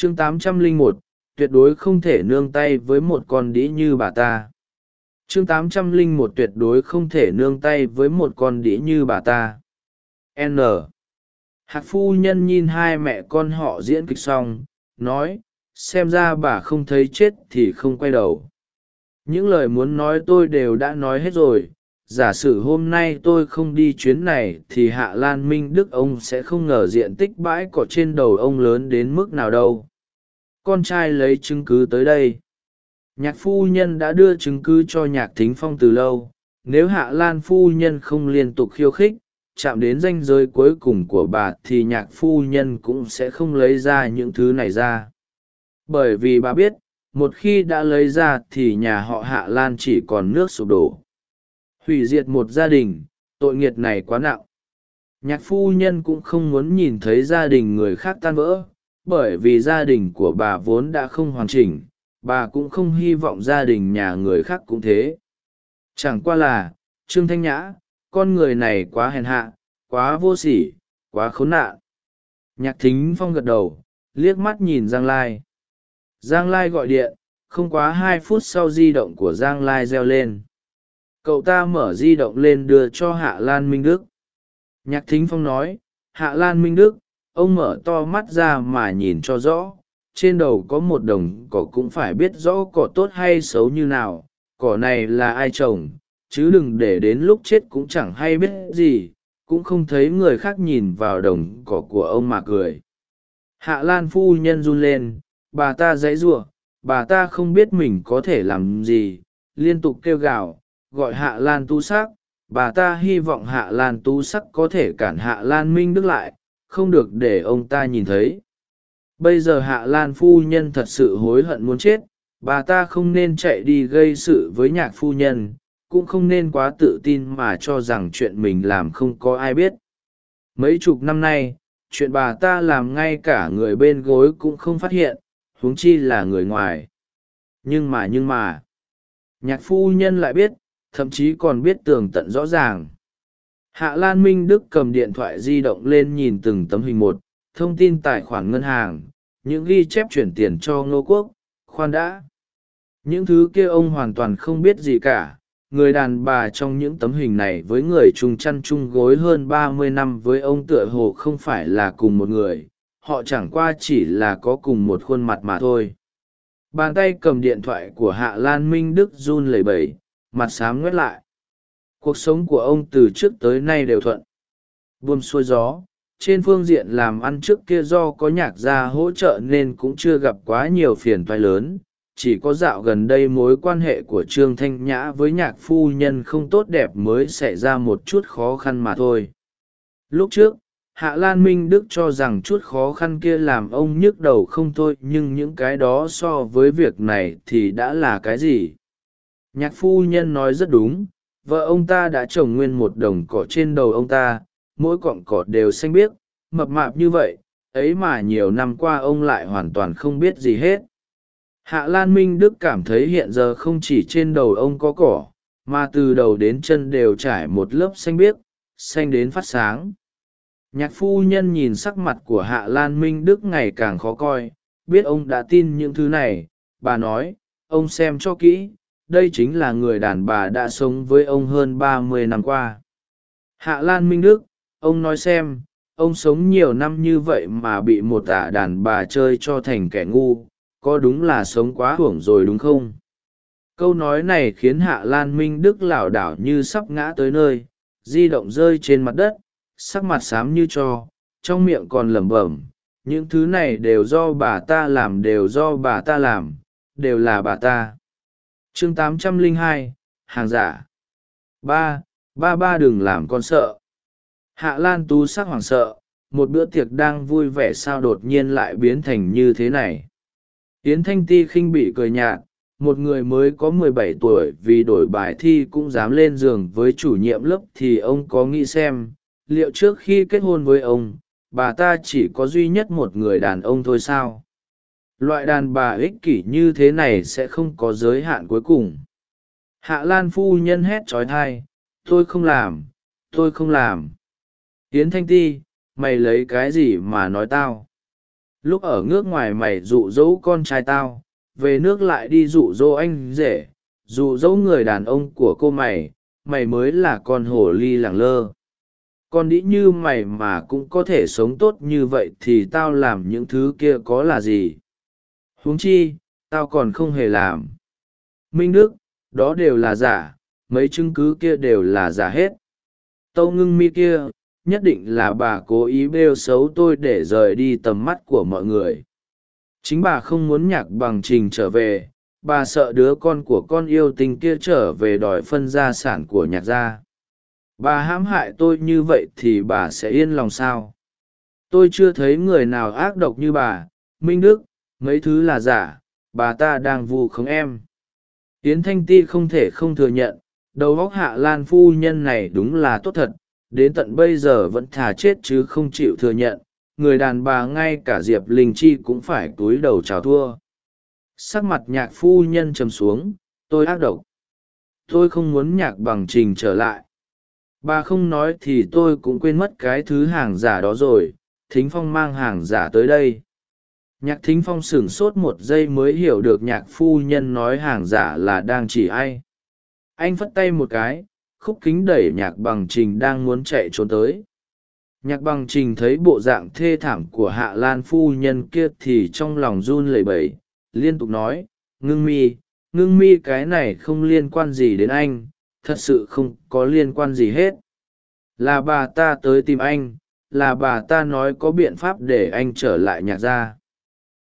chương 801, tuyệt đối không thể nương tay với một con đĩ như bà ta. Chương 801 tuyệt đối không thể nương tay với một con đĩ như bà ta. N. Hạc phu nhân nhìn hai mẹ con họ diễn kịch xong nói xem ra bà không thấy chết thì không quay đầu. Những lời muốn nói tôi đều đã nói hết rồi. Giả sử hôm nay tôi không đi chuyến này thì hạ lan minh đức ông sẽ không ngờ diện tích bãi cỏ trên đầu ông lớn đến mức nào đâu con trai lấy chứng cứ tới đây. Nhạc phu nhân đã đưa chứng cứ cho nhạc thính phong từ lâu. Nếu hạ lan phu nhân không liên tục khiêu khích, chạm đến ranh giới cuối cùng của bà thì nhạc phu nhân cũng sẽ không lấy ra những thứ này ra. Bởi vì bà biết, một khi đã lấy ra thì nhà họ hạ lan chỉ còn nước sụp đổ. Hủy diệt một gia đình, tội nghiệt này quá nặng. Nhạc phu nhân cũng không muốn nhìn thấy gia đình người khác tan vỡ bởi vì gia đình của bà vốn đã không hoàn chỉnh, bà cũng không hy vọng gia đình nhà người khác cũng thế. Chẳng qua là, trương thanh nhã, con người này quá hèn hạ, quá vô sỉ, quá khốn nạn. Nhạc thính phong gật đầu, liếc mắt nhìn giang lai. Giang lai gọi điện, không quá hai phút sau di động của giang lai reo lên. Cậu ta mở di động lên đưa cho hạ lan minh đức. Nhạc thính phong nói, hạ lan minh đức ông mở to mắt ra mà nhìn cho rõ, trên đầu có một đồng cỏ cũng phải biết rõ cỏ tốt hay xấu như nào, cỏ này là ai trồng, chứ đừng để đến lúc chết cũng chẳng hay biết gì, cũng không thấy người khác nhìn vào đồng cỏ của ông mà cười. Hạ lan phu nhân run lên, bà ta dãy giụa bà ta không biết mình có thể làm gì, liên tục kêu gào, gọi hạ lan tu sắc, bà ta hy vọng hạ lan tu sắc có thể cản hạ lan minh đức lại không được để ông ta nhìn thấy. Bây giờ hạ lan phu nhân thật sự hối hận muốn chết, bà ta không nên chạy đi gây sự với nhạc phu nhân, cũng không nên quá tự tin mà cho rằng chuyện mình làm không có ai biết. Mấy chục năm nay, chuyện bà ta làm ngay cả người bên gối cũng không phát hiện, huống chi là người ngoài. Nhưng mà nhưng mà, nhạc phu nhân lại biết, thậm chí còn biết tường tận rõ ràng hạ lan minh đức cầm điện thoại di động lên nhìn từng tấm hình một, thông tin tài khoản ngân hàng, những ghi chép chuyển tiền cho ngô quốc, khoan đã. Những thứ kia ông hoàn toàn không biết gì cả, người đàn bà trong những tấm hình này với người chung chăn chung gối hơn ba mươi năm với ông tựa hồ không phải là cùng một người, họ chẳng qua chỉ là có cùng một khuôn mặt mà thôi. Bàn tay cầm điện thoại của hạ lan minh đức run lẩy bẩy, mặt xám ngoét lại cuộc sống của ông từ trước tới nay đều thuận. Buông xuôi gió, trên phương diện làm ăn trước kia do có nhạc gia hỗ trợ nên cũng chưa gặp quá nhiều phiền toái lớn. Chỉ có dạo gần đây mối quan hệ của trương thanh nhã với nhạc phu nhân không tốt đẹp mới xảy ra một chút khó khăn mà thôi. Lúc trước, hạ lan minh đức cho rằng chút khó khăn kia làm ông nhức đầu không thôi, nhưng những cái đó so với việc này thì đã là cái gì? Nhạc phu nhân nói rất đúng vợ ông ta đã trồng nguyên một đồng cỏ trên đầu ông ta, mỗi cọng cỏ đều xanh biếc, mập mạp như vậy, ấy mà nhiều năm qua ông lại hoàn toàn không biết gì hết. Hạ lan minh đức cảm thấy hiện giờ không chỉ trên đầu ông có cỏ, mà từ đầu đến chân đều trải một lớp xanh biếc, xanh đến phát sáng. Nhạc phu nhân nhìn sắc mặt của hạ lan minh đức ngày càng khó coi, biết ông đã tin những thứ này, bà nói, ông xem cho kỹ đây chính là người đàn bà đã sống với ông hơn ba mươi năm qua. Hạ lan minh đức, ông nói xem, ông sống nhiều năm như vậy mà bị một ả đàn bà chơi cho thành kẻ ngu, có đúng là sống quá hưởng rồi đúng không? Câu nói này khiến hạ lan minh đức lảo đảo như sắp ngã tới nơi, di động rơi trên mặt đất, sắc mặt xám như cho, trong miệng còn lẩm bẩm, những thứ này đều do bà ta làm, đều do bà ta làm, đều là bà ta chương 802, hàng giả. Ba ba ba đừng làm con sợ. Hạ lan tú sắc hoảng sợ một bữa tiệc đang vui vẻ sao đột nhiên lại biến thành như thế này. Yến thanh ti khinh bị cười nhạt một người mới có mười bảy tuổi vì đổi bài thi cũng dám lên giường với chủ nhiệm lớp thì ông có nghĩ xem liệu trước khi kết hôn với ông bà ta chỉ có duy nhất một người đàn ông thôi sao? Loại đàn bà ích kỷ như thế này sẽ không có giới hạn cuối cùng. Hạ lan phu nhân hét trói thai, tôi không làm, tôi không làm. Yến thanh ti, mày lấy cái gì mà nói tao? Lúc ở nước ngoài mày dụ dỗ con trai tao, về nước lại đi dụ dỗ anh rể. Dụ dỗ người đàn ông của cô mày mày mới là con hổ ly lẳng lơ. Con đĩ như mày mà cũng có thể sống tốt như vậy thì tao làm những thứ kia có là gì? Huống chi, tao còn không hề làm. Minh đức, đó đều là giả, mấy chứng cứ kia đều là giả hết. Tâu ngưng mi kia, nhất định là bà cố ý bêu xấu tôi để rời đi tầm mắt của mọi người. Chính bà không muốn nhạc bằng trình trở về, bà sợ đứa con của con yêu tình kia trở về đòi phân gia sản của nhạc gia. Bà hãm hại tôi như vậy thì bà sẽ yên lòng sao? Tôi chưa thấy người nào ác độc như bà, minh đức mấy thứ là giả, bà ta đang vu khống em. Yến thanh ti không thể không thừa nhận, đầu góc hạ lan phu nhân này đúng là tốt thật, đến tận bây giờ vẫn thà chết chứ không chịu thừa nhận, người đàn bà ngay cả diệp linh chi cũng phải cúi đầu chào thua. Sắc mặt nhạc phu nhân trầm xuống, tôi ác độc. Tôi không muốn nhạc bằng trình trở lại. Bà không nói thì tôi cũng quên mất cái thứ hàng giả đó rồi, thính phong mang hàng giả tới đây nhạc thính phong sửng sốt một giây mới hiểu được nhạc phu nhân nói hàng giả là đang chỉ ai. Anh phất tay một cái, khúc kính đẩy nhạc bằng trình đang muốn chạy trốn tới. Nhạc bằng trình thấy bộ dạng thê thảm của hạ lan phu nhân kia thì trong lòng run lẩy bẩy, liên tục nói, ngưng mi ngưng mi cái này không liên quan gì đến anh, thật sự không có liên quan gì hết. Là bà ta tới tìm anh, là bà ta nói có biện pháp để anh trở lại nhạc gia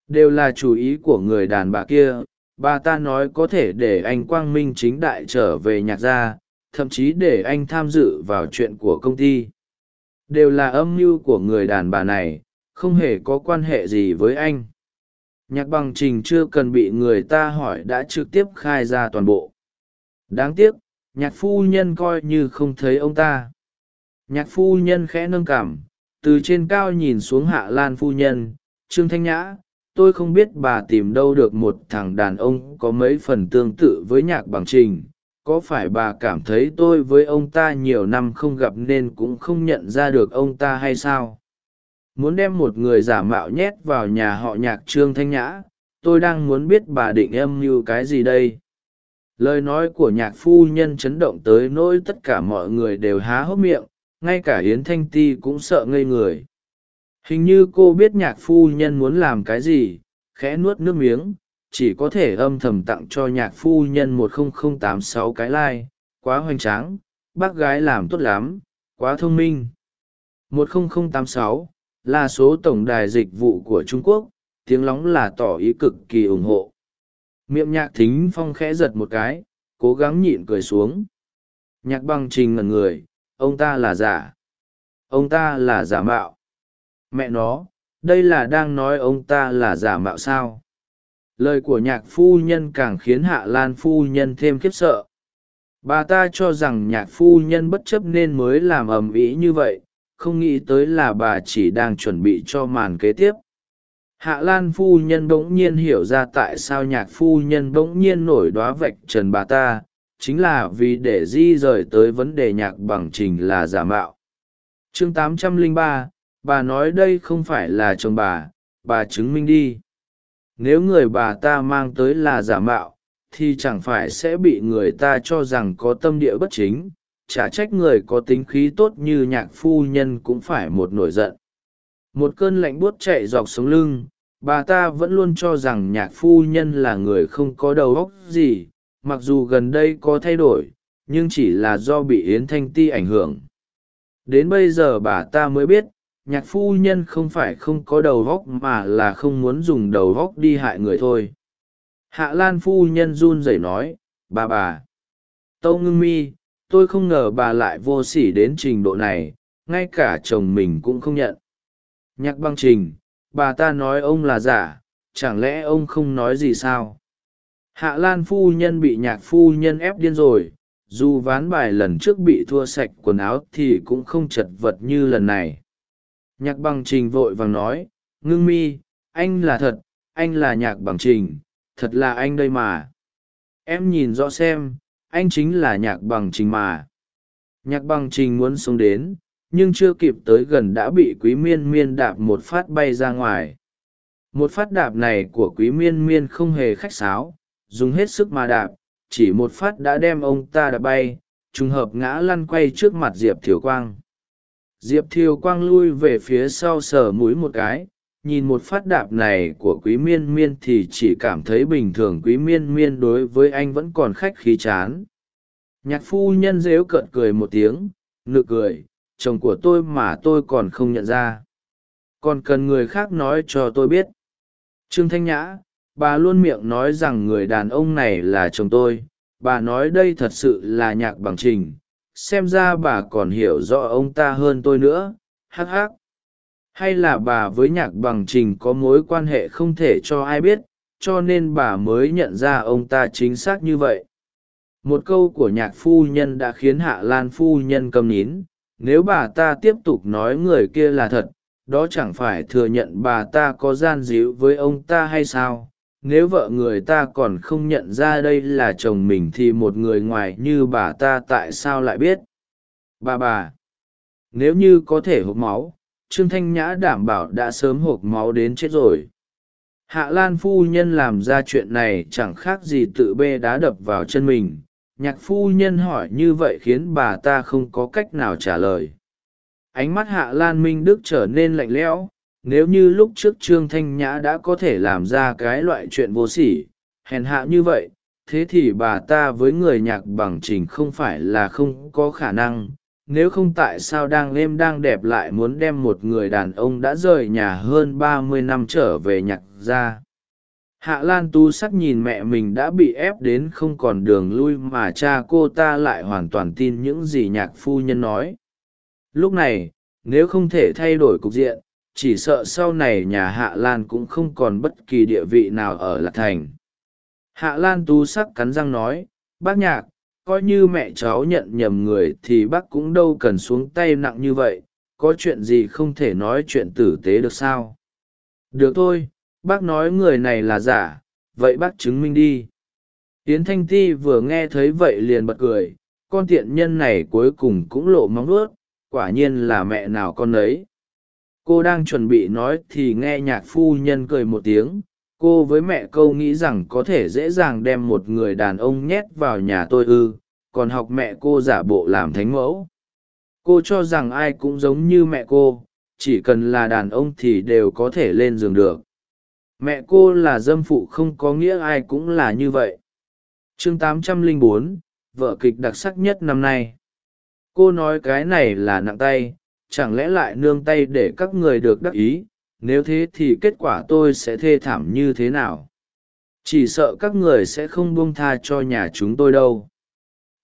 đều là chủ ý của người đàn bà kia, bà ta nói có thể để anh quang minh chính đại trở về nhạc gia, thậm chí để anh tham dự vào chuyện của công ty. Đều là âm mưu của người đàn bà này, không hề có quan hệ gì với anh. Nhạc bằng trình chưa cần bị người ta hỏi đã trực tiếp khai ra toàn bộ. Đáng tiếc, nhạc phu nhân coi như không thấy ông ta. Nhạc phu nhân khẽ nâng cảm từ trên cao nhìn xuống hạ lan phu nhân, trương thanh nhã tôi không biết bà tìm đâu được một thằng đàn ông có mấy phần tương tự với nhạc bằng trình. Có phải bà cảm thấy tôi với ông ta nhiều năm không gặp nên cũng không nhận ra được ông ta hay sao? Muốn đem một người giả mạo nhét vào nhà họ nhạc trương thanh nhã, tôi đang muốn biết bà định âm mưu cái gì đây? Lời nói của nhạc phu nhân chấn động tới nỗi tất cả mọi người đều há hốc miệng, ngay cả hiến thanh ti cũng sợ ngây người hình như cô biết nhạc phu nhân muốn làm cái gì, khẽ nuốt nước miếng, chỉ có thể âm thầm tặng cho nhạc phu nhân một nghìn tám sáu cái lai、like. quá hoành tráng, bác gái làm tốt lắm, quá thông minh. Một nghìn tám sáu, là số tổng đài dịch vụ của trung quốc, tiếng lóng là tỏ ý cực kỳ ủng hộ. Miệng nhạc thính phong khẽ giật một cái, cố gắng nhịn cười xuống. Nhạc băng trình ngẩn người, ông ta là giả. Ông ta là giả mạo mẹ nó đây là đang nói ông ta là giả mạo sao. Lời của nhạc phu nhân càng khiến hạ lan phu nhân thêm khiếp sợ. Bà ta cho rằng nhạc phu nhân bất chấp nên mới làm ầm ĩ như vậy không nghĩ tới là bà chỉ đang chuẩn bị cho màn kế tiếp. Hạ lan phu nhân bỗng nhiên hiểu ra tại sao nhạc phu nhân bỗng nhiên nổi đoá vạch trần bà ta chính là vì để di rời tới vấn đề nhạc bằng trình là giả mạo. Chương 803, bà nói đây không phải là chồng bà bà chứng minh đi. Nếu người bà ta mang tới là giả mạo, thì chẳng phải sẽ bị người ta cho rằng có tâm địa bất chính, chả trách người có tính khí tốt như nhạc phu nhân cũng phải một nổi giận. Một cơn lạnh buốt chạy dọc sống lưng, bà ta vẫn luôn cho rằng nhạc phu nhân là người không có đầu óc gì, mặc dù gần đây có thay đổi, nhưng chỉ là do bị yến thanh ti ảnh hưởng. Đến bây giờ bà ta mới biết nhạc phu nhân không phải không có đầu góc mà là không muốn dùng đầu góc đi hại người thôi. Hạ lan phu nhân run rẩy nói, bà bà, tâu ngưng mi, tôi không ngờ bà lại vô s ỉ đến trình độ này, ngay cả chồng mình cũng không nhận. Nhạc băng trình, bà ta nói ông là giả, chẳng lẽ ông không nói gì sao? Hạ lan phu nhân bị nhạc phu nhân ép điên rồi, dù ván bài lần trước bị thua sạch quần áo thì cũng không chật vật như lần này nhạc bằng trình vội vàng nói, ngưng mi, anh là thật, anh là nhạc bằng trình, thật là anh đây mà. Em nhìn rõ xem, anh chính là nhạc bằng trình mà. Nhạc bằng trình muốn sống đến, nhưng chưa kịp tới gần đã bị quý miên miên đạp một phát bay ra ngoài. Một phát đạp này của quý miên miên không hề khách sáo, dùng hết sức mà đạp, chỉ một phát đã đem ông ta đạp bay, trùng hợp ngã lăn quay trước mặt diệp thiều quang diệp thiều quang lui về phía sau sờ mũi một cái, nhìn một phát đạp này của quý miên miên thì chỉ cảm thấy bình thường quý miên miên đối với anh vẫn còn khách khí chán. Nhạc phu nhân dếu cợt cười một tiếng nự cười, chồng của tôi mà tôi còn không nhận ra. Còn cần người khác nói cho tôi biết. Trương thanh nhã, bà luôn miệng nói rằng người đàn ông này là chồng tôi, bà nói đây thật sự là nhạc bằng trình xem ra bà còn hiểu rõ ông ta hơn tôi nữa, hắc hắc. Hay là bà với nhạc bằng trình có mối quan hệ không thể cho ai biết, cho nên bà mới nhận ra ông ta chính xác như vậy. Một câu của nhạc phu nhân đã khiến hạ lan phu nhân câm nín. Nếu bà ta tiếp tục nói người kia là thật, đó chẳng phải thừa nhận bà ta có gian díu với ông ta hay sao? Nếu vợ người ta còn không nhận ra đây là chồng mình thì một người ngoài như bà ta tại sao lại biết? Bà bà, nếu như có thể hộp máu, trương thanh nhã đảm bảo đã sớm hộp máu đến chết rồi. Hạ lan phu nhân làm ra chuyện này chẳng khác gì tự bê đá đập vào chân mình. Nhạc phu nhân hỏi như vậy khiến bà ta không có cách nào trả lời. Ánh mắt hạ lan minh đức trở nên lạnh lẽo nếu như lúc trước trương thanh nhã đã có thể làm ra cái loại chuyện vô sỉ, hèn hạ như vậy, thế thì bà ta với người nhạc bằng trình không phải là không có khả năng. Nếu không tại sao đang êm đang đẹp lại muốn đem một người đàn ông đã rời nhà hơn ba mươi năm trở về nhạc ra hạ lan tu sắc nhìn mẹ mình đã bị ép đến không còn đường lui mà cha cô ta lại hoàn toàn tin những gì nhạc phu nhân nói. Lúc này, nếu không thể thay đổi cục diện chỉ sợ sau này nhà hạ lan cũng không còn bất kỳ địa vị nào ở lạc thành. Hạ lan tu sắc cắn răng nói, bác nhạc, coi như mẹ cháu nhận nhầm người thì bác cũng đâu cần xuống tay nặng như vậy, có chuyện gì không thể nói chuyện tử tế được sao? Được thôi, bác nói người này là giả, vậy bác chứng minh đi. Yến thanh ti vừa nghe thấy vậy liền bật cười, con tiện nhân này cuối cùng cũng lộ móng ướt quả nhiên là mẹ nào con ấy cô đang chuẩn bị nói thì nghe nhạc phu nhân cười một tiếng. Cô với mẹ câu nghĩ rằng có thể dễ dàng đem một người đàn ông nhét vào nhà tôi ư còn học mẹ cô giả bộ làm thánh mẫu. Cô cho rằng ai cũng giống như mẹ cô chỉ cần là đàn ông thì đều có thể lên giường được. Mẹ cô là dâm phụ không có nghĩa ai cũng là như vậy. Chương 804, vợ kịch đặc sắc nhất năm nay. Cô nói cái này là nặng tay chẳng lẽ lại nương tay để các người được đắc ý? Nếu thế thì kết quả tôi sẽ thê thảm như thế nào? Chỉ sợ các người sẽ không buông tha cho nhà chúng tôi đâu.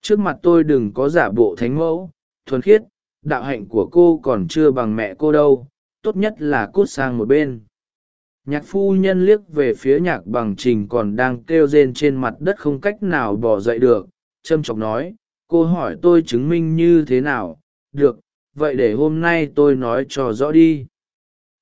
Trước mặt tôi đừng có giả bộ thánh mẫu, thuần khiết, đạo hạnh của cô còn chưa bằng mẹ cô đâu. Tốt nhất là cút sang một bên. Nhạc phu nhân liếc về phía nhạc bằng trình còn đang kêu rên trên mặt đất không cách nào bỏ dậy được. Trâm trọng nói, cô hỏi tôi chứng minh như thế nào? Được vậy để hôm nay tôi nói cho rõ đi.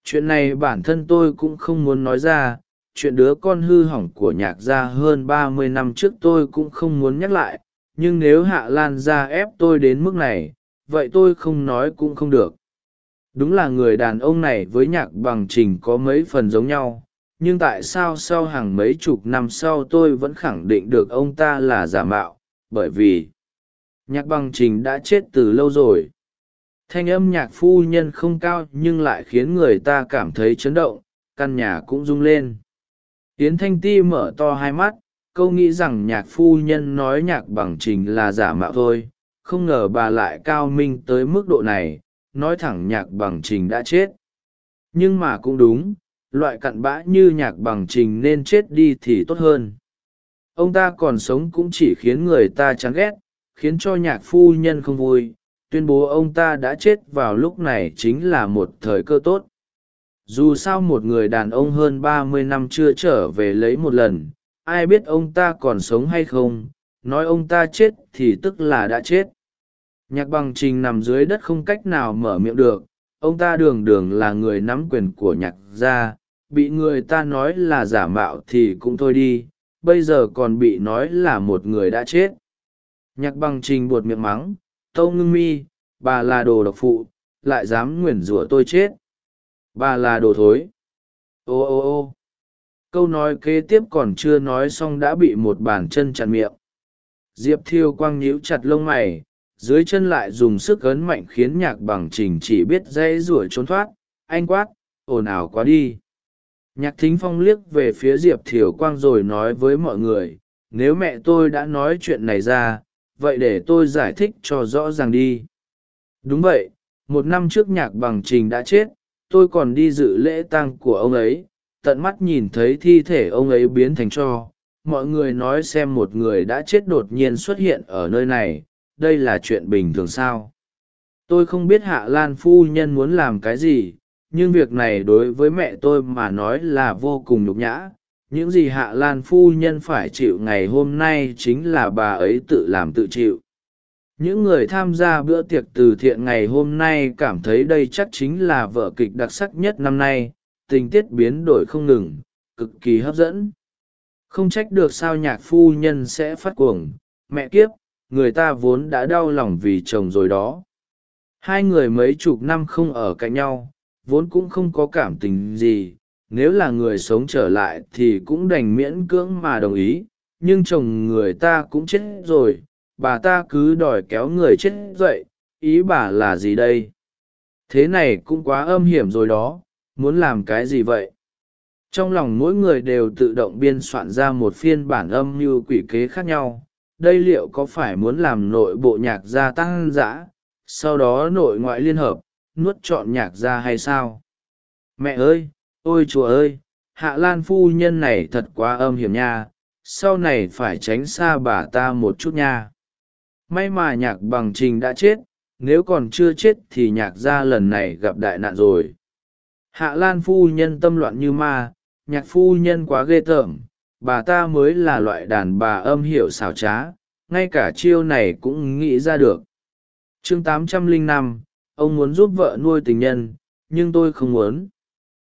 Chuyện này bản thân tôi cũng không muốn nói ra, chuyện đứa con hư hỏng của nhạc gia hơn ba mươi năm trước tôi cũng không muốn nhắc lại, nhưng nếu hạ lan ra ép tôi đến mức này, vậy tôi không nói cũng không được. Đúng là người đàn ông này với nhạc bằng trình có mấy phần giống nhau, nhưng tại sao sau hàng mấy chục năm sau tôi vẫn khẳng định được ông ta là giả mạo? Bởi vì nhạc bằng trình đã chết từ lâu rồi thanh âm nhạc phu nhân không cao nhưng lại khiến người ta cảm thấy chấn động, căn nhà cũng rung lên. Yến thanh ti mở to hai mắt, câu nghĩ rằng nhạc phu nhân nói nhạc bằng trình là giả mạo thôi. Không ngờ bà lại cao minh tới mức độ này, nói thẳng nhạc bằng trình đã chết. Nhưng mà cũng đúng, loại cặn bã như nhạc bằng trình nên chết đi thì tốt hơn. Ông ta còn sống cũng chỉ khiến người ta chán ghét, khiến cho nhạc phu nhân không vui tuyên bố ông ta đã chết vào lúc này chính là một thời cơ tốt. Dù sao một người đàn ông hơn ba mươi năm chưa trở về lấy một lần, ai biết ông ta còn sống hay không? Nói ông ta chết thì tức là đã chết. Nhạc bằng trình nằm dưới đất không cách nào mở miệng được. Ông ta đường đường là người nắm quyền của nhạc gia. Bị người ta nói là giả mạo thì cũng thôi đi. Bây giờ còn bị nói là một người đã chết. Nhạc bằng trình buột miệng mắng tâu ngưng mi, bà là đồ độc phụ, lại dám nguyền rủa tôi chết. Bà là đồ thối. Ô ô ô. Câu nói kế tiếp còn chưa nói xong đã bị một bàn chân chặn miệng. Diệp thiêu quang nhíu chặt lông mày, dưới chân lại dùng sức ấn mạnh khiến nhạc bằng trình chỉ biết dây rủi trốn thoát. Anh quát, ồn ào quá đi. Nhạc thính phong liếc về phía diệp thiều quang rồi nói với mọi người, nếu mẹ tôi đã nói chuyện này ra vậy để tôi giải thích cho rõ ràng đi. Đúng vậy, một năm trước nhạc bằng trình đã chết, tôi còn đi dự lễ tang của ông ấy, tận mắt nhìn thấy thi thể ông ấy biến thành cho. Mọi người nói xem một người đã chết đột nhiên xuất hiện ở nơi này, đây là chuyện bình thường sao? Tôi không biết hạ lan phu nhân muốn làm cái gì, nhưng việc này đối với mẹ tôi mà nói là vô cùng nhục nhã những gì hạ lan phu nhân phải chịu ngày hôm nay chính là bà ấy tự làm tự chịu. Những người tham gia bữa tiệc từ thiện ngày hôm nay cảm thấy đây chắc chính là vở kịch đặc sắc nhất năm nay, tình tiết biến đổi không ngừng, cực kỳ hấp dẫn. Không trách được sao nhạc phu nhân sẽ phát cuồng, mẹ kiếp, người ta vốn đã đau lòng vì chồng rồi đó. Hai người mấy chục năm không ở cạnh nhau, vốn cũng không có cảm tình gì nếu là người sống trở lại thì cũng đành miễn cưỡng mà đồng ý, nhưng chồng người ta cũng chết rồi, bà ta cứ đòi kéo người chết dậy, ý bà là gì đây? Thế này cũng quá âm hiểm rồi đó, muốn làm cái gì vậy? Trong lòng mỗi người đều tự động biên soạn ra một phiên bản âm mưu quỷ kế khác nhau, đây liệu có phải muốn làm nội bộ nhạc gia tăng dã, sau đó nội ngoại liên hợp, nuốt chọn nhạc gia hay sao? Mẹ ơi ôi chùa ơi hạ lan phu nhân này thật quá âm hiểm nha sau này phải tránh xa bà ta một chút nha. May mà nhạc bằng trình đã chết nếu còn chưa chết thì nhạc gia lần này gặp đại nạn rồi. Hạ lan phu nhân tâm loạn như ma nhạc phu nhân quá ghê tởm bà ta mới là loại đàn bà âm hiểu xảo trá ngay cả chiêu này cũng nghĩ ra được. Chương 805, ông muốn giúp vợ nuôi tình nhân nhưng tôi không muốn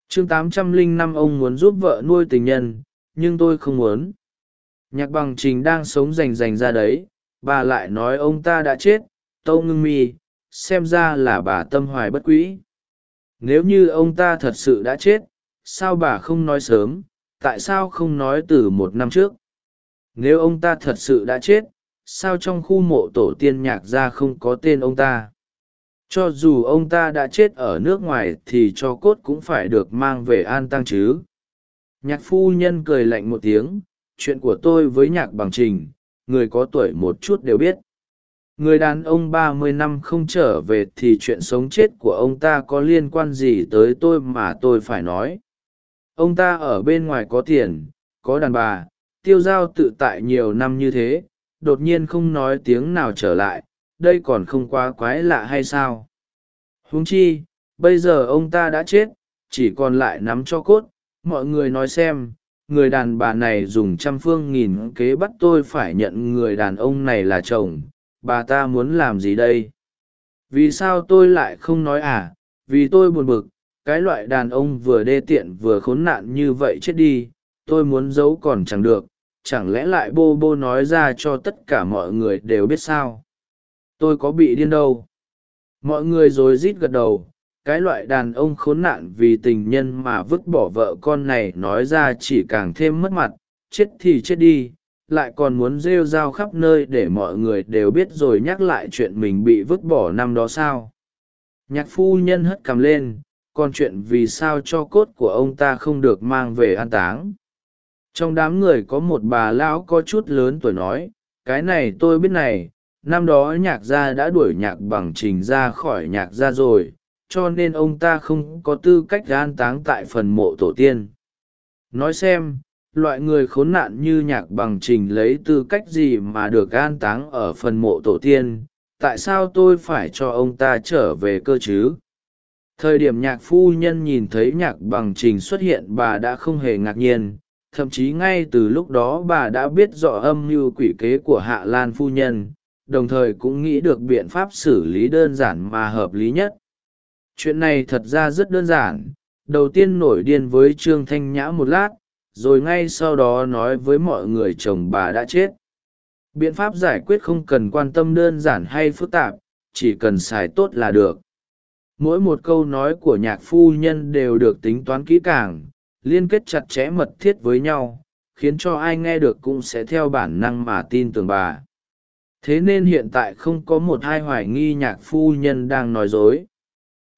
chương 805 ông muốn giúp vợ nuôi tình nhân, nhưng tôi không muốn. Nhạc bằng trình đang sống rành rành ra đấy, bà lại nói ông ta đã chết, tâu ngưng mi, xem ra là bà tâm hoài bất quỹ nếu như ông ta thật sự đã chết, sao bà không nói sớm, tại sao không nói từ một năm trước? Nếu ông ta thật sự đã chết, sao trong khu mộ tổ tiên nhạc gia không có tên ông ta? Cho dù ông ta đã chết ở nước ngoài thì cho cốt cũng phải được mang về an tăng chứ. Nhạc phu nhân cười lạnh một tiếng, chuyện của tôi với nhạc bằng trình, người có tuổi một chút đều biết. Người đàn ông ba mươi năm không trở về thì chuyện sống chết của ông ta có liên quan gì tới tôi mà tôi phải nói? Ông ta ở bên ngoài có tiền, có đàn bà, tiêu g i a o tự tại nhiều năm như thế, đột nhiên không nói tiếng nào trở lại đây còn không quá quái lạ hay sao? Huống chi, bây giờ ông ta đã chết, chỉ còn lại nắm cho cốt. Mọi người nói xem, người đàn bà này dùng trăm phương nghìn kế bắt tôi phải nhận người đàn ông này là chồng. Bà ta muốn làm gì đây? Vì sao tôi lại không nói à? Vì tôi buồn bực, cái loại đàn ông vừa đê tiện vừa khốn nạn như vậy chết đi, tôi muốn giấu còn chẳng được. Chẳng lẽ lại bô bô nói ra cho tất cả mọi người đều biết sao? Tôi có bị điên đâu. Mọi người rồi rít gật đầu, cái loại đàn ông khốn nạn vì tình nhân mà vứt bỏ vợ con này nói ra chỉ càng thêm mất mặt, chết thì chết đi, lại còn muốn rêu r a o khắp nơi để mọi người đều biết rồi nhắc lại chuyện mình bị vứt bỏ năm đó sao. Nhạc phu nhân hất cằm lên, còn chuyện vì sao cho cốt của ông ta không được mang về an táng. Trong đám người có một bà lão có chút lớn tuổi nói, cái này tôi biết này năm đó nhạc gia đã đuổi nhạc bằng trình ra khỏi nhạc gia rồi, cho nên ông ta không có tư cách gan táng tại phần mộ tổ tiên. Nói xem, loại người khốn nạn như nhạc bằng trình lấy tư cách gì mà được gan táng ở phần mộ tổ tiên, tại sao tôi phải cho ông ta trở về cơ chứ? Thời điểm nhạc phu nhân nhìn thấy nhạc bằng trình xuất hiện bà đã không hề ngạc nhiên, thậm chí ngay từ lúc đó bà đã biết rõ âm mưu quỷ kế của hạ lan phu nhân đồng thời cũng nghĩ được biện pháp xử lý đơn giản mà hợp lý nhất. Chuyện này thật ra rất đơn giản. Đầu tiên nổi điên với trương thanh nhã một lát, rồi ngay sau đó nói với mọi người chồng bà đã chết. Biện pháp giải quyết không cần quan tâm đơn giản hay phức tạp, chỉ cần xài tốt là được. Mỗi một câu nói của nhạc phu nhân đều được tính toán kỹ càng, liên kết chặt chẽ mật thiết với nhau, khiến cho ai nghe được cũng sẽ theo bản năng mà tin tưởng bà thế nên hiện tại không có một hai hoài nghi nhạc phu nhân đang nói dối.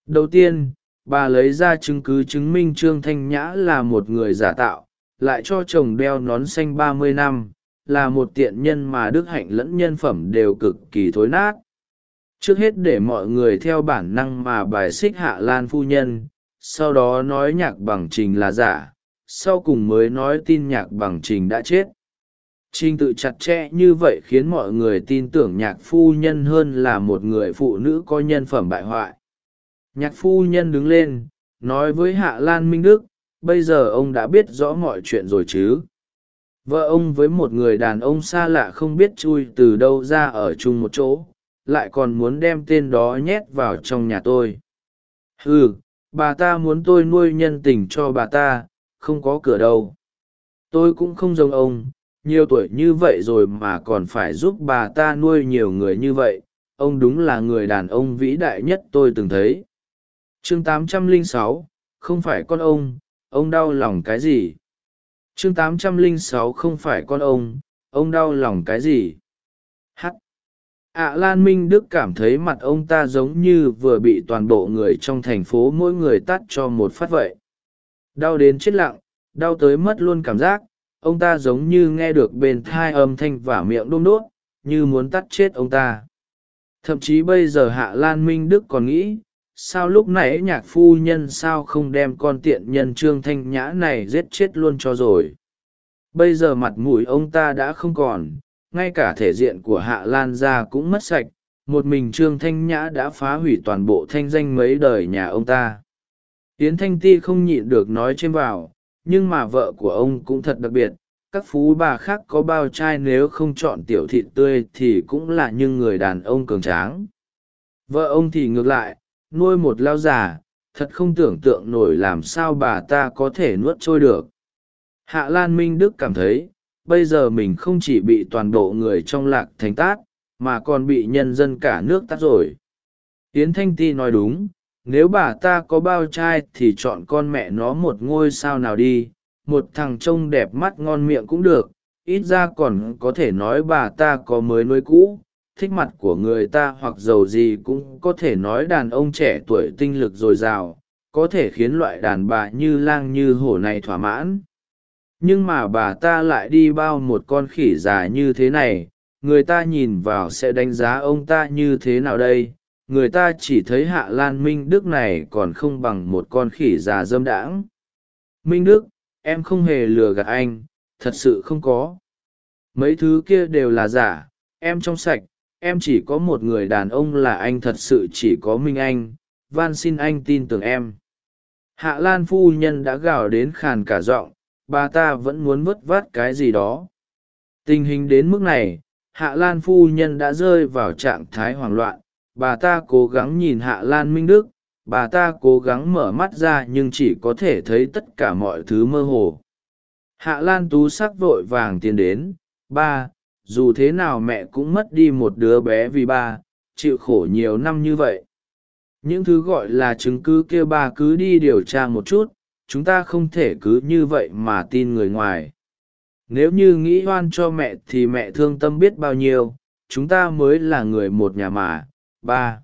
Đầu tiên, bà lấy ra chứng cứ chứng minh trương thanh nhã là một người giả tạo, lại cho chồng đeo nón xanh ba mươi năm, là một tiện nhân mà đức hạnh lẫn nhân phẩm đều cực kỳ thối nát. Trước hết để mọi người theo bản năng mà bài xích hạ lan phu nhân, sau đó nói nhạc bằng trình là giả, sau cùng mới nói tin nhạc bằng trình đã chết trình tự chặt chẽ như vậy khiến mọi người tin tưởng nhạc phu nhân hơn là một người phụ nữ có nhân phẩm bại hoại. Nhạc phu nhân đứng lên, nói với hạ lan minh đức, bây giờ ông đã biết rõ mọi chuyện rồi chứ? Vợ ông với một người đàn ông xa lạ không biết chui từ đâu ra ở chung một chỗ, lại còn muốn đem tên đó nhét vào trong nhà tôi. Ừ bà ta muốn tôi nuôi nhân tình cho bà ta, không có cửa đâu. Tôi cũng không giống ông nhiều tuổi như vậy rồi mà còn phải giúp bà ta nuôi nhiều người như vậy ông đúng là người đàn ông vĩ đại nhất tôi từng thấy. Chương 806, không phải con ông ông đau lòng cái gì? Chương 806 không phải con ông ông đau lòng cái gì? H ạ à, lan minh đức cảm thấy mặt ông ta giống như vừa bị toàn bộ người trong thành phố mỗi người tắt cho một phát vậy. Đau đến chết lặng đau tới mất luôn cảm giác ông ta giống như nghe được bên thai âm thanh và miệng đôm đốt, như muốn tắt chết ông ta. Thậm chí bây giờ hạ lan minh đức còn nghĩ, sao lúc nãy nhạc phu nhân sao không đem con tiện nhân trương thanh nhã này giết chết luôn cho rồi? Bây giờ mặt mũi ông ta đã không còn, ngay cả thể diện của hạ lan gia cũng mất sạch, một mình trương thanh nhã đã phá hủy toàn bộ thanh danh mấy đời nhà ông ta. Yến thanh ti không nhịn được nói trên vào nhưng mà vợ của ông cũng thật đặc biệt, các phú bà khác có bao trai nếu không chọn tiểu thịt tươi thì cũng là như người đàn ông cường tráng. Vợ ông thì ngược lại, nuôi một lao già, thật không tưởng tượng nổi làm sao bà ta có thể nuốt trôi được. Hạ lan minh đức cảm thấy, bây giờ mình không chỉ bị toàn bộ người trong lạc thành tát, mà còn bị nhân dân cả nước tát rồi. Yến thanh ti nói đúng nếu bà ta có bao trai thì chọn con mẹ nó một ngôi sao nào đi, một thằng trông đẹp mắt ngon miệng cũng được, ít ra còn có thể nói bà ta có mới nuôi cũ, thích mặt của người ta hoặc giàu gì cũng có thể nói đàn ông trẻ tuổi tinh lực dồi dào, có thể khiến loại đàn bà như lang như hổ này thỏa mãn. Nhưng mà bà ta lại đi bao một con khỉ già như thế này, người ta nhìn vào sẽ đánh giá ông ta như thế nào đây? Người ta chỉ thấy hạ lan minh đức này còn không bằng một con khỉ già dâm đãng. Minh đức, em không hề lừa gạt anh, thật sự không có. Mấy thứ kia đều là giả, em trong sạch, em chỉ có một người đàn ông là anh thật sự chỉ có minh anh, van xin anh tin tưởng em. Hạ lan phu nhân đã gào đến khàn cả giọng, bà ta vẫn muốn vất vát cái gì đó. Tình hình đến mức này, hạ lan phu nhân đã rơi vào trạng thái hoảng loạn bà ta cố gắng nhìn hạ lan minh đức, bà ta cố gắng mở mắt ra nhưng chỉ có thể thấy tất cả mọi thứ mơ hồ. Hạ lan tú sắc vội vàng tiến đến, ba, dù thế nào mẹ cũng mất đi một đứa bé vì ba, chịu khổ nhiều năm như vậy. Những thứ gọi là chứng cứ kia ba cứ đi điều tra một chút, chúng ta không thể cứ như vậy mà tin người ngoài. Nếu như nghĩ oan cho mẹ thì mẹ thương tâm biết bao nhiêu, chúng ta mới là người một nhà mà ba.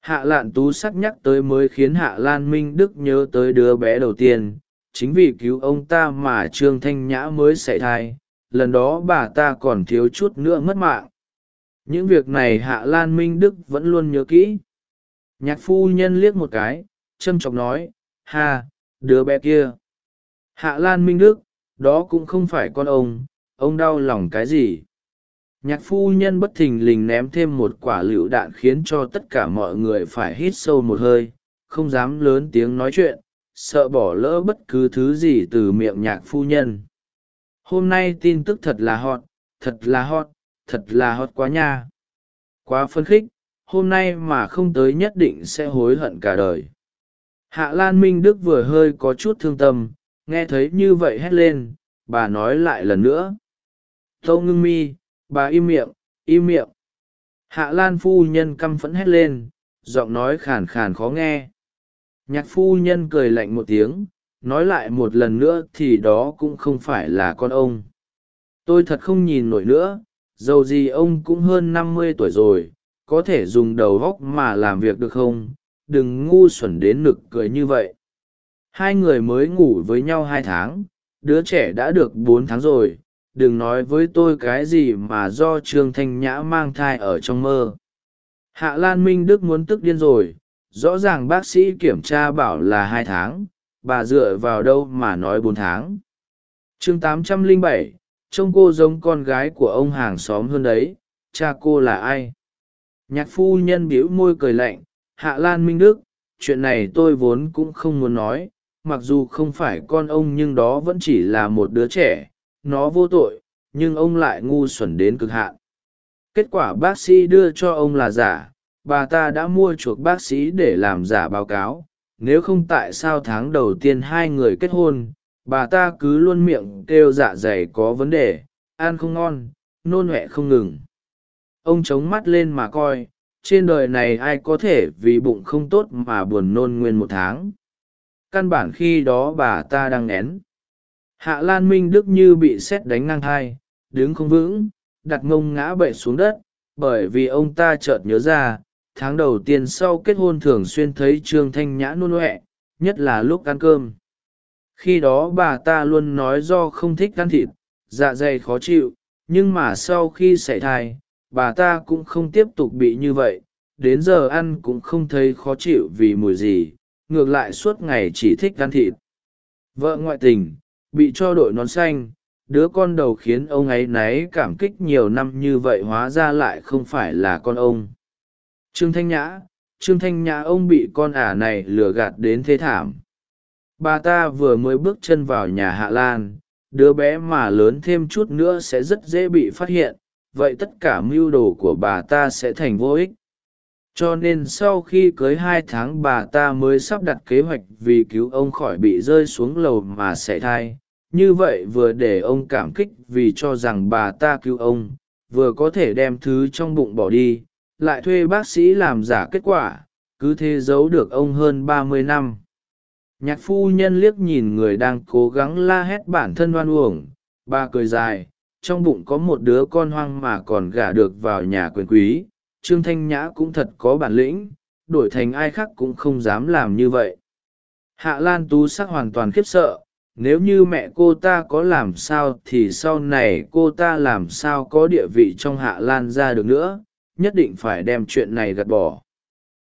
Hạ lạn tú sắc nhắc tới mới khiến hạ lan minh đức nhớ tới đứa bé đầu tiên. Chính vì cứu ông ta mà trương thanh nhã mới xảy thai. Lần đó bà ta còn thiếu chút nữa mất mạng. Những việc này hạ lan minh đức vẫn luôn nhớ kỹ. Nhạc phu nhân liếc một cái, châm chọc nói, ha, đứa bé kia. Hạ lan minh đức, đó cũng không phải con ông ông đau lòng cái gì? Nhạc phu nhân bất thình lình ném thêm một quả lựu đạn khiến cho tất cả mọi người phải hít sâu một hơi, không dám lớn tiếng nói chuyện, sợ bỏ lỡ bất cứ thứ gì từ miệng nhạc phu nhân. Hôm nay tin tức thật là hot, thật là hot, thật là hot quá nha. Quá phấn khích, hôm nay mà không tới nhất định sẽ hối hận cả đời. Hạ lan minh đức vừa hơi có chút thương tâm, nghe thấy như vậy hét lên, bà nói lại lần nữa. Tâu ngưng mi bà im miệng im miệng. Hạ lan phu nhân căm phẫn hét lên, giọng nói khàn khàn khó nghe. Nhạc phu nhân cười lạnh một tiếng, nói lại một lần nữa thì đó cũng không phải là con ông. Tôi thật không nhìn nổi nữa, dầu gì ông cũng hơn năm mươi tuổi rồi, có thể dùng đầu góc mà làm việc được không? Đừng ngu xuẩn đến nực cười như vậy. Hai người mới ngủ với nhau hai tháng, đứa trẻ đã được bốn tháng rồi đừng nói với tôi cái gì mà do trương thanh nhã mang thai ở trong mơ. Hạ lan minh đức muốn tức điên rồi, rõ ràng bác sĩ kiểm tra bảo là hai tháng, bà dựa vào đâu mà nói bốn tháng. Chương tám trăm lẻ bảy, trông cô giống con gái của ông hàng xóm hơn đấy, cha cô là ai? Nhạc phu nhân bĩu môi cười lạnh, hạ lan minh đức, chuyện này tôi vốn cũng không muốn nói, mặc dù không phải con ông nhưng đó vẫn chỉ là một đứa trẻ nó vô tội, nhưng ông lại ngu xuẩn đến cực hạn. Kết quả bác sĩ đưa cho ông là giả, bà ta đã mua chuộc bác sĩ để làm giả báo cáo. Nếu không tại sao tháng đầu tiên hai người kết hôn, bà ta cứ luôn miệng kêu dạ dày có vấn đề, ăn không ngon, nôn huệ không ngừng. Ông chống mắt lên mà coi, trên đời này ai có thể vì bụng không tốt mà buồn nôn nguyên một tháng. Căn bản khi đó bà ta đang nén hạ lan minh đức như bị sét đánh ngang thai, đứng không vững, đặt ngông ngã bậy xuống đất, bởi vì ông ta chợt nhớ ra, tháng đầu tiên sau kết hôn thường xuyên thấy trương thanh nhã nôn huệ nhất là lúc ăn cơm. Khi đó bà ta luôn nói do không thích ăn thịt dạ dày khó chịu, nhưng mà sau khi xảy thai, bà ta cũng không tiếp tục bị như vậy, đến giờ ăn cũng không thấy khó chịu vì mùi gì, ngược lại suốt ngày chỉ thích ăn thịt. Vợ ngoại tình bị cho đội nón xanh, đứa con đầu khiến ông ấy náy cảm kích nhiều năm như vậy hóa ra lại không phải là con ông. Trương thanh nhã, trương thanh nhã ông bị con ả này lừa gạt đến thế thảm. Bà ta vừa mới bước chân vào nhà hạ lan, đứa bé mà lớn thêm chút nữa sẽ rất dễ bị phát hiện, vậy tất cả mưu đồ của bà ta sẽ thành vô ích. Cho nên sau khi cưới hai tháng bà ta mới sắp đặt kế hoạch vì cứu ông khỏi bị rơi xuống lầu mà sẻ thai như vậy vừa để ông cảm kích vì cho rằng bà ta cứu ông, vừa có thể đem thứ trong bụng bỏ đi, lại thuê bác sĩ làm giả kết quả, cứ thế giấu được ông hơn ba mươi năm. Nhạc phu nhân liếc nhìn người đang cố gắng la hét bản thân oan uổng, bà cười dài, trong bụng có một đứa con hoang mà còn gả được vào nhà quyền quý, trương thanh nhã cũng thật có bản lĩnh, đổi thành ai khác cũng không dám làm như vậy. Hạ lan tú sắc hoàn toàn khiếp sợ nếu như mẹ cô ta có làm sao thì sau này cô ta làm sao có địa vị trong hạ lan ra được nữa, nhất định phải đem chuyện này gạt bỏ.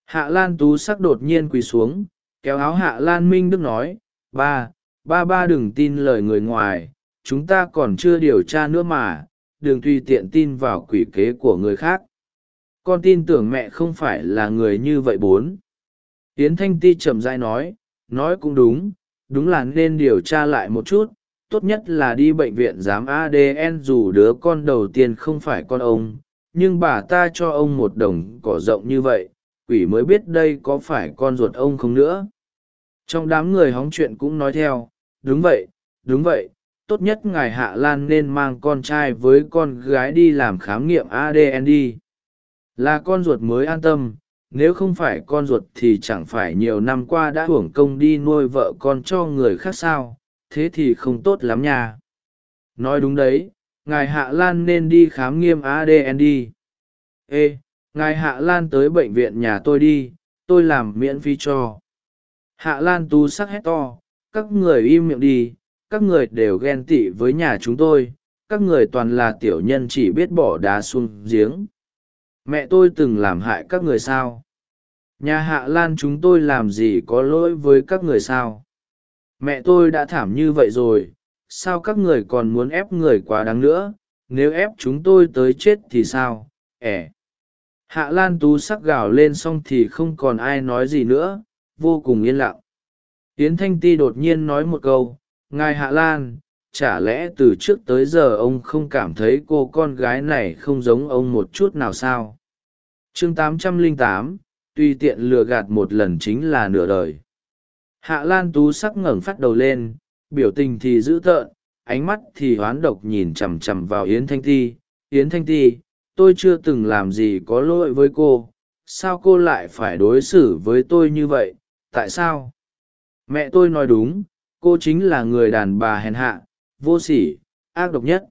Hạ lan tú sắc đột nhiên quỳ xuống, kéo áo hạ lan minh đức nói, ba ba ba đừng tin lời người ngoài, chúng ta còn chưa điều tra nữa mà, đừng tùy tiện tin vào quỷ kế của người khác. Con tin tưởng mẹ không phải là người như vậy bốn. Yến thanh ti chậm dai nói nói cũng đúng đúng là nên điều tra lại một chút, tốt nhất là đi bệnh viện giám adn dù đứa con đầu tiên không phải con ông, nhưng bà ta cho ông một đồng cỏ rộng như vậy, quỷ mới biết đây có phải con ruột ông không nữa. Trong đám người hóng chuyện cũng nói theo, đúng vậy đúng vậy, tốt nhất ngài hạ lan nên mang con trai với con gái đi làm khám nghiệm adn đi. Là con ruột mới an tâm nếu không phải con ruột thì chẳng phải nhiều năm qua đã hưởng công đi nuôi vợ con cho người khác sao, thế thì không tốt lắm nha. Nói đúng đấy, ngài hạ lan nên đi khám nghiêm adn đi. Ê, ngài hạ lan tới bệnh viện nhà tôi đi, tôi làm miễn phí cho. Hạ lan tu sắc hét to, các người im miệng đi, các người đều ghen tị với nhà chúng tôi, các người toàn là tiểu nhân chỉ biết bỏ đá xuống giếng mẹ tôi từng làm hại các người sao? Nhà hạ lan chúng tôi làm gì có lỗi với các người sao? Mẹ tôi đã thảm như vậy rồi, sao các người còn muốn ép người quá đáng nữa? Nếu ép chúng tôi tới chết thì sao? Ẻ. Hạ lan tú sắc gào lên xong thì không còn ai nói gì nữa, vô cùng yên lặng. Yến thanh ti đột nhiên nói một câu, ngài hạ lan, chả lẽ từ trước tới giờ ông không cảm thấy cô con gái này không giống ông một chút nào sao? Chương 808, tuy tiện lừa gạt một lần chính là nửa đời. Hạ lan tú sắc ngẩng phát đầu lên biểu tình thì dữ tợn ánh mắt thì hoán độc nhìn chằm chằm vào yến thanh ti. Yến thanh ti tôi chưa từng làm gì có lỗi với cô sao cô lại phải đối xử với tôi như vậy tại sao? Mẹ tôi nói đúng cô chính là người đàn bà hèn hạ vô sỉ ác độc nhất.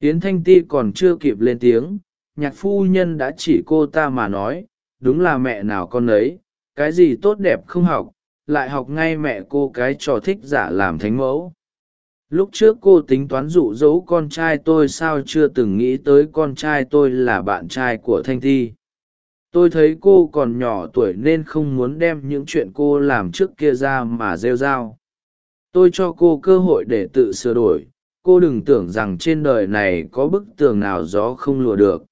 Yến thanh ti còn chưa kịp lên tiếng nhạc phu nhân đã chỉ cô ta mà nói, đúng là mẹ nào con ấy, cái gì tốt đẹp không học, lại học ngay mẹ cô cái trò thích giả làm thánh mẫu. Lúc trước cô tính toán dụ dỗ con trai tôi sao chưa từng nghĩ tới con trai tôi là bạn trai của thanh thi. Tôi thấy cô còn nhỏ tuổi nên không muốn đem những chuyện cô làm trước kia ra mà rêu r a o tôi cho cô cơ hội để tự sửa đổi, cô đừng tưởng rằng trên đời này có bức tường nào gió không lùa được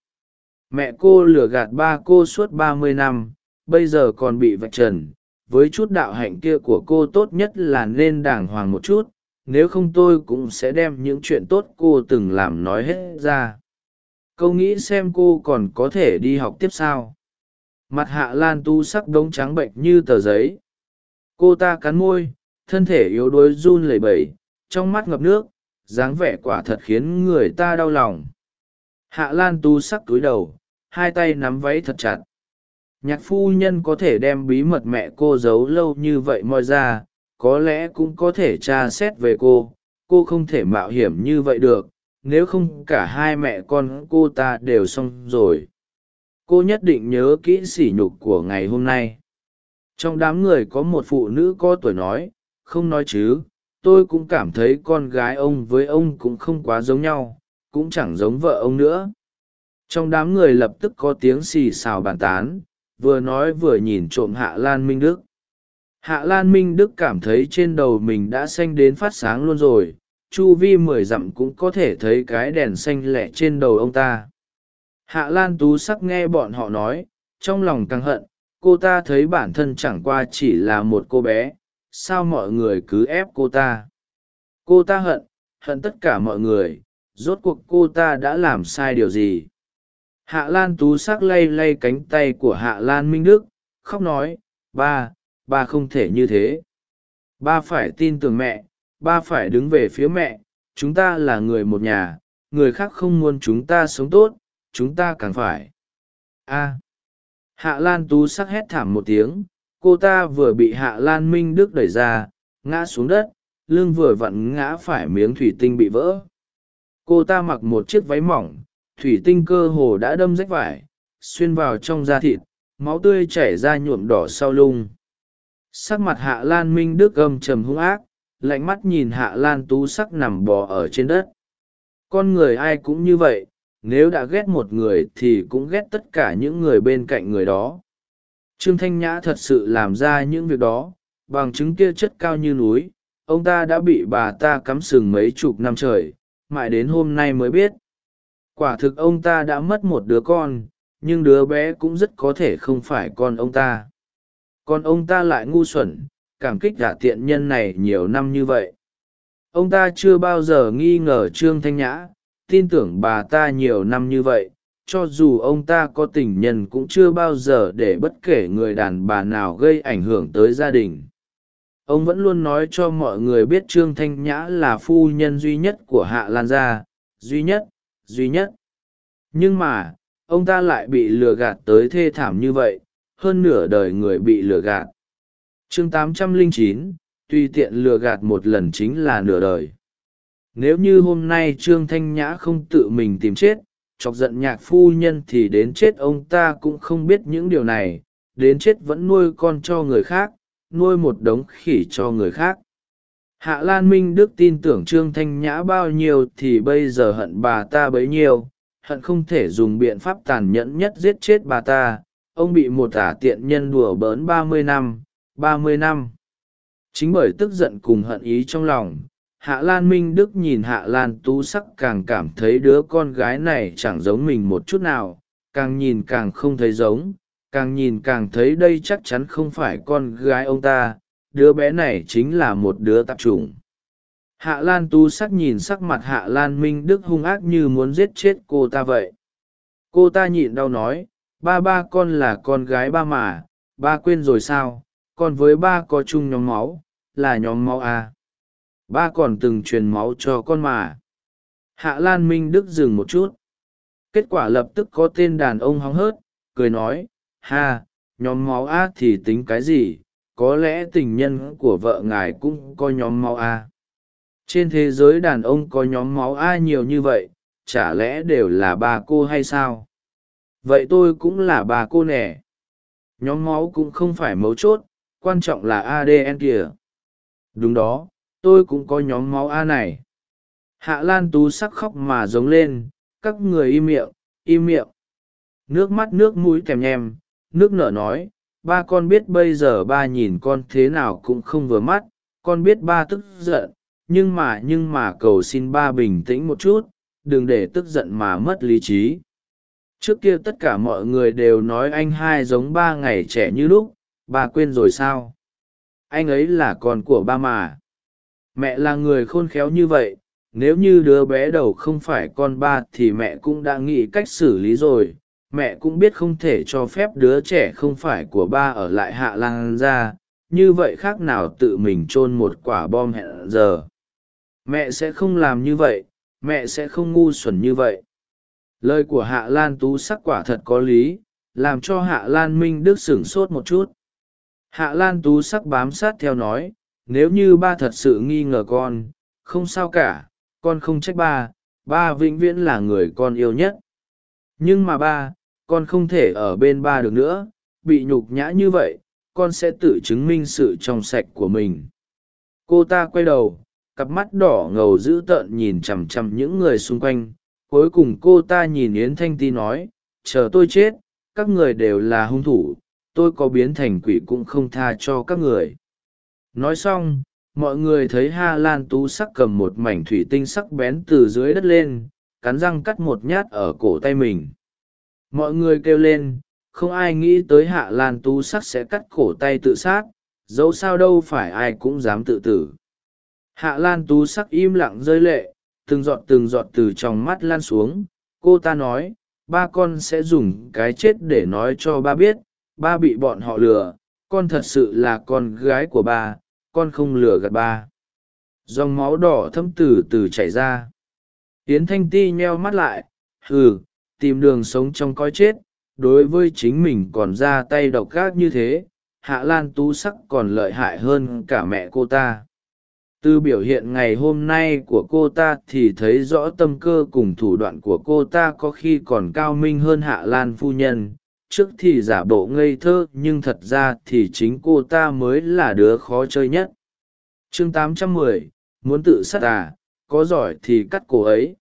mẹ cô lừa gạt ba cô suốt ba mươi năm, bây giờ còn bị vạch trần. Với chút đạo hạnh kia của cô tốt nhất là nên đàng hoàng một chút, nếu không tôi cũng sẽ đem những chuyện tốt cô từng làm nói hết ra. Câu nghĩ xem cô còn có thể đi học tiếp sao? Mặt hạ lan tu sắc đống trắng bệnh như tờ giấy. Cô ta cắn môi, thân thể yếu đuối run lẩy bẩy, trong mắt ngập nước, dáng vẻ quả thật khiến người ta đau lòng. Hạ lan tu sắc túi đầu hai tay nắm váy thật chặt. Nhạc phu nhân có thể đem bí mật mẹ cô giấu lâu như vậy moi ra, có lẽ cũng có thể tra xét về cô. Cô không thể mạo hiểm như vậy được, nếu không cả hai mẹ con cô ta đều xong rồi. Cô nhất định nhớ kỹ sỉ nhục của ngày hôm nay. Trong đám người có một phụ nữ có tuổi nói, không nói chứ, tôi cũng cảm thấy con gái ông với ông cũng không quá giống nhau, cũng chẳng giống vợ ông nữa trong đám người lập tức có tiếng xì xào bàn tán, vừa nói vừa nhìn trộm hạ lan minh đức. Hạ lan minh đức cảm thấy trên đầu mình đã xanh đến phát sáng luôn rồi, chu vi mười dặm cũng có thể thấy cái đèn xanh lẹ trên đầu ông ta. Hạ lan tú sắc nghe bọn họ nói, trong lòng căng hận, cô ta thấy bản thân chẳng qua chỉ là một cô bé, sao mọi người cứ ép cô ta? Cô ta hận hận tất cả mọi người, rốt cuộc cô ta đã làm sai điều gì? Hạ lan tú sắc lay lay cánh tay của hạ lan minh đức, khóc nói, ba ba không thể như thế. Ba phải tin tưởng mẹ, ba phải đứng về phía mẹ. Chúng ta là người một nhà, người khác không muốn chúng ta sống tốt, chúng ta càng phải. A. Hạ lan tú sắc hét thảm một tiếng, cô ta vừa bị hạ lan minh đức đẩy ra, ngã xuống đất, lưng vừa vặn ngã phải miếng thủy tinh bị vỡ. Cô ta mặc một chiếc váy mỏng thủy tinh cơ hồ đã đâm rách vải, xuyên vào trong da thịt, máu tươi chảy ra nhuộm đỏ sau lung sắc mặt hạ lan minh đức gầm trầm hung ác, lạnh mắt nhìn hạ lan tú sắc nằm bò ở trên đất. Con người ai cũng như vậy, nếu đã ghét một người thì cũng ghét tất cả những người bên cạnh người đó. Trương thanh nhã thật sự làm ra những việc đó, bằng chứng kia chất cao như núi, ông ta đã bị bà ta cắm sừng mấy chục năm trời, mãi đến hôm nay mới biết quả thực ông ta đã mất một đứa con, nhưng đứa bé cũng rất có thể không phải con ông ta. Còn ông ta lại ngu xuẩn, cảm kích gả tiện nhân này nhiều năm như vậy. Ông ta chưa bao giờ nghi ngờ trương thanh nhã, tin tưởng bà ta nhiều năm như vậy, cho dù ông ta có tình nhân cũng chưa bao giờ để bất kể người đàn bà nào gây ảnh hưởng tới gia đình. Ông vẫn luôn nói cho mọi người biết trương thanh nhã là phu nhân duy nhất của hạ lan gia, duy nhất duy nhất. Nhưng mà ông ta lại bị lừa gạt tới thê thảm như vậy hơn nửa đời người bị lừa gạt. Chương 809, tùy tiện lừa gạt một lần chính là nửa đời. Nếu như hôm nay trương thanh nhã không tự mình tìm chết chọc giận nhạc phu nhân thì đến chết ông ta cũng không biết những điều này. Đến chết vẫn nuôi con cho người khác nuôi một đống khỉ cho người khác hạ lan minh đức tin tưởng trương thanh nhã bao nhiêu thì bây giờ hận bà ta bấy nhiêu, hận không thể dùng biện pháp tàn nhẫn nhất giết chết bà ta. Ông bị một tả tiện nhân đùa bỡn ba mươi năm, ba mươi năm. Chính bởi tức giận cùng hận ý trong lòng, hạ lan minh đức nhìn hạ lan tú sắc càng cảm thấy đứa con gái này chẳng giống mình một chút nào, càng nhìn càng không thấy giống, càng nhìn càng thấy đây chắc chắn không phải con gái ông ta đứa bé này chính là một đứa tạp chủng. Hạ lan Tu sắc nhìn sắc mặt hạ lan minh đức hung ác như muốn giết chết cô ta vậy. Cô ta nhịn đau nói, ba ba con là con gái ba mà, ba quên rồi sao, con với ba có chung nhóm máu, là nhóm máu à. ba còn từng truyền máu cho con mà. Hạ lan minh đức dừng một chút. Kết quả lập tức có tên đàn ông hóng hớt, cười nói, ha, nhóm máu a thì tính cái gì có lẽ tình nhân của vợ ngài cũng có nhóm máu a. Trên thế giới đàn ông có nhóm máu a nhiều như vậy, chả lẽ đều là bà cô hay sao? Vậy tôi cũng là bà cô nè. Nhóm máu cũng không phải mấu chốt, quan trọng là adn kìa. Đúng đó, tôi cũng có nhóm máu a này. Hạ lan tú sắc khóc mà giống lên, các người im miệng im miệng. Nước mắt nước mũi tèm nhem, nước nở nói ba con biết bây giờ ba nhìn con thế nào cũng không vừa mắt, con biết ba tức giận, nhưng mà nhưng mà cầu xin ba bình tĩnh một chút, đừng để tức giận mà mất lý trí. Trước kia tất cả mọi người đều nói anh hai giống ba ngày trẻ như lúc, ba quên rồi sao? Anh ấy là con của ba mà. Mẹ là người khôn khéo như vậy, nếu như đứa bé đầu không phải con ba thì mẹ cũng đã nghĩ cách xử lý rồi mẹ cũng biết không thể cho phép đứa trẻ không phải của ba ở lại hạ lan ra, như vậy khác nào tự mình t r ô n một quả bom hẹn giờ. Mẹ sẽ không làm như vậy, mẹ sẽ không ngu xuẩn như vậy. Lời của hạ lan tú sắc quả thật có lý, làm cho hạ lan minh đức sửng sốt một chút. Hạ lan tú sắc bám sát theo nói, nếu như ba thật sự nghi ngờ con, không sao cả, con không trách ba ba vĩnh viễn là người con yêu nhất. Nhưng mà ba con không thể ở bên ba được nữa, bị nhục nhã như vậy, con sẽ tự chứng minh sự trong sạch của mình. Cô ta quay đầu, cặp mắt đỏ ngầu dữ tợn nhìn chằm chằm những người xung quanh, cuối cùng cô ta nhìn yến thanh ti nói, chờ tôi chết, các người đều là hung thủ, tôi có biến thành quỷ cũng không tha cho các người. Nói xong, mọi người thấy ha lan tú sắc cầm một mảnh thủy tinh sắc bén từ dưới đất lên, cắn răng cắt một nhát ở cổ tay mình mọi người kêu lên, không ai nghĩ tới hạ lan tú sắc sẽ cắt cổ tay tự sát, dẫu sao đâu phải ai cũng dám tự tử. Hạ lan tú sắc im lặng rơi lệ, từng giọt từng giọt từ trong mắt lan xuống. Cô ta nói, ba con sẽ dùng cái chết để nói cho ba biết, ba bị bọn họ lừa, con thật sự là con gái của ba, con không lừa gạt ba. Dòng máu đỏ thâm từ từ chảy ra. Tiến thanh ti nheo mắt lại, hừ tìm đường sống trong coi chết đối với chính mình còn ra tay độc gác như thế hạ lan tú sắc còn lợi hại hơn cả mẹ cô ta. Từ biểu hiện ngày hôm nay của cô ta thì thấy rõ tâm cơ cùng thủ đoạn của cô ta có khi còn cao minh hơn hạ lan phu nhân. Trước thì giả bộ ngây thơ nhưng thật ra thì chính cô ta mới là đứa khó chơi nhất. Chương 810, muốn tự sát à? Có giỏi thì cắt cổ ấy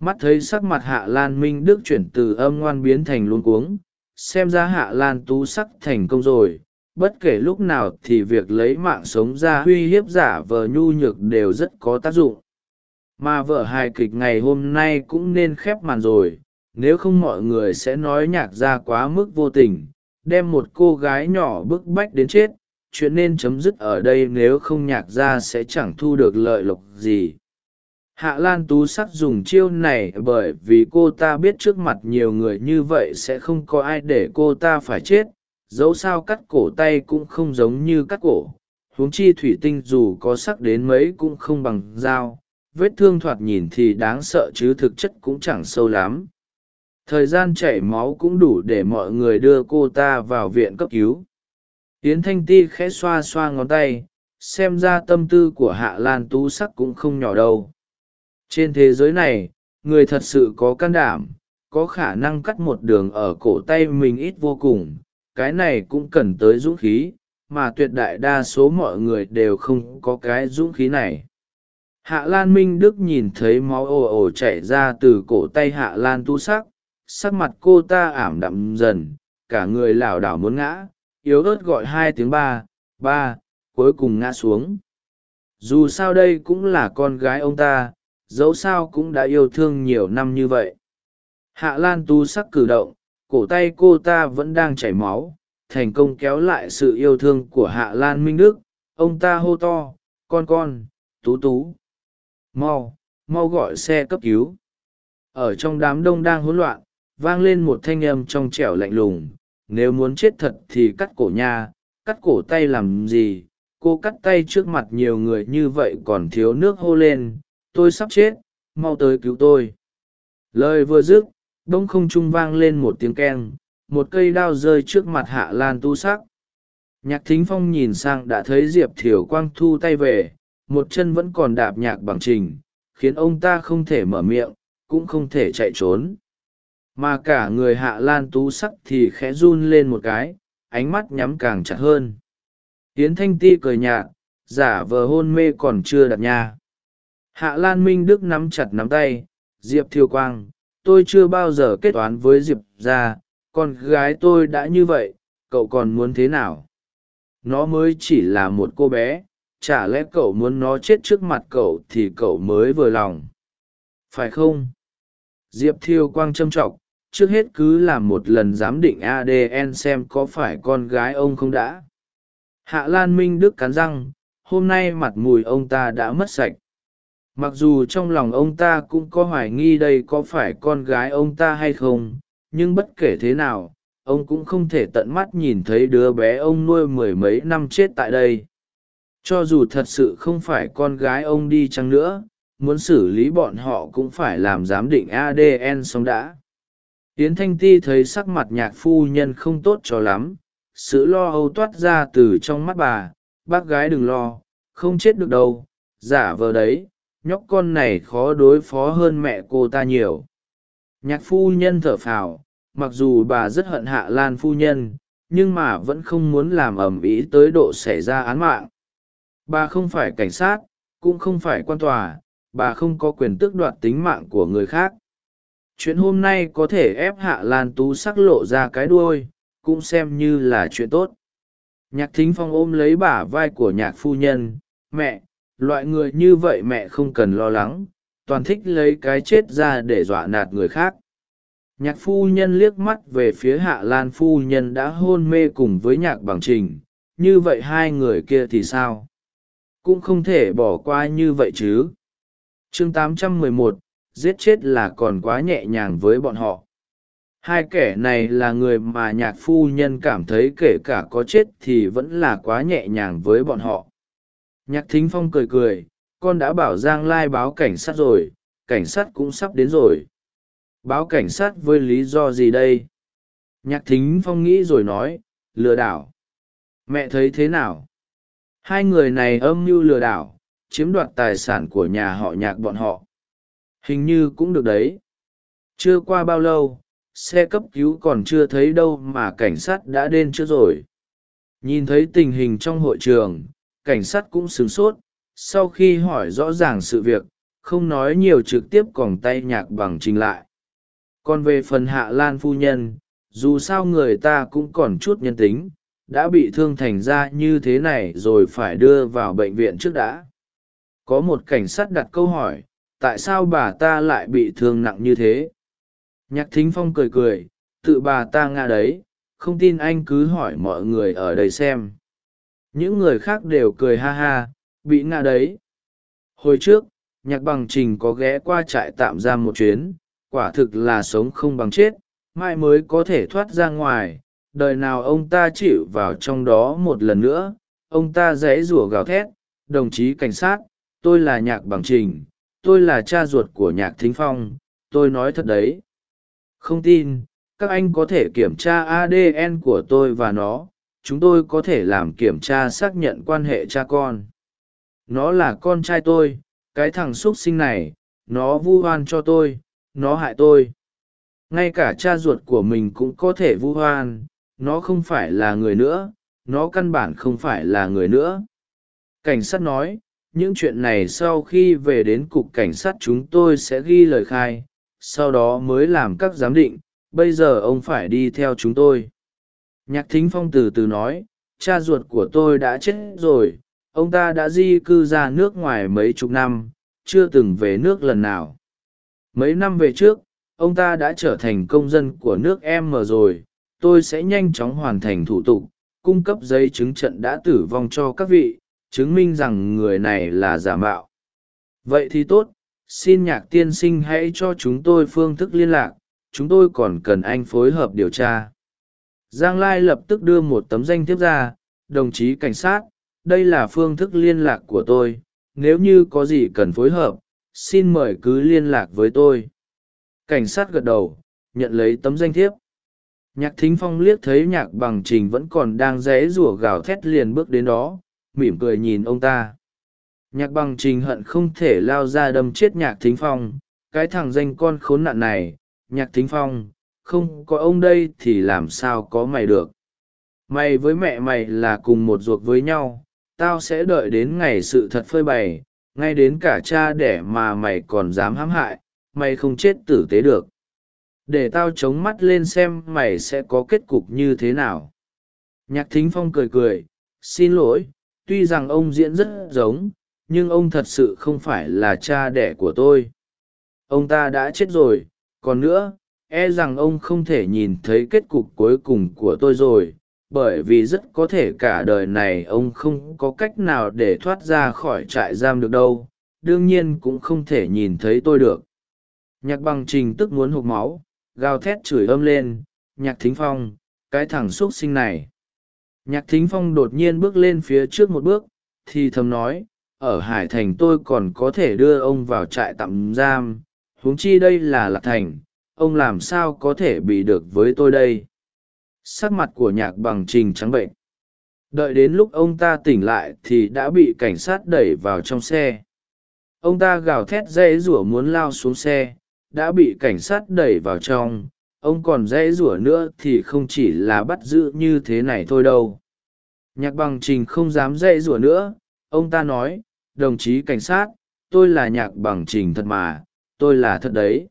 mắt thấy sắc mặt hạ lan minh đức chuyển từ âm ngoan biến thành luôn cuống, xem ra hạ lan tú sắc thành công rồi, bất kể lúc nào thì việc lấy mạng sống ra uy hiếp giả vờ nhu nhược đều rất có tác dụng. Mà vở hài kịch ngày hôm nay cũng nên khép màn rồi, nếu không mọi người sẽ nói nhạc ra quá mức vô tình, đem một cô gái nhỏ bức bách đến chết, chuyện nên chấm dứt ở đây nếu không nhạc ra sẽ chẳng thu được lợi lộc gì hạ lan tú sắc dùng chiêu này bởi vì cô ta biết trước mặt nhiều người như vậy sẽ không có ai để cô ta phải chết, dẫu sao cắt cổ tay cũng không giống như cắt cổ. Huống chi thủy tinh dù có sắc đến mấy cũng không bằng dao, vết thương thoạt nhìn thì đáng sợ chứ thực chất cũng chẳng sâu lắm. Thời gian chảy máu cũng đủ để mọi người đưa cô ta vào viện cấp cứu. Tiến thanh ti khẽ xoa xoa ngón tay, xem ra tâm tư của hạ lan tú sắc cũng không nhỏ đâu trên thế giới này, người thật sự có can đảm, có khả năng cắt một đường ở cổ tay mình ít vô cùng. Cái này cũng cần tới dũng khí, mà tuyệt đại đa số mọi người đều không có cái dũng khí này. Hạ lan minh đức nhìn thấy máu ồ ồ chảy ra từ cổ tay hạ lan tu sắc sắc mặt cô ta ảm đạm dần, cả người lảo đảo muốn ngã, yếu ớt gọi hai tiếng ba ba, cuối cùng ngã xuống. Dù sao đây cũng là con gái ông ta dẫu sao cũng đã yêu thương nhiều năm như vậy. Hạ lan tu sắc cử động, cổ tay cô ta vẫn đang chảy máu, thành công kéo lại sự yêu thương của hạ lan minh đức. Ông ta hô to, con con, tú tú, mau mau gọi xe cấp cứu. Ở trong đám đông đang hỗn loạn, vang lên một thanh âm trong trẻo lạnh lùng, nếu muốn chết thật thì cắt cổ nha, cắt cổ tay làm gì? Cô cắt tay trước mặt nhiều người như vậy còn thiếu nước hô lên tôi sắp chết, mau tới cứu tôi. Lời vừa dứt, bỗng không trung vang lên một tiếng keng, một cây đao rơi trước mặt hạ lan tu sắc. Nhạc thính phong nhìn sang đã thấy diệp thiều quang thu tay về, một chân vẫn còn đạp nhạc bằng trình, khiến ông ta không thể mở miệng, cũng không thể chạy trốn. Mà cả người hạ lan tú sắc thì khẽ run lên một cái, ánh mắt nhắm càng chặt hơn. Yến thanh ti cười nhạt, giả vờ hôn mê còn chưa đặt nha hạ lan minh đức nắm chặt nắm tay, diệp thiêu quang, tôi chưa bao giờ kết toán với diệp ra con gái tôi đã như vậy, cậu còn muốn thế nào? Nó mới chỉ là một cô bé, chả lẽ cậu muốn nó chết trước mặt cậu thì cậu mới vừa lòng? Phải không? Diệp thiêu quang châm t r ọ c trước hết cứ làm một lần giám định adn xem có phải con gái ông không đã. Hạ lan minh đức cắn răng, hôm nay mặt mùi ông ta đã mất sạch mặc dù trong lòng ông ta cũng có hoài nghi đây có phải con gái ông ta hay không, nhưng bất kể thế nào, ông cũng không thể tận mắt nhìn thấy đứa bé ông nuôi mười mấy năm chết tại đây. Cho dù thật sự không phải con gái ông đi chăng nữa, muốn xử lý bọn họ cũng phải làm giám định adn xong đã. Yến thanh ti thấy sắc mặt nhạc phu nhân không tốt cho lắm, sự lo âu toát ra từ trong mắt bà, bác gái đừng lo, không chết được đâu, giả vờ đấy nhóc con này khó đối phó hơn mẹ cô ta nhiều. Nhạc phu nhân thở phào, mặc dù bà rất hận hạ lan phu nhân, nhưng mà vẫn không muốn làm ầm ĩ tới độ xảy ra án mạng. Bà không phải cảnh sát, cũng không phải quan tòa, bà không có quyền tước đoạt tính mạng của người khác. Chuyện hôm nay có thể ép hạ lan tú sắc lộ ra cái đuôi, cũng xem như là chuyện tốt. Nhạc thính phong ôm lấy bả vai của nhạc phu nhân, mẹ loại người như vậy mẹ không cần lo lắng toàn thích lấy cái chết ra để dọa nạt người khác. Nhạc phu nhân liếc mắt về phía hạ lan phu nhân đã hôn mê cùng với nhạc bằng trình như vậy hai người kia thì sao? Cũng không thể bỏ qua như vậy chứ. Chương 811, giết chết là còn quá nhẹ nhàng với bọn họ. Hai kẻ này là người mà nhạc phu nhân cảm thấy kể cả có chết thì vẫn là quá nhẹ nhàng với bọn họ nhạc thính phong cười cười, con đã bảo giang lai báo cảnh sát rồi, cảnh sát cũng sắp đến rồi. Báo cảnh sát với lý do gì đây? Nhạc thính phong nghĩ rồi nói, lừa đảo. Mẹ thấy thế nào? Hai người này âm mưu lừa đảo, chiếm đoạt tài sản của nhà họ nhạc bọn họ. Hình như cũng được đấy. Chưa qua bao lâu, xe cấp cứu còn chưa thấy đâu mà cảnh sát đã đến chưa rồi. Nhìn thấy tình hình trong hội trường cảnh sát cũng sửng sốt, sau khi hỏi rõ ràng sự việc, không nói nhiều trực tiếp còng tay nhạc bằng trình lại. Còn về phần hạ lan phu nhân, dù sao người ta cũng còn chút nhân tính, đã bị thương thành ra như thế này rồi phải đưa vào bệnh viện trước đã. Có một cảnh sát đặt câu hỏi, tại sao bà ta lại bị thương nặng như thế? Nhạc thính phong cười cười, tự bà ta ngã đấy, không tin anh cứ hỏi mọi người ở đây xem những người khác đều cười ha ha, bị ngã đấy. Hồi trước, nhạc bằng trình có ghé qua trại tạm giam một chuyến, quả thực là sống không bằng chết, mai mới có thể thoát ra ngoài. Đời nào ông ta chịu vào trong đó một lần nữa, ông ta dãy rủa gào thét, đồng chí cảnh sát, tôi là nhạc bằng trình, tôi là cha ruột của nhạc thính phong, tôi nói thật đấy. Không tin, các anh có thể kiểm tra adn của tôi và nó chúng tôi có thể làm kiểm tra xác nhận quan hệ cha con. Nó là con trai tôi, cái thằng x u ấ t sinh này, nó vu oan cho tôi, nó hại tôi. Ngay cả cha ruột của mình cũng có thể vu oan, nó không phải là người nữa, nó căn bản không phải là người nữa. Cảnh sát nói, những chuyện này sau khi về đến cục cảnh sát chúng tôi sẽ ghi lời khai, sau đó mới làm các giám định, bây giờ ông phải đi theo chúng tôi nhạc thính phong từ từ nói, cha ruột của tôi đã chết rồi, ông ta đã di cư ra nước ngoài mấy chục năm, chưa từng về nước lần nào. Mấy năm về trước, ông ta đã trở thành công dân của nước em mờ rồi, tôi sẽ nhanh chóng hoàn thành thủ tục, cung cấp giấy chứng trận đã tử vong cho các vị, chứng minh rằng người này là giả mạo. Vậy thì tốt, xin nhạc tiên sinh hãy cho chúng tôi phương thức liên lạc, chúng tôi còn cần anh phối hợp điều tra giang lai lập tức đưa một tấm danh thiếp ra, đồng chí cảnh sát, đây là phương thức liên lạc của tôi, nếu như có gì cần phối hợp, xin mời cứ liên lạc với tôi. Cảnh sát gật đầu, nhận lấy tấm danh thiếp. Nhạc thính phong liếc thấy nhạc bằng trình vẫn còn đang rẽ rủa gào thét liền bước đến đó, mỉm cười nhìn ông ta. Nhạc bằng trình hận không thể lao ra đâm chết nhạc thính phong, cái thằng danh con khốn nạn này, nhạc thính phong không có ông đây thì làm sao có mày được. Mày với mẹ mày là cùng một ruột với nhau, tao sẽ đợi đến ngày sự thật phơi bày, ngay đến cả cha đẻ mà mày còn dám hãm hại, mày không chết tử tế được. Để tao chống mắt lên xem mày sẽ có kết cục như thế nào. Nhạc thính phong cười cười, xin lỗi, tuy rằng ông diễn rất giống, nhưng ông thật sự không phải là cha đẻ của tôi. Ông ta đã chết rồi, còn nữa e rằng ông không thể nhìn thấy kết cục cuối cùng của tôi rồi, bởi vì rất có thể cả đời này ông không có cách nào để thoát ra khỏi trại giam được đâu, đương nhiên cũng không thể nhìn thấy tôi được. Nhạc bằng trình tức muốn hộp máu, gào thét chửi âm lên, nhạc thính phong, cái thằng x u ấ t sinh này. Nhạc thính phong đột nhiên bước lên phía trước một bước, thì thầm nói, ở hải thành tôi còn có thể đưa ông vào trại tạm giam, huống chi đây là lạc thành ông làm sao có thể bị được với tôi đây? Sắc mặt của nhạc bằng trình trắng bệnh. Đợi đến lúc ông ta tỉnh lại thì đã bị cảnh sát đẩy vào trong xe. Ông ta gào thét dãy rủa muốn lao xuống xe, đã bị cảnh sát đẩy vào trong. Ông còn dãy rủa nữa thì không chỉ là bắt giữ như thế này thôi đâu. Nhạc bằng trình không dám dãy rủa nữa. Ông ta nói, đồng chí cảnh sát, tôi là nhạc bằng trình thật mà, tôi là thật đấy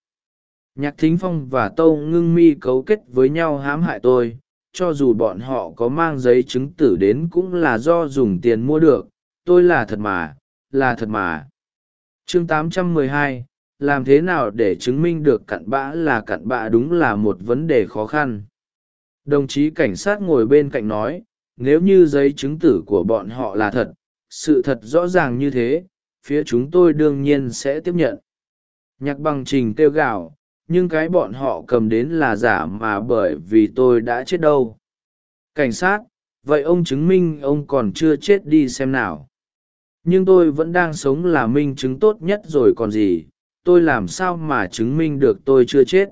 nhạc thính phong và tâu ngưng mi cấu kết với nhau hãm hại tôi cho dù bọn họ có mang giấy chứng tử đến cũng là do dùng tiền mua được tôi là thật mà là thật mà. Chương 812, làm thế nào để chứng minh được cặn bã là cặn bã đúng là một vấn đề khó khăn. Đồng chí cảnh sát ngồi bên cạnh nói nếu như giấy chứng tử của bọn họ là thật sự thật rõ ràng như thế phía chúng tôi đương nhiên sẽ tiếp nhận. Nhạc bằng trình kêu gào nhưng cái bọn họ cầm đến là giả mà bởi vì tôi đã chết đâu. Cảnh sát, vậy ông chứng minh ông còn chưa chết đi xem nào. Nhưng tôi vẫn đang sống là minh chứng tốt nhất rồi còn gì, tôi làm sao mà chứng minh được tôi chưa chết.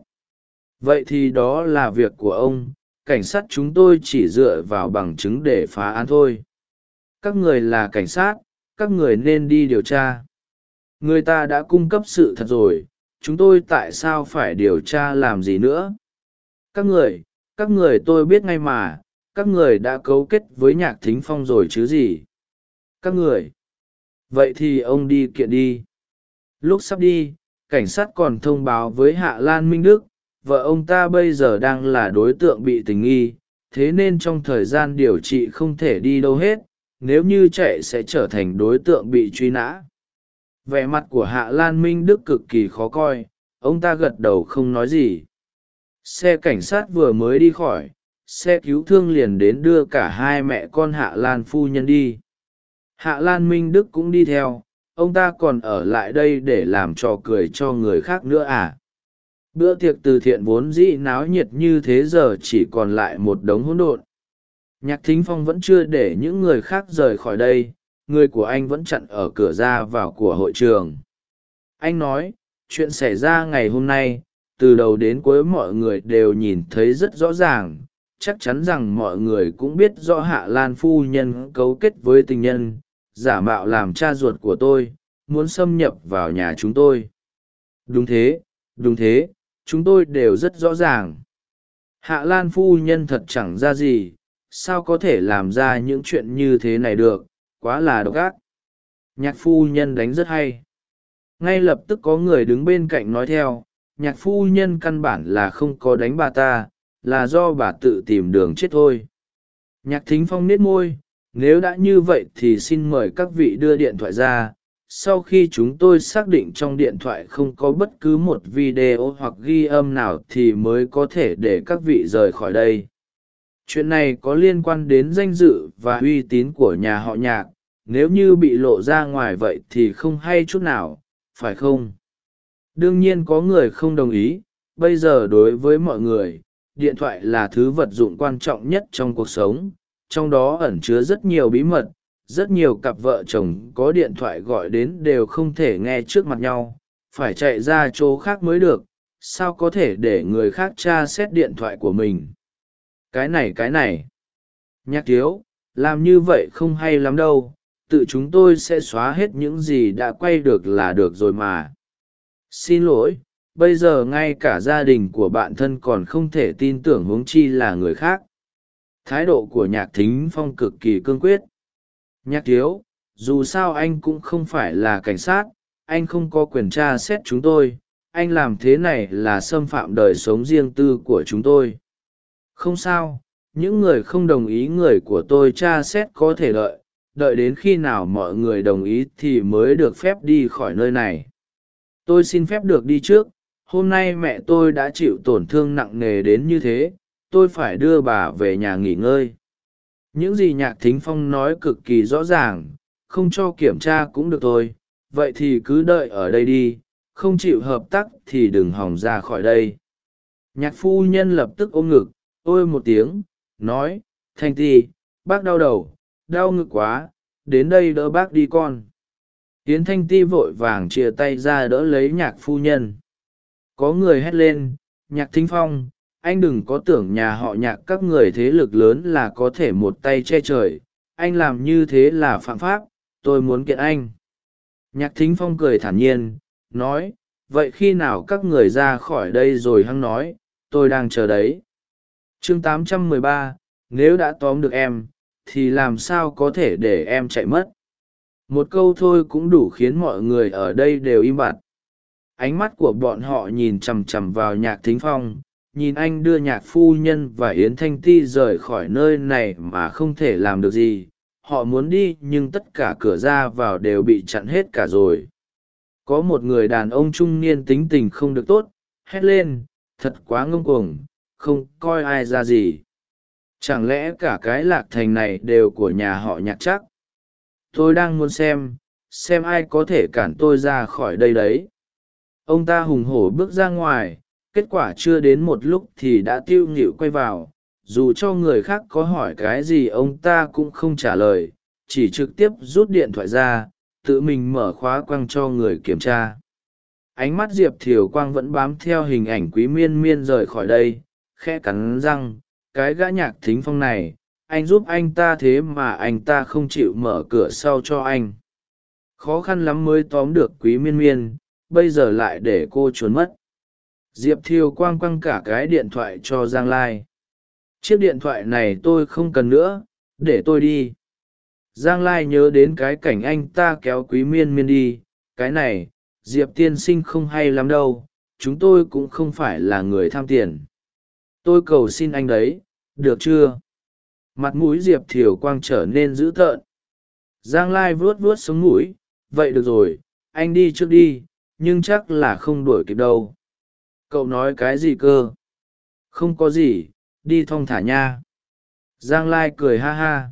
Vậy thì đó là việc của ông, cảnh sát chúng tôi chỉ dựa vào bằng chứng để phá án thôi. Các người là cảnh sát, các người nên đi điều tra. Người ta đã cung cấp sự thật rồi chúng tôi tại sao phải điều tra làm gì nữa? Các người các người tôi biết ngay mà, các người đã cấu kết với nhạc thính phong rồi chứ gì? Các người. Vậy thì ông đi kiện đi. Lúc sắp đi, cảnh sát còn thông báo với hạ lan minh đức, vợ ông ta bây giờ đang là đối tượng bị tình nghi, thế nên trong thời gian điều trị không thể đi đâu hết, nếu như chạy sẽ trở thành đối tượng bị truy nã vẻ mặt của hạ lan minh đức cực kỳ khó coi, ông ta gật đầu không nói gì. Xe cảnh sát vừa mới đi khỏi, xe cứu thương liền đến đưa cả hai mẹ con hạ lan phu nhân đi. Hạ lan minh đức cũng đi theo, ông ta còn ở lại đây để làm trò cười cho người khác nữa à? Bữa tiệc từ thiện vốn dĩ náo nhiệt như thế giờ chỉ còn lại một đống hỗn độn. Nhạc thính phong vẫn chưa để những người khác rời khỏi đây người của anh vẫn chặn ở cửa ra vào của hội trường. Anh nói, chuyện xảy ra ngày hôm nay, từ đầu đến cuối mọi người đều nhìn thấy rất rõ ràng. Chắc chắn rằng mọi người cũng biết rõ hạ lan phu nhân cấu kết với tình nhân, giả mạo làm cha ruột của tôi, muốn xâm nhập vào nhà chúng tôi. Đúng thế đúng thế, chúng tôi đều rất rõ ràng. Hạ lan phu nhân thật chẳng ra gì, sao có thể làm ra những chuyện như thế này được? Quá là độc ác. Nhạc phu nhân đánh rất hay. Ngay lập tức có người đứng bên cạnh nói theo, nhạc phu nhân căn bản là không có đánh bà ta, là do bà tự tìm đường chết thôi. Nhạc thính phong nết môi, nếu đã như vậy thì xin mời các vị đưa điện thoại ra, sau khi chúng tôi xác định trong điện thoại không có bất cứ một video hoặc ghi âm nào thì mới có thể để các vị rời khỏi đây. Chuyện này có liên quan đến danh dự và uy tín của nhà họ nhạc nếu như bị lộ ra ngoài vậy thì không hay chút nào, phải không? Đương nhiên có người không đồng ý, bây giờ đối với mọi người, điện thoại là thứ vật dụng quan trọng nhất trong cuộc sống, trong đó ẩn chứa rất nhiều bí mật, rất nhiều cặp vợ chồng có điện thoại gọi đến đều không thể nghe trước mặt nhau, phải chạy ra chỗ khác mới được, sao có thể để người khác tra xét điện thoại của mình? Cái này cái này. Nhạc thiếu, làm như vậy không hay lắm đâu tự chúng tôi sẽ xóa hết những gì đã quay được là được rồi mà. Xin lỗi, bây giờ ngay cả gia đình của bạn thân còn không thể tin tưởng huống chi là người khác. Thái độ của nhạc thính phong cực kỳ cương quyết. Nhạc thiếu, dù sao anh cũng không phải là cảnh sát, anh không có quyền tra xét chúng tôi. Anh làm thế này là xâm phạm đời sống riêng tư của chúng tôi. Không sao, những người không đồng ý người của tôi tra xét có thể đợi đợi đến khi nào mọi người đồng ý thì mới được phép đi khỏi nơi này. Tôi xin phép được đi trước, hôm nay mẹ tôi đã chịu tổn thương nặng nề đến như thế, tôi phải đưa bà về nhà nghỉ ngơi. Những gì nhạc thính phong nói cực kỳ rõ ràng, không cho kiểm tra cũng được thôi, vậy thì cứ đợi ở đây đi, không chịu hợp tác thì đừng hỏng ra khỏi đây. Nhạc phu nhân lập tức ôm ngực, ôi một tiếng, nói, thanh ti, bác đau đầu đau ngực quá đến đây đỡ bác đi con. Tiến thanh ti vội vàng chia tay ra đỡ lấy nhạc phu nhân. Có người hét lên nhạc thính phong anh đừng có tưởng nhà họ nhạc các người thế lực lớn là có thể một tay che trời. Anh làm như thế là phạm pháp tôi muốn kiện anh. Nhạc thính phong cười thản nhiên nói vậy khi nào các người ra khỏi đây rồi hăng nói tôi đang chờ đấy. Chương 813, nếu đã tóm được em thì làm sao có thể để em chạy mất? Một câu thôi cũng đủ khiến mọi người ở đây đều im bặt. Ánh mắt của bọn họ nhìn chằm chằm vào nhạc thính phong, nhìn anh đưa nhạc phu nhân và yến thanh ti rời khỏi nơi này mà không thể làm được gì. Họ muốn đi, nhưng tất cả cửa ra vào đều bị chặn hết cả rồi. Có một người đàn ông trung niên tính tình không được tốt, hét lên, thật quá ngông cuồng, không coi ai ra gì chẳng lẽ cả cái lạc thành này đều của nhà họ nhạc chắc? Tôi đang muốn xem xem ai có thể cản tôi ra khỏi đây đấy. Ông ta hùng hổ bước ra ngoài, kết quả chưa đến một lúc thì đã tiêu nghịu quay vào. Dù cho người khác có hỏi cái gì, ông ta cũng không trả lời, chỉ trực tiếp rút điện thoại ra, tự mình mở khóa quăng cho người kiểm tra. Ánh mắt diệp thiều quang vẫn bám theo hình ảnh quý miên miên rời khỏi đây khe cắn răng cái gã nhạc thính phong này, anh giúp anh ta thế mà anh ta không chịu mở cửa sau cho anh. Khó khăn lắm mới tóm được quý miên miên, bây giờ lại để cô trốn mất. Diệp thiêu quang quăng cả cái điện thoại cho giang lai. Chiếc điện thoại này tôi không cần nữa, để tôi đi. Giang lai nhớ đến cái cảnh anh ta kéo quý miên miên đi. Cái này, diệp tiên sinh không hay lắm đâu. Chúng tôi cũng không phải là người tham tiền. Tôi cầu xin anh đấy được chưa? Mặt mũi diệp thiều quang trở nên dữ tợn. Giang lai vuốt vuốt sống mũi, vậy được rồi, anh đi trước đi, nhưng chắc là không đuổi kịp đâu. Cậu nói cái gì cơ? Không có gì, đi thong thả nha. Giang lai cười ha ha.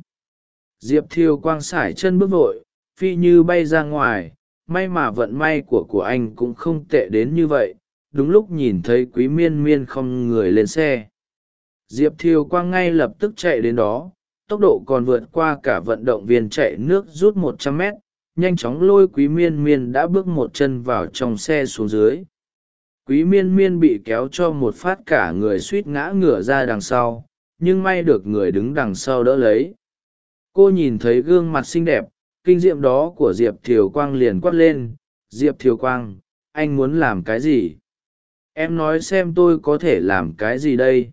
Diệp thiều quang sải chân bước vội, phi như bay ra ngoài. May mà vận may của của anh cũng không tệ đến như vậy. Đúng lúc nhìn thấy quý miên miên không người lên xe diệp thiều quang ngay lập tức chạy đến đó, tốc độ còn vượt qua cả vận động viên chạy nước rút một trăm mét, nhanh chóng lôi quý miên miên đã bước một chân vào trong xe xuống dưới. Quý miên miên bị kéo cho một phát cả người suýt ngã ngửa ra đằng sau, nhưng may được người đứng đằng sau đỡ lấy. Cô nhìn thấy gương mặt xinh đẹp, kinh diệm đó của diệp thiều quang liền quát lên, diệp thiều quang, anh muốn làm cái gì? Em nói xem tôi có thể làm cái gì đây?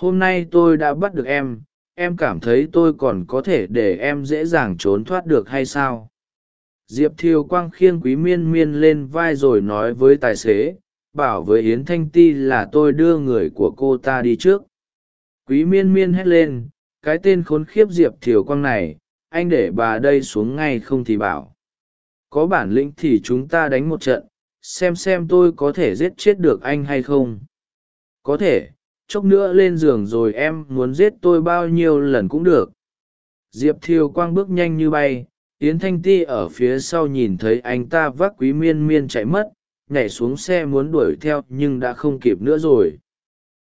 Hôm nay tôi đã bắt được em em cảm thấy tôi còn có thể để em dễ dàng trốn thoát được hay sao? Diệp thiều quang khiêng quý miên miên lên vai rồi nói với tài xế, bảo với yến thanh ti là tôi đưa người của cô ta đi trước. Quý miên miên hét lên, cái tên khốn khiếp diệp thiều quang này, anh để bà đây xuống ngay không thì bảo. Có bản lĩnh thì chúng ta đánh một trận, xem xem tôi có thể giết chết được anh hay không. Có thể chốc nữa lên giường rồi em muốn giết tôi bao nhiêu lần cũng được. Diệp thiều quang bước nhanh như bay, yến thanh ti ở phía sau nhìn thấy anh ta vác quý miên miên chạy mất, nhảy xuống xe muốn đuổi theo nhưng đã không kịp nữa rồi.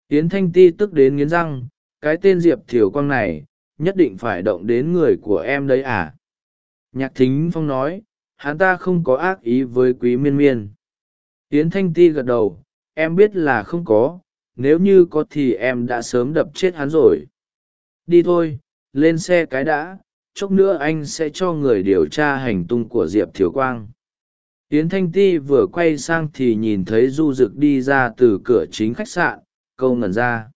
Yến thanh ti tức đến nghiến răng, cái tên diệp thiều quang này, nhất định phải động đến người của em đấy à? Nhạc thính phong nói, hắn ta không có ác ý với quý miên miên. Yến thanh ti gật đầu, em biết là không có nếu như có thì em đã sớm đập chết hắn rồi. Đi thôi, lên xe cái đã, chốc nữa anh sẽ cho người điều tra hành tung của diệp Thiếu quang. Yến thanh ti vừa quay sang thì nhìn thấy du rực đi ra từ cửa chính khách sạn, câu ngẩn ra.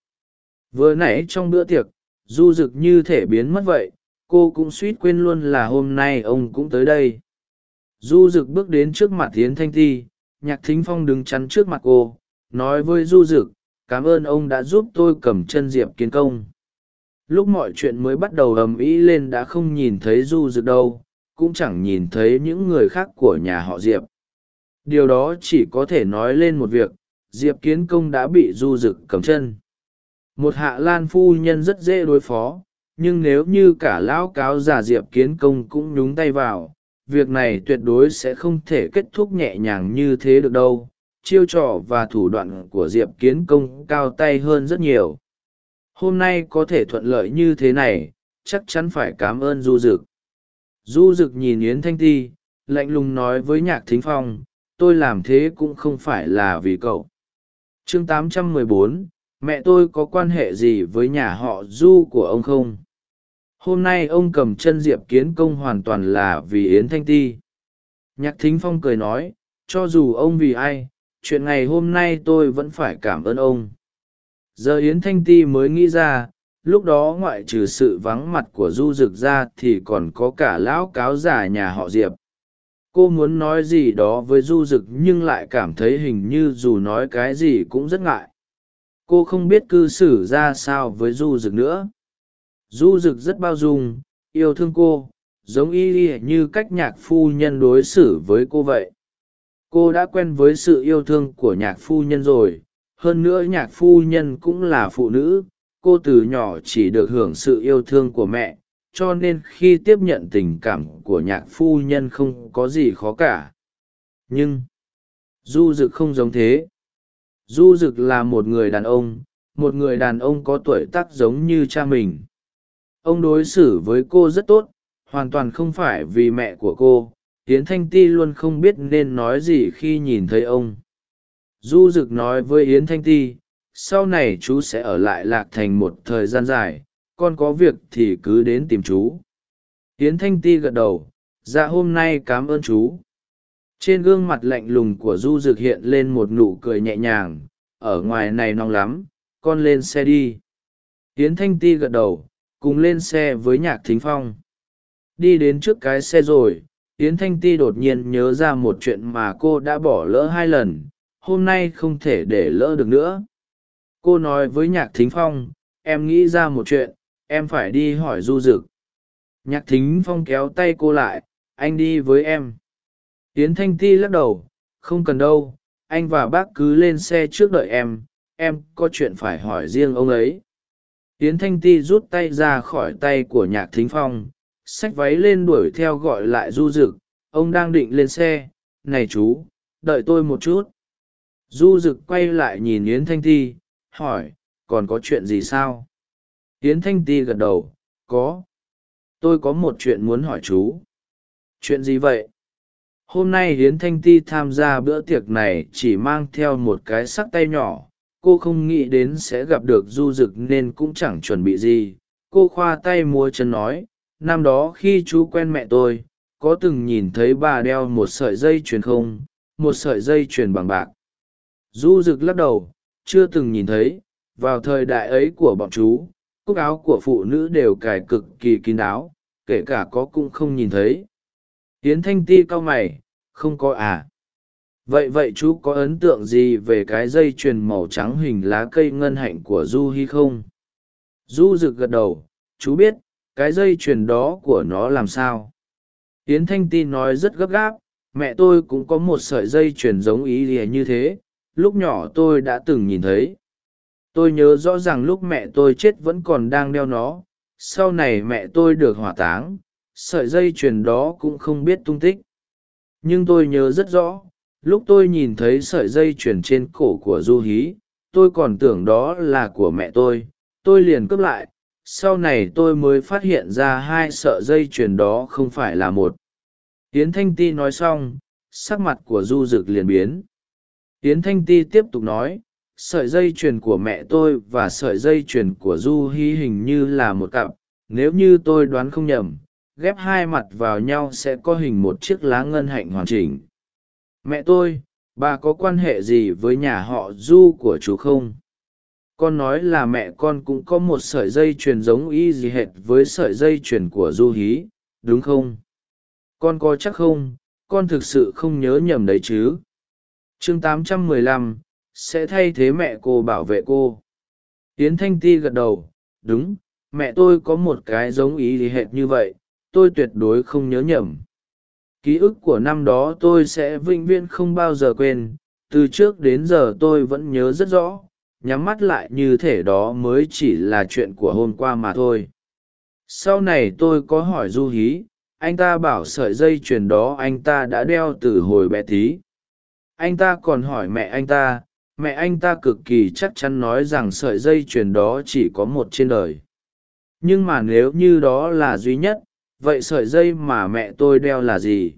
Vừa nãy trong bữa tiệc, du rực như thể biến mất vậy, cô cũng suýt quên luôn là hôm nay ông cũng tới đây. Du rực bước đến trước mặt tiến thanh ti, nhạc thính phong đứng chắn trước mặt cô, nói với du rực cảm ơn ông đã giúp tôi cầm chân diệp kiến công. Lúc mọi chuyện mới bắt đầu ầm ĩ lên đã không nhìn thấy du rực đâu, cũng chẳng nhìn thấy những người khác của nhà họ diệp. Điều đó chỉ có thể nói lên một việc, diệp kiến công đã bị du rực cầm chân. Một hạ lan phu nhân rất dễ đối phó, nhưng nếu như cả lão cáo già diệp kiến công cũng nhúng tay vào, việc này tuyệt đối sẽ không thể kết thúc nhẹ nhàng như thế được đâu chiêu trò và thủ đoạn của diệp kiến công cao tay hơn rất nhiều. Hôm nay có thể thuận lợi như thế này chắc chắn phải cảm ơn du dực. Du dực nhìn yến thanh ti lạnh lùng nói với nhạc thính phong tôi làm thế cũng không phải là vì cậu. Chương 814, mẹ tôi có quan hệ gì với nhà họ du của ông không? Hôm nay ông cầm chân diệp kiến công hoàn toàn là vì yến thanh ti. Nhạc thính phong cười nói cho dù ông vì ai chuyện ngày hôm nay tôi vẫn phải cảm ơn ông. Giờ yến thanh ti mới nghĩ ra, lúc đó ngoại trừ sự vắng mặt của du rực ra thì còn có cả lão cáo già nhà họ diệp. Cô muốn nói gì đó với du rực nhưng lại cảm thấy hình như dù nói cái gì cũng rất ngại. Cô không biết cư xử ra sao với du rực nữa. Du rực rất bao dung, yêu thương cô, giống y như cách nhạc phu nhân đối xử với cô vậy cô đã quen với sự yêu thương của nhạc phu nhân rồi. Hơn nữa nhạc phu nhân cũng là phụ nữ. Cô từ nhỏ chỉ được hưởng sự yêu thương của mẹ, cho nên khi tiếp nhận tình cảm của nhạc phu nhân không có gì khó cả. Nhưng, du dực không giống thế. Du dực là một người đàn ông, một người đàn ông có tuổi tác giống như cha mình. Ông đối xử với cô rất tốt, hoàn toàn không phải vì mẹ của cô yến thanh ti luôn không biết nên nói gì khi nhìn thấy ông. Du rực nói với yến thanh ti, sau này chú sẽ ở lại lạc thành một thời gian dài, con có việc thì cứ đến tìm chú. Yến thanh ti gật đầu dạ hôm nay cám ơn chú. Trên gương mặt lạnh lùng của du rực hiện lên một nụ cười nhẹ nhàng, ở ngoài này nóng lắm, con lên xe đi. Yến thanh ti gật đầu, cùng lên xe với nhạc thính phong. Đi đến trước cái xe rồi yến thanh ti đột nhiên nhớ ra một chuyện mà cô đã bỏ lỡ hai lần, hôm nay không thể để lỡ được nữa. Cô nói với nhạc thính phong, em nghĩ ra một chuyện, em phải đi hỏi du rực nhạc thính phong kéo tay cô lại, anh đi với em. Yến thanh ti lắc đầu, không cần đâu, anh và bác cứ lên xe trước đợi em em có chuyện phải hỏi riêng ông ấy. Yến thanh ti rút tay ra khỏi tay của nhạc thính phong xách váy lên đuổi theo gọi lại du rực ông đang định lên xe. Này chú, đợi tôi một chút. Du rực quay lại nhìn yến thanh ti, hỏi, còn có chuyện gì sao? Yến thanh ti gật đầu, có. Tôi có một chuyện muốn hỏi chú. Chuyện gì vậy? Hôm nay hiến thanh ti tham gia bữa tiệc này chỉ mang theo một cái sắc tay nhỏ. Cô không nghĩ đến sẽ gặp được du rực nên cũng chẳng chuẩn bị gì. Cô khoa tay múa chân nói năm đó khi chú quen mẹ tôi, có từng nhìn thấy bà đeo một sợi dây chuyền không, một sợi dây chuyền bằng bạc. Du rực lắc đầu, chưa từng nhìn thấy, vào thời đại ấy của bọn chú, cúc áo của phụ nữ đều cài cực kỳ kín đáo, kể cả có cũng không nhìn thấy. Tiến thanh ti cau mày, không có à. Vậy vậy chú có ấn tượng gì về cái dây chuyền màu trắng hình lá cây ngân hạnh của du hi không? Du rực gật đầu, chú biết cái dây chuyền đó của nó làm sao? Yến thanh ti nói rất gấp gáp, mẹ tôi cũng có một sợi dây chuyền giống ý ỉa như thế, lúc nhỏ tôi đã từng nhìn thấy. Tôi nhớ rõ ràng lúc mẹ tôi chết vẫn còn đang đeo nó, sau này mẹ tôi được hỏa táng, sợi dây chuyền đó cũng không biết tung tích. Nhưng tôi nhớ rất rõ, lúc tôi nhìn thấy sợi dây chuyền trên cổ của du hí, tôi còn tưởng đó là của mẹ tôi tôi liền cướp lại sau này tôi mới phát hiện ra hai sợi dây chuyền đó không phải là một. Tiến thanh ti nói xong, sắc mặt của du rực liền biến. Tiến thanh ti tiếp tục nói, sợi dây chuyền của mẹ tôi và sợi dây chuyền của du hi hình như là một cặp. Nếu như tôi đoán không nhầm, ghép hai mặt vào nhau sẽ có hình một chiếc lá ngân hạnh hoàn chỉnh. Mẹ tôi, bà có quan hệ gì với nhà họ du của chú không? Con nói là mẹ con cũng có một sợi dây chuyền giống y gì hệt với sợi dây chuyền của du hí đúng không? Con có chắc không? Con thực sự không nhớ nhầm đấy chứ? Chương 815, sẽ thay thế mẹ cô bảo vệ cô. Yến thanh ti gật đầu đúng mẹ tôi có một cái giống ý gì hệt như vậy tôi tuyệt đối không nhớ nhầm. Ký ức của năm đó tôi sẽ vĩnh viễn không bao giờ quên từ trước đến giờ tôi vẫn nhớ rất rõ nhắm mắt lại như thể đó mới chỉ là chuyện của hôm qua mà thôi. Sau này tôi có hỏi du hí, anh ta bảo sợi dây chuyền đó anh ta đã đeo từ hồi bé tí. Anh ta còn hỏi mẹ anh ta, mẹ anh ta cực kỳ chắc chắn nói rằng sợi dây chuyền đó chỉ có một trên đời. Nhưng mà nếu như đó là duy nhất, vậy sợi dây mà mẹ tôi đeo là gì?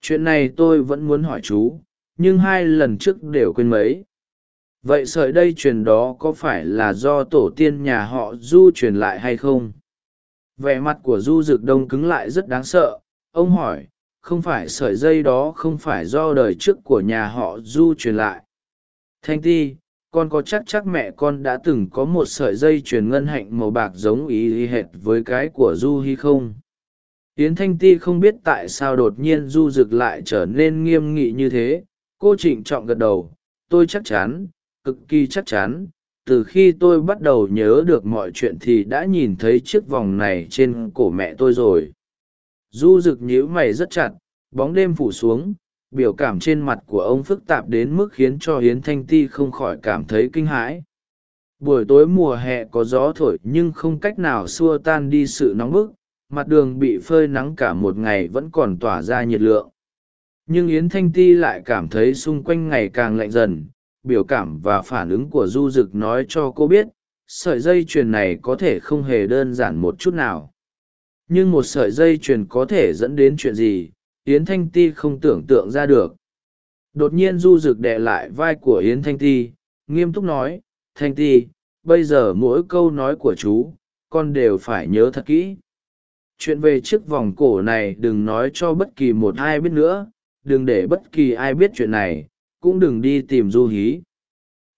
Chuyện này tôi vẫn muốn hỏi chú, nhưng hai lần trước đều quên mấy vậy sợi dây truyền đó có phải là do tổ tiên nhà họ du truyền lại hay không? Vẻ mặt của du rực đông cứng lại rất đáng sợ. Ông hỏi, không phải sợi dây đó không phải do đời t r ư ớ c của nhà họ du truyền lại? Thanh ti, con có chắc chắc mẹ con đã từng có một sợi dây truyền ngân hạnh màu bạc giống ý y hệt với cái của du hy không? Yến thanh ti không biết tại sao đột nhiên du rực lại trở nên nghiêm nghị như thế. Cô trịnh trọng gật đầu, tôi chắc chắn cực kỳ chắc chắn. Từ khi tôi bắt đầu nhớ được mọi chuyện thì đã nhìn thấy chiếc vòng này trên cổ mẹ tôi rồi. Du rực nhíu mày rất chặt, bóng đêm phủ xuống, biểu cảm trên mặt của ông phức tạp đến mức khiến cho hiến thanh ti không khỏi cảm thấy kinh hãi. Buổi tối mùa hè có gió thổi nhưng không cách nào xua tan đi sự nóng bức, mặt đường bị phơi nắng cả một ngày vẫn còn tỏa ra nhiệt lượng. Nhưng yến thanh ti lại cảm thấy xung quanh ngày càng lạnh dần biểu cảm và phản ứng của du d ự c nói cho cô biết, sợi dây chuyền này có thể không hề đơn giản một chút nào. Nhưng một sợi dây chuyền có thể dẫn đến chuyện gì, yến thanh ti không tưởng tượng ra được. Đột nhiên du rực đệ lại vai của yến thanh ti, nghiêm túc nói, thanh ti, bây giờ mỗi câu nói của chú, con đều phải nhớ thật kỹ. Chuyện về chiếc vòng cổ này đừng nói cho bất kỳ một ai biết nữa, đừng để bất kỳ ai biết chuyện này cũng đừng đi tìm du hí.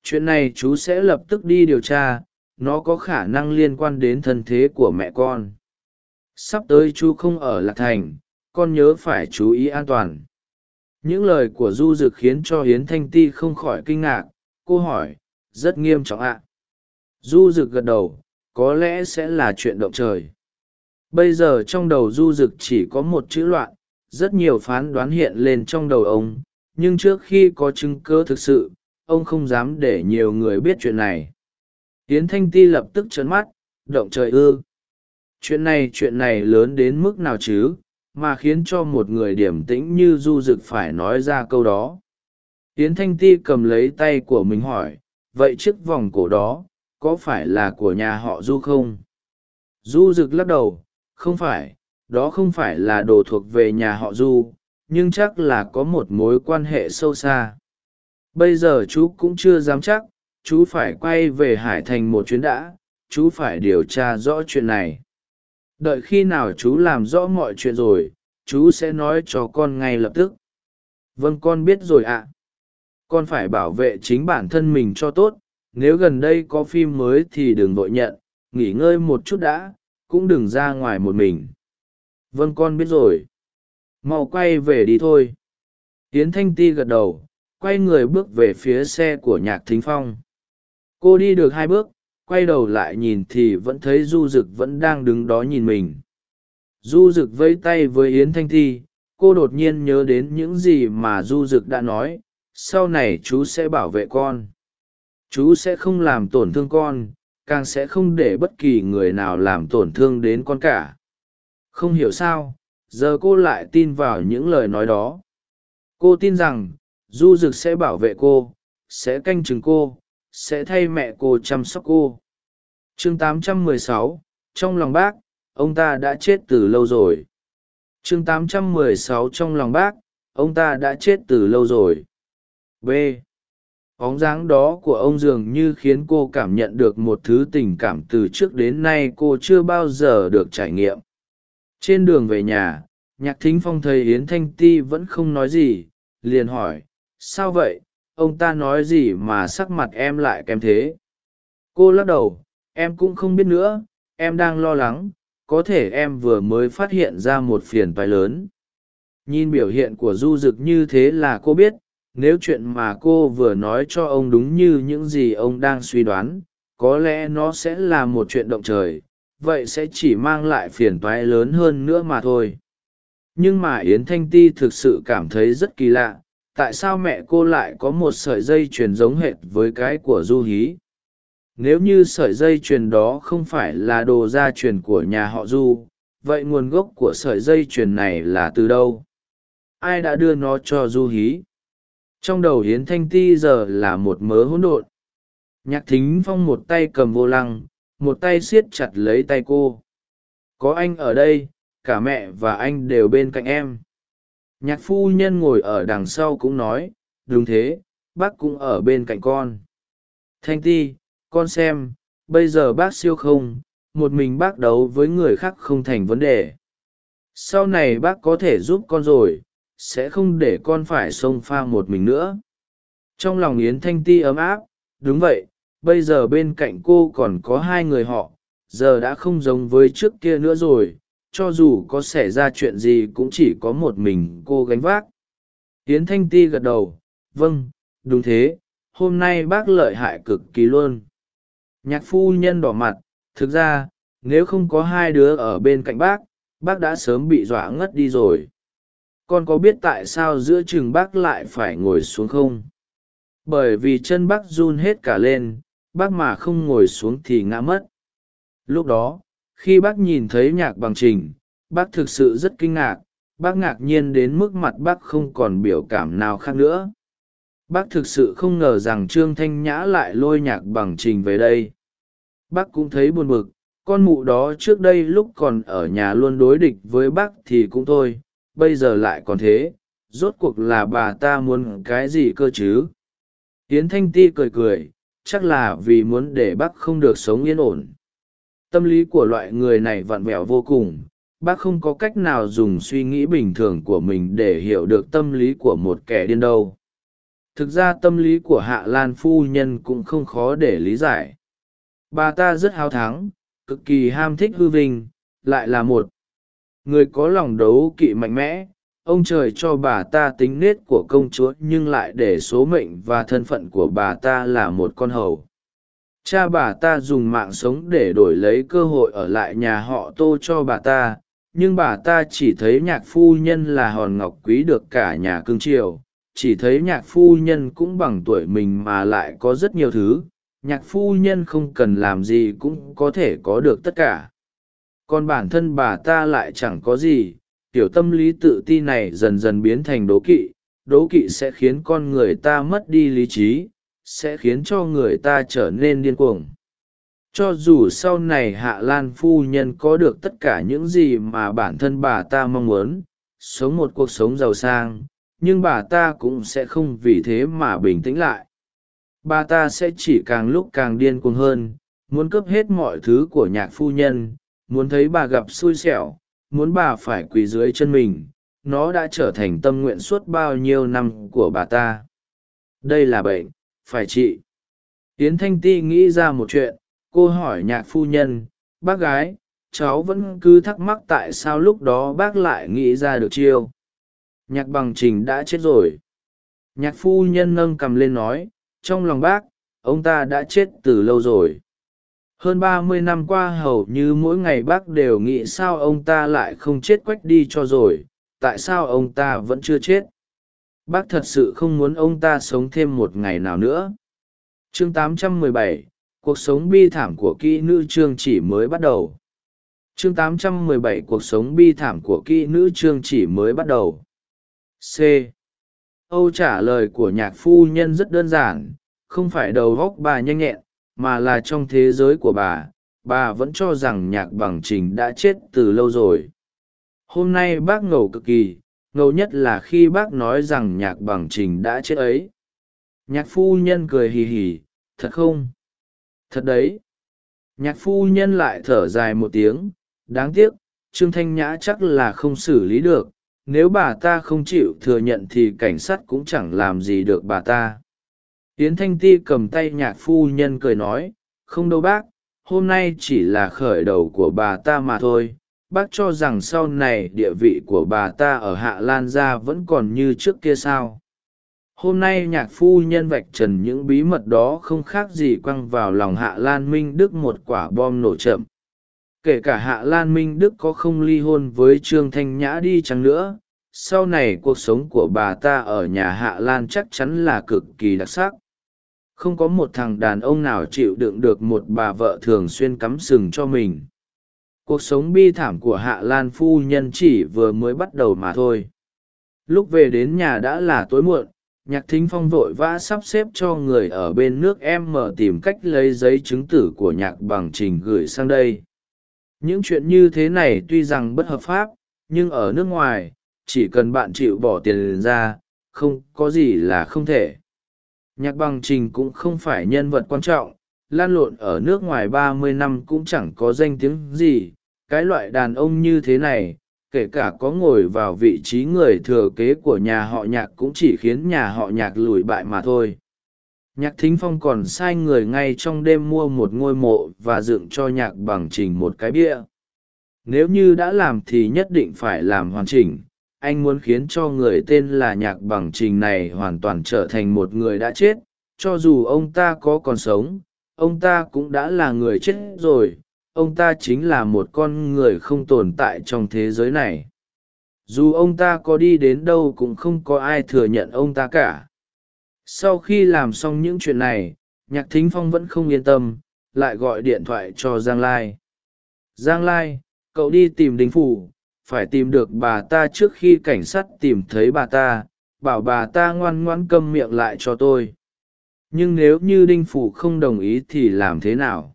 Chuyện này chú sẽ lập tức đi điều tra, nó có khả năng liên quan đến thân thế của mẹ con. Sắp tới chú không ở lạc thành, con nhớ phải chú ý an toàn. Những lời của du dực khiến cho hiến thanh ti không khỏi kinh ngạc, cô hỏi, rất nghiêm trọng ạ. Du dực gật đầu, có lẽ sẽ là chuyện động trời. Bây giờ trong đầu du dực chỉ có một chữ loạn, rất nhiều phán đoán hiện lên trong đầu ông nhưng trước khi có chứng cơ thực sự, ông không dám để nhiều người biết chuyện này. Tiến thanh ti lập tức trấn mắt, động trời ư. Chuyện này chuyện này lớn đến mức nào chứ, mà khiến cho một người điểm tĩnh như du rực phải nói ra câu đó. Tiến thanh ti cầm lấy tay của mình hỏi, vậy chiếc vòng cổ đó, có phải là của nhà họ du không? Du rực lắc đầu, không phải, đó không phải là đồ thuộc về nhà họ du nhưng chắc là có một mối quan hệ sâu xa. Bây giờ chú cũng chưa dám chắc, chú phải quay về hải thành một chuyến đã, chú phải điều tra rõ chuyện này. Đợi khi nào chú làm rõ mọi chuyện rồi, chú sẽ nói cho con ngay lập tức. Vâng con biết rồi ạ. Con phải bảo vệ chính bản thân mình cho tốt, nếu gần đây có phim mới thì đừng vội nhận, nghỉ ngơi một chút đã, cũng đừng ra ngoài một mình. Vâng con biết rồi mau quay về đi thôi. Tiến thanh ti gật đầu quay người bước về phía xe của nhạc thính phong. Cô đi được hai bước quay đầu lại nhìn thì vẫn thấy du rực vẫn đang đứng đó nhìn mình. Du rực vây tay với yến thanh Thi, cô đột nhiên nhớ đến những gì mà du rực đã nói sau này chú sẽ bảo vệ con. Chú sẽ không làm tổn thương con càng sẽ không để bất kỳ người nào làm tổn thương đến con cả. Không hiểu sao giờ cô lại tin vào những lời nói đó. Cô tin rằng du rực sẽ bảo vệ cô sẽ canh chừng cô sẽ thay mẹ cô chăm sóc cô. Chương 816, trong lòng bác ông ta đã chết từ lâu rồi. Chương 816 trong lòng bác ông ta đã chết từ lâu rồi. B. Bóng dáng đó của ông dường như khiến cô cảm nhận được một thứ tình cảm từ trước đến nay cô chưa bao giờ được trải nghiệm trên đường về nhà, nhạc thính phong thấy yến thanh ti vẫn không nói gì, liền hỏi, sao vậy? Ông ta nói gì mà sắc mặt em lại kém thế? Cô lắc đầu, em cũng không biết nữa, em đang lo lắng, có thể em vừa mới phát hiện ra một phiền toái lớn. Nhìn biểu hiện của du d như thế là cô biết, nếu chuyện mà cô vừa nói cho ông đúng như những gì ông đang suy đoán, có lẽ nó sẽ là một chuyện động trời vậy sẽ chỉ mang lại phiền toái lớn hơn nữa mà thôi. Nhưng mà yến thanh ti thực sự cảm thấy rất kỳ lạ, tại sao mẹ cô lại có một sợi dây chuyền giống hệt với cái của du hí? Nếu như sợi dây chuyền đó không phải là đồ gia truyền của nhà họ du, vậy nguồn gốc của sợi dây chuyền này là từ đâu? Ai đã đưa nó cho du hí? Trong đầu hiến thanh ti giờ là một mớ hỗn độn. Nhạc thính phong một tay cầm vô lăng một tay siết chặt lấy tay cô. Có anh ở đây, cả mẹ và anh đều bên cạnh em. Nhạc phu nhân ngồi ở đằng sau cũng nói, đúng thế, bác cũng ở bên cạnh con. Thanh ti, con xem, bây giờ bác siêu không, một mình bác đấu với người khác không thành vấn đề. Sau này bác có thể giúp con rồi, sẽ không để con phải xông pha một mình nữa. Trong lòng yến thanh ti ấm áp, đúng vậy bây giờ bên cạnh cô còn có hai người họ, giờ đã không giống với trước kia nữa rồi, cho dù có xảy ra chuyện gì cũng chỉ có một mình cô gánh vác. Yến thanh ti gật đầu vâng đúng thế, hôm nay bác lợi hại cực kỳ luôn. Nhạc phu nhân đỏ mặt, thực ra, nếu không có hai đứa ở bên cạnh bác bác đã sớm bị dọa ngất đi rồi. Con có biết tại sao giữa chừng bác lại phải ngồi xuống không? Bởi vì chân bác run hết cả lên bác mà không ngồi xuống thì ngã mất. Lúc đó, khi bác nhìn thấy nhạc bằng trình, bác thực sự rất kinh ngạc, bác ngạc nhiên đến mức mặt bác không còn biểu cảm nào khác nữa. Bác thực sự không ngờ rằng trương thanh nhã lại lôi nhạc bằng trình về đây. Bác cũng thấy buồn bực, con mụ đó trước đây lúc còn ở nhà luôn đối địch với bác thì cũng thôi, bây giờ lại còn thế, rốt cuộc là bà ta muốn cái gì cơ chứ? Tiến thanh ti cười cười chắc là vì muốn để bác không được sống yên ổn. Tâm lý của loại người này vặn vẹo vô cùng, bác không có cách nào dùng suy nghĩ bình thường của mình để hiểu được tâm lý của một kẻ điên đâu. Thực ra tâm lý của hạ lan phu nhân cũng không khó để lý giải. Bà ta rất háo thắng, cực kỳ ham thích hư vinh, lại là một người có lòng đấu kỵ mạnh mẽ ông trời cho bà ta tính nết của công chúa nhưng lại để số mệnh và thân phận của bà ta là một con hầu. Cha bà ta dùng mạng sống để đổi lấy cơ hội ở lại nhà họ tô cho bà ta, nhưng bà ta chỉ thấy nhạc phu nhân là hòn ngọc quý được cả nhà cương triều chỉ thấy nhạc phu nhân cũng bằng tuổi mình mà lại có rất nhiều thứ. Nhạc phu nhân không cần làm gì cũng có thể có được tất cả. Còn bản thân bà ta lại chẳng có gì tiểu tâm lý tự ti này dần dần biến thành đố kỵ đố kỵ sẽ khiến con người ta mất đi lý trí, sẽ khiến cho người ta trở nên điên cuồng. Cho dù sau này hạ lan phu nhân có được tất cả những gì mà bản thân bà ta mong muốn, sống một cuộc sống giàu sang, nhưng bà ta cũng sẽ không vì thế mà bình tĩnh lại. Bà ta sẽ chỉ càng lúc càng điên cuồng hơn, muốn cướp hết mọi thứ của nhạc phu nhân, muốn thấy bà gặp xui xẻo muốn bà phải quỳ dưới chân mình, nó đã trở thành tâm nguyện suốt bao nhiêu năm của bà ta. Đây là bệnh, phải trị yến thanh ti nghĩ ra một chuyện, cô hỏi nhạc phu nhân, bác gái, cháu vẫn cứ thắc mắc tại sao lúc đó bác lại nghĩ ra được chiêu? Nhạc bằng trình đã chết rồi. Nhạc phu nhân nâng cầm lên nói, trong lòng bác, ông ta đã chết từ lâu rồi hơn ba mươi năm qua hầu như mỗi ngày bác đều nghĩ sao ông ta lại không chết quách đi cho rồi tại sao ông ta vẫn chưa chết? Bác thật sự không muốn ông ta sống thêm một ngày nào nữa. Chương 817, cuộc sống bi thảm của kỹ nữ trương chỉ mới bắt đầu. Chương 817 cuộc sống bi thảm của kỹ nữ trương chỉ mới bắt đầu. C. Âu trả lời của nhạc phu nhân rất đơn giản không phải đầu góc bà nhanh nhẹn mà là trong thế giới của bà bà vẫn cho rằng nhạc bằng trình đã chết từ lâu rồi. Hôm nay bác ngầu cực kỳ, ngầu nhất là khi bác nói rằng nhạc bằng trình đã chết ấy. Nhạc phu nhân cười hì hì, thật không? Thật đấy. Nhạc phu nhân lại thở dài một tiếng, đáng tiếc, trương thanh nhã chắc là không xử lý được, nếu bà ta không chịu thừa nhận thì cảnh sát cũng chẳng làm gì được bà ta yến thanh ti cầm tay nhạc phu nhân cười nói, không đâu bác, hôm nay chỉ là khởi đầu của bà ta mà thôi. Bác cho rằng sau này địa vị của bà ta ở hạ lan gia vẫn còn như trước kia sao? Hôm nay nhạc phu nhân vạch trần những bí mật đó không khác gì quăng vào lòng hạ lan minh đức một quả bom nổ chậm. Kể cả hạ lan minh đức có không ly hôn với trương thanh nhã đi chăng nữa, sau này cuộc sống của bà ta ở nhà hạ lan chắc chắn là cực kỳ đặc sắc không có một thằng đàn ông nào chịu đựng được một bà vợ thường xuyên cắm sừng cho mình. Cuộc sống bi thảm của hạ lan phu nhân chỉ vừa mới bắt đầu mà thôi. Lúc về đến nhà đã là tối muộn, nhạc thính phong vội vã sắp xếp cho người ở bên nước em mở tìm cách lấy giấy chứng tử của nhạc bằng trình gửi sang đây. Những chuyện như thế này tuy rằng bất hợp pháp, nhưng ở nước ngoài, chỉ cần bạn chịu bỏ tiền ra, không có gì là không thể nhạc bằng trình cũng không phải nhân vật quan trọng, lan lộn ở nước ngoài ba mươi năm cũng chẳng có danh tiếng gì. Cái loại đàn ông như thế này, kể cả có ngồi vào vị trí người thừa kế của nhà họ nhạc cũng chỉ khiến nhà họ nhạc lùi bại mà thôi. Nhạc thính phong còn sai người ngay trong đêm mua một ngôi mộ và dựng cho nhạc bằng trình một cái bia. Nếu như đã làm thì nhất định phải làm hoàn chỉnh anh muốn khiến cho người tên là nhạc bằng trình này hoàn toàn trở thành một người đã chết, cho dù ông ta có còn sống, ông ta cũng đã là người chết rồi, ông ta chính là một con người không tồn tại trong thế giới này. Dù ông ta có đi đến đâu cũng không có ai thừa nhận ông ta cả. Sau khi làm xong những chuyện này, nhạc thính phong vẫn không yên tâm, lại gọi điện thoại cho giang lai. Giang lai, cậu đi tìm đinh phủ phải tìm được bà ta trước khi cảnh sát tìm thấy bà ta, bảo bà ta ngoan ngoãn câm miệng lại cho tôi. Nhưng nếu như đinh phủ không đồng ý thì làm thế nào?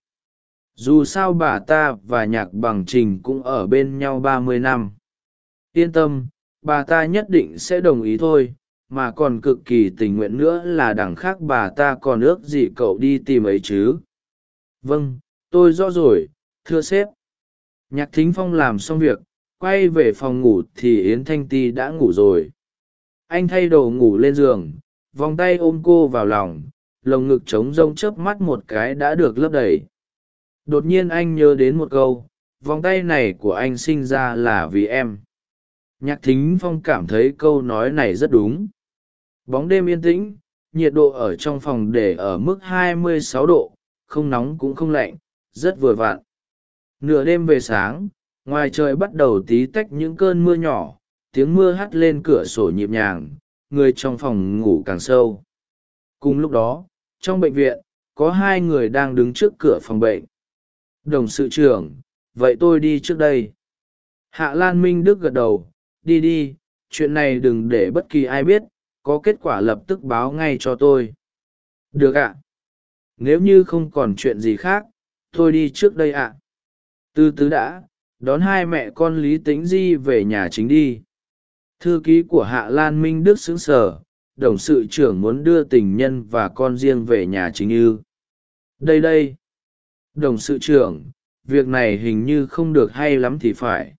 Dù sao bà ta và nhạc bằng trình cũng ở bên nhau ba mươi năm. Yên tâm, bà ta nhất định sẽ đồng ý thôi, mà còn cực kỳ tình nguyện nữa là đằng khác bà ta còn ước gì cậu đi tìm ấy chứ? Vâng tôi rõ rồi, thưa sếp. Nhạc thính phong làm xong việc quay về phòng ngủ thì yến thanh ti đã ngủ rồi. Anh thay đồ ngủ lên giường, vòng tay ôm cô vào lòng, lồng ngực trống rông chớp mắt một cái đã được lấp đầy. Đột nhiên anh nhớ đến một câu, vòng tay này của anh sinh ra là vì em. Nhạc thính phong cảm thấy câu nói này rất đúng. Bóng đêm yên tĩnh, nhiệt độ ở trong phòng để ở mức 26 độ, không nóng cũng không lạnh, rất vừa vặn. Nửa đêm về sáng ngoài trời bắt đầu tí tách những cơn mưa nhỏ, tiếng mưa hắt lên cửa sổ nhịp nhàng, người trong phòng ngủ càng sâu. Cùng lúc đó, trong bệnh viện, có hai người đang đứng trước cửa phòng bệnh. Đồng sự trưởng, vậy tôi đi trước đây. Hạ lan minh đức gật đầu, đi đi, chuyện này đừng để bất kỳ ai biết, có kết quả lập tức báo ngay cho tôi. Được ạ. Nếu như không còn chuyện gì khác, tôi đi trước đây ạ. Từ từ đã đón hai mẹ con lý tĩnh di về nhà chính đi. Thư ký của hạ lan minh đức xứng sở, đồng sự trưởng muốn đưa tình nhân và con riêng về nhà chính ư. Đây đây. Đồng sự trưởng, việc này hình như không được hay lắm thì phải.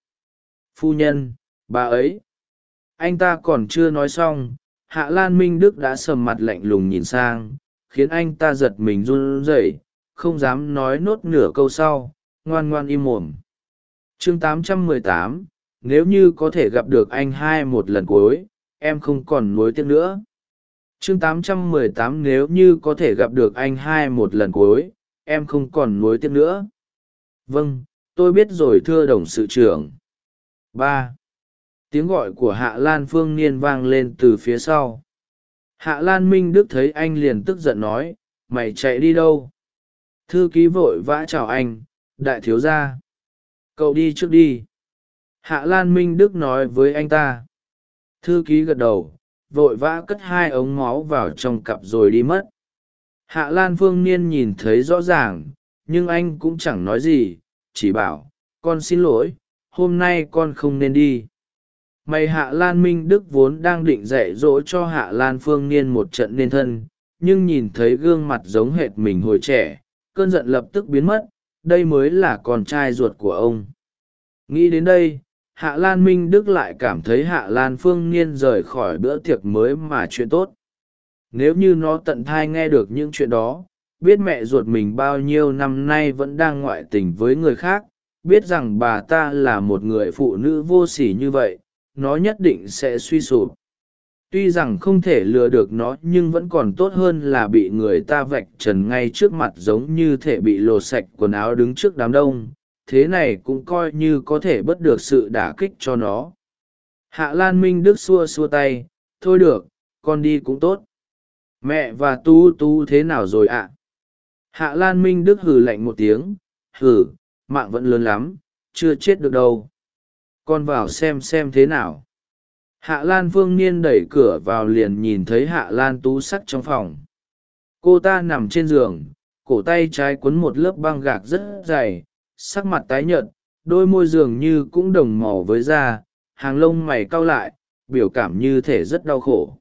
Phu nhân, bà ấy. Anh ta còn chưa nói xong, hạ lan minh đức đã sầm mặt lạnh lùng nhìn sang, khiến anh ta giật mình run rẩy, không dám nói nốt nửa câu sau, ngoan ngoan im mồm chương 818, nếu như có thể gặp được anh hai một lần cuối em không còn nuối tiếc nữa. Chương 818 nếu như có thể gặp được anh hai một lần cuối em không còn nuối tiếc nữa. Vâng tôi biết rồi thưa đồng sự trưởng. Ba. Tiếng gọi của hạ lan phương niên vang lên từ phía sau. Hạ lan minh đức thấy anh liền tức giận nói mày chạy đi đâu? Thư ký vội vã chào anh đại thiếu gia cậu đi trước đi. Hạ lan minh đức nói với anh ta. Thư ký gật đầu, vội vã cất hai ống máu vào trong cặp rồi đi mất. Hạ lan phương niên nhìn thấy rõ ràng, nhưng anh cũng chẳng nói gì, chỉ bảo, con xin lỗi, hôm nay con không nên đi. Mày hạ lan minh đức vốn đang định dạy dỗ cho hạ lan phương niên một trận nên thân, nhưng nhìn thấy gương mặt giống hệt mình hồi trẻ, cơn giận lập tức biến mất đây mới là con trai ruột của ông. Nghĩ đến đây, hạ lan minh đức lại cảm thấy hạ lan phương niên rời khỏi bữa tiệc mới mà chuyện tốt. Nếu như nó tận thai nghe được những chuyện đó, biết mẹ ruột mình bao nhiêu năm nay vẫn đang ngoại tình với người khác, biết rằng bà ta là một người phụ nữ vô sỉ như vậy, nó nhất định sẽ suy sụp tuy rằng không thể lừa được nó, nhưng vẫn còn tốt hơn là bị người ta vạch trần ngay trước mặt giống như thể bị lột sạch quần áo đứng trước đám đông. Thế này cũng coi như có thể bớt được sự đả kích cho nó. Hạ lan minh đức xua xua tay, thôi được, con đi cũng tốt. Mẹ và tu tu thế nào rồi ạ? Hạ lan minh đức hừ lạnh một tiếng, hừ, mạng vẫn lớn lắm, chưa chết được đâu. Con vào xem xem thế nào hạ lan phương niên đẩy cửa vào liền nhìn thấy hạ lan tú sắc trong phòng. Cô ta nằm trên giường, cổ tay trái quấn một lớp băng gạc rất dày, sắc mặt tái nhợt, đôi môi dường như cũng đồng màu với da, hàng lông mày cau lại, biểu cảm như thể rất đau khổ.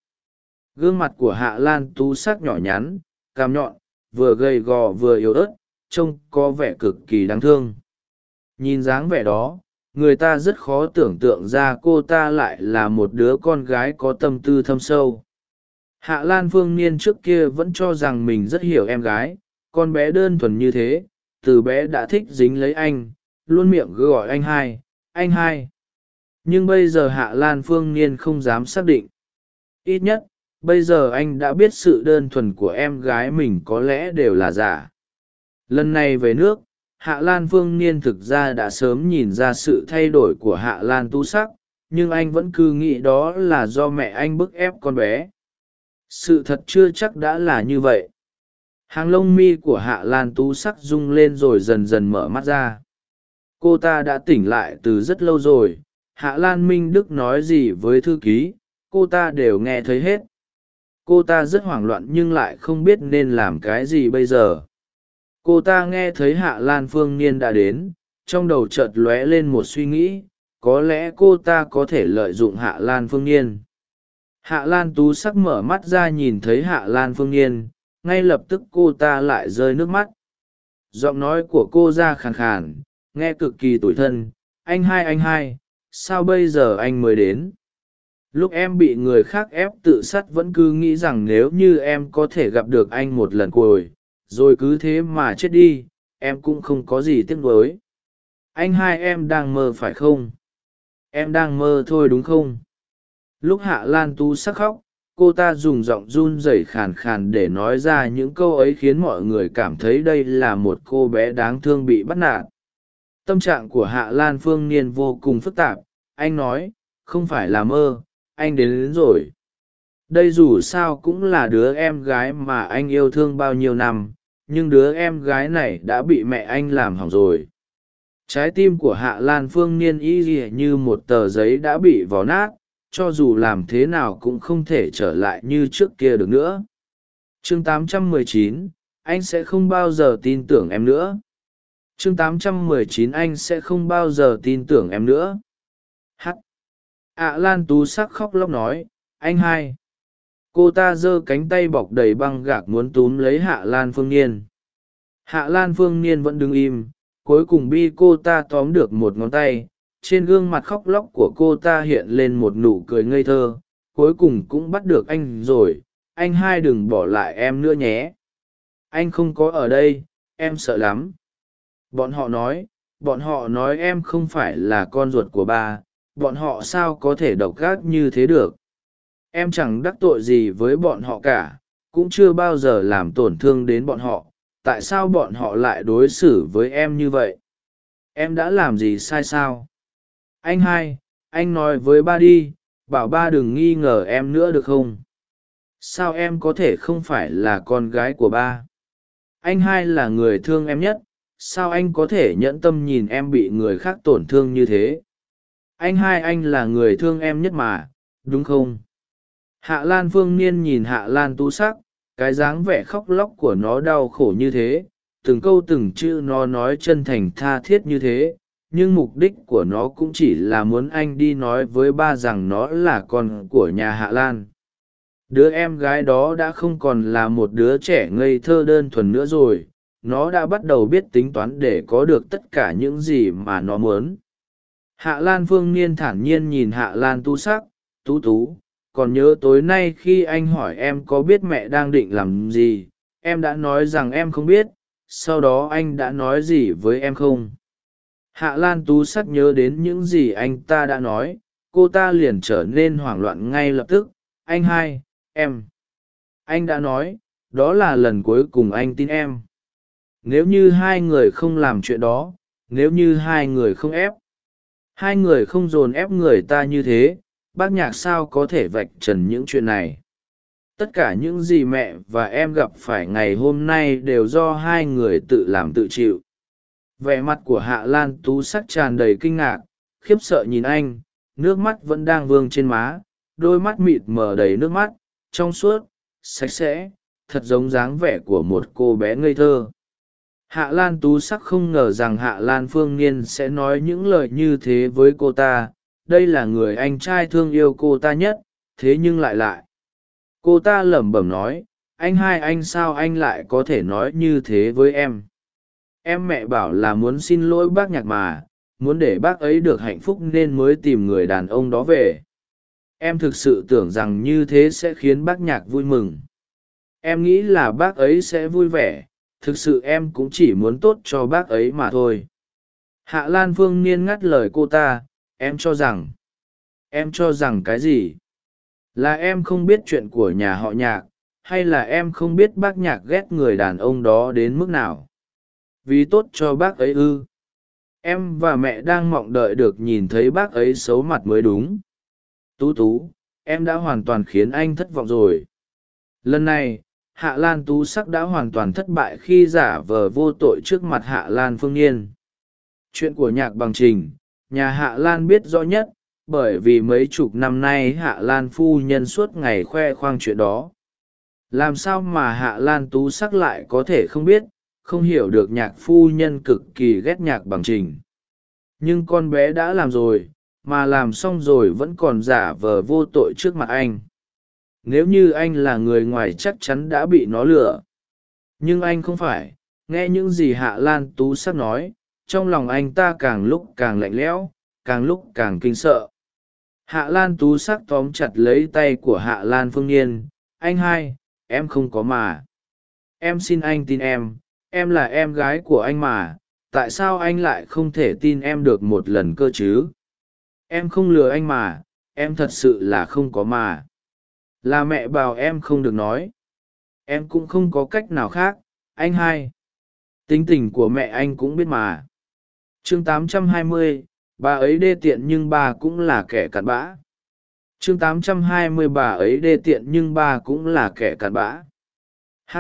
Gương mặt của hạ lan tú sắc nhỏ nhắn càm nhọn, vừa gầy gò vừa yếu ớt, trông có vẻ cực kỳ đáng thương. Nhìn dáng vẻ đó người ta rất khó tưởng tượng ra cô ta lại là một đứa con gái có tâm tư thâm sâu. Hạ lan phương niên trước kia vẫn cho rằng mình rất hiểu em gái, con bé đơn thuần như thế, từ bé đã thích dính lấy anh, luôn miệng cứ gọi anh hai anh hai. Nhưng bây giờ hạ lan phương niên không dám xác định. Ít nhất, bây giờ anh đã biết sự đơn thuần của em gái mình có lẽ đều là giả. Lần này về nước hạ lan phương niên thực ra đã sớm nhìn ra sự thay đổi của hạ lan tu sắc, nhưng anh vẫn cứ nghĩ đó là do mẹ anh bức ép con bé. Sự thật chưa chắc đã là như vậy. Hàng lông mi của hạ lan tú sắc rung lên rồi dần dần mở mắt ra. Cô ta đã tỉnh lại từ rất lâu rồi. Hạ lan minh đức nói gì với thư ký, cô ta đều nghe thấy hết. Cô ta rất hoảng loạn nhưng lại không biết nên làm cái gì bây giờ cô ta nghe thấy hạ lan phương niên đã đến, trong đầu chợt lóe lên một suy nghĩ, có lẽ cô ta có thể lợi dụng hạ lan phương niên. Hạ lan tú sắc mở mắt ra nhìn thấy hạ lan phương niên, ngay lập tức cô ta lại rơi nước mắt. Giọng nói của cô ra khàn khàn, nghe cực kỳ tủi thân, anh hai anh hai, sao bây giờ anh mới đến? Lúc em bị người khác ép tự sát vẫn cứ nghĩ rằng nếu như em có thể gặp được anh một lần cuối rồi cứ thế mà chết đi em cũng không có gì tiếc nuối. Anh hai em đang mơ phải không? Em đang mơ thôi đúng không? Lúc hạ lan tu sắc khóc cô ta dùng giọng run rẩy khàn khàn để nói ra những câu ấy khiến mọi người cảm thấy đây là một cô bé đáng thương bị bắt nạt. Tâm trạng của hạ lan phương niên vô cùng phức tạp anh nói không phải là mơ anh đến, đến rồi. Đây dù sao cũng là đứa em gái mà anh yêu thương bao nhiêu năm nhưng đứa em gái này đã bị mẹ anh làm hỏng rồi. Trái tim của hạ lan phương niên y ỉa như một tờ giấy đã bị vò nát cho dù làm thế nào cũng không thể trở lại như trước kia được nữa. Chương 819, anh sẽ không bao giờ tin tưởng em nữa. Chương 819 anh sẽ không bao giờ tin tưởng em nữa. H ạ lan tú sắc khóc lóc nói anh hai cô ta giơ cánh tay bọc đầy băng gạc muốn túm lấy hạ lan phương niên. Hạ lan phương niên vẫn đứng im, cuối cùng bi cô ta tóm được một ngón tay, trên gương mặt khóc lóc của cô ta hiện lên một nụ cười ngây thơ, cuối cùng cũng bắt được anh rồi, anh hai đừng bỏ lại em nữa nhé. Anh không có ở đây, em sợ lắm. Bọn họ nói, bọn họ nói em không phải là con ruột của ba, bọn họ sao có thể độc gác như thế được? Em chẳng đắc tội gì với bọn họ cả, cũng chưa bao giờ làm tổn thương đến bọn họ. Tại sao bọn họ lại đối xử với em như vậy? Em đã làm gì sai sao? Anh hai, anh nói với ba đi, bảo ba đừng nghi ngờ em nữa được không? Sao em có thể không phải là con gái của ba? Anh hai là người thương em nhất, sao anh có thể nhẫn tâm nhìn em bị người khác tổn thương như thế? Anh hai, anh là người thương em nhất mà, đúng không? Hạ lan phương niên nhìn hạ lan tu sắc, cái dáng vẻ khóc lóc của nó đau khổ như thế, từng câu từng chữ nó nói chân thành tha thiết như thế, nhưng mục đích của nó cũng chỉ là muốn anh đi nói với ba rằng nó là con của nhà hạ lan. Đứa em gái đó đã không còn là một đứa trẻ ngây thơ đơn thuần nữa rồi, nó đã bắt đầu biết tính toán để có được tất cả những gì mà nó muốn. Hạ lan phương niên thản nhiên nhìn hạ lan tu sắc, tú tú còn nhớ tối nay khi anh hỏi em có biết mẹ đang định làm gì, em đã nói rằng em không biết, sau đó anh đã nói gì với em không? Hạ lan tú sắc nhớ đến những gì anh ta đã nói, cô ta liền trở nên hoảng loạn ngay lập tức, anh hai, em. Anh đã nói, đó là lần cuối cùng anh tin em. Nếu như hai người không làm chuyện đó, nếu như hai người không ép, hai người không dồn ép người ta như thế bác nhạc sao có thể vạch trần những chuyện này? Tất cả những gì mẹ và em gặp phải ngày hôm nay đều do hai người tự làm tự chịu. Vẻ mặt của hạ lan tú sắc tràn đầy kinh ngạc, khiếp sợ nhìn anh, nước mắt vẫn đang vương trên má, đôi mắt mịt mờ đầy nước mắt, trong suốt, sạch sẽ, thật giống dáng vẻ của một cô bé ngây thơ. Hạ lan tú sắc không ngờ rằng hạ lan phương niên sẽ nói những lời như thế với cô ta đây là người anh trai thương yêu cô ta nhất, thế nhưng lại lại. Cô ta lẩm bẩm nói, anh hai anh sao anh lại có thể nói như thế với em? Em mẹ bảo là muốn xin lỗi bác nhạc mà, muốn để bác ấy được hạnh phúc nên mới tìm người đàn ông đó về. Em thực sự tưởng rằng như thế sẽ khiến bác nhạc vui mừng. Em nghĩ là bác ấy sẽ vui vẻ, thực sự em cũng chỉ muốn tốt cho bác ấy mà thôi. Hạ lan phương niên ngắt lời cô ta em cho rằng. Em cho rằng cái gì? Là em không biết chuyện của nhà họ nhạc, hay là em không biết bác nhạc ghét người đàn ông đó đến mức nào? Vì tốt cho bác ấy ư. Em và mẹ đang mong đợi được nhìn thấy bác ấy xấu mặt mới đúng. Tú tú, em đã hoàn toàn khiến anh thất vọng rồi. Lần này, hạ lan tú sắc đã hoàn toàn thất bại khi giả vờ vô tội trước mặt hạ lan phương n chuyện của nhạc bằng trình nhà hạ lan biết rõ nhất, bởi vì mấy chục năm nay hạ lan phu nhân suốt ngày khoe khoang chuyện đó. Làm sao mà hạ lan tú sắc lại có thể không biết, không hiểu được nhạc phu nhân cực kỳ ghét nhạc bằng trình. Nhưng con bé đã làm rồi, mà làm xong rồi vẫn còn giả vờ vô tội trước mặt anh. Nếu như anh là người ngoài chắc chắn đã bị nó lừa. Nhưng anh không phải, nghe những gì hạ lan tú sắc nói trong lòng anh ta càng lúc càng lạnh lẽo, càng lúc càng kinh sợ. Hạ lan tú sắc tóm chặt lấy tay của hạ lan phương n anh hai, em không có mà. Em xin anh tin em em là em gái của anh mà, tại sao anh lại không thể tin em được một lần cơ chứ? Em không lừa anh mà, em thật sự là không có mà. Là mẹ bảo em không được nói. Em cũng không có cách nào khác, anh hai. Tính tình của mẹ anh cũng biết mà chương 820, bà ấy đê tiện nhưng bà cũng là kẻ cặn bã. Chương 820 bà ấy đê tiện nhưng bà cũng là kẻ cặn bã. H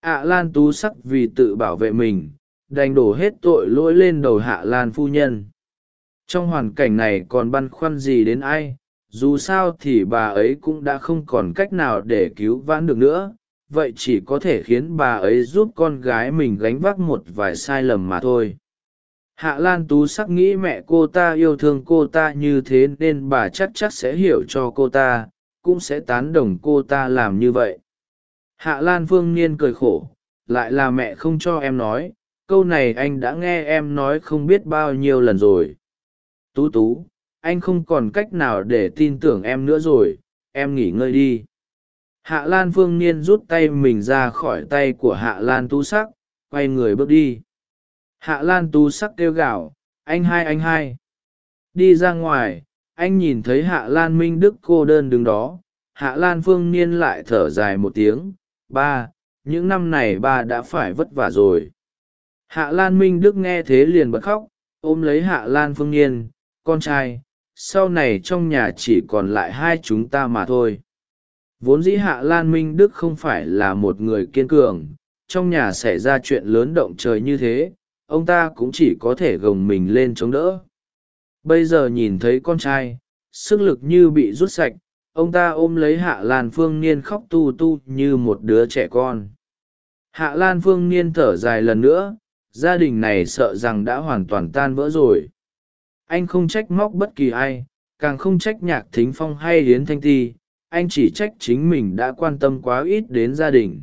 ạ lan tú sắc vì tự bảo vệ mình đành đổ hết tội lỗi lên đầu hạ lan phu nhân. Trong hoàn cảnh này còn băn khoăn gì đến ai dù sao thì bà ấy cũng đã không còn cách nào để cứu vãn được nữa. Vậy chỉ có thể khiến bà ấy giúp con gái mình gánh vác một vài sai lầm mà thôi hạ lan tú sắc nghĩ mẹ cô ta yêu thương cô ta như thế nên bà chắc chắc sẽ hiểu cho cô ta, cũng sẽ tán đồng cô ta làm như vậy. Hạ lan phương niên cười khổ, lại là mẹ không cho em nói, câu này anh đã nghe em nói không biết bao nhiêu lần rồi. Tú tú, anh không còn cách nào để tin tưởng em nữa rồi, em nghỉ ngơi đi. Hạ lan phương niên rút tay mình ra khỏi tay của hạ lan tú sắc, quay người bước đi hạ lan tú sắc kêu gạo, anh hai anh hai! Đi ra ngoài anh nhìn thấy hạ lan minh đức cô đơn đứng đó. Hạ lan phương niên lại thở dài một tiếng ba những năm này ba đã phải vất vả rồi. Hạ lan minh đức nghe thế liền bật khóc ôm lấy hạ lan phương niên con trai sau này trong nhà chỉ còn lại hai chúng ta mà thôi. Vốn dĩ hạ lan minh đức không phải là một người kiên cường trong nhà xảy ra chuyện lớn động trời như thế ông ta cũng chỉ có thể gồng mình lên chống đỡ. Bây giờ nhìn thấy con trai, sức lực như bị rút sạch, ông ta ôm lấy hạ lan phương niên khóc tu tu như một đứa trẻ con. Hạ lan phương niên thở dài lần nữa, gia đình này sợ rằng đã hoàn toàn tan vỡ rồi. Anh không trách móc bất kỳ ai, càng không trách nhạc thính phong hay hiến thanh ti, anh chỉ trách chính mình đã quan tâm quá ít đến gia đình.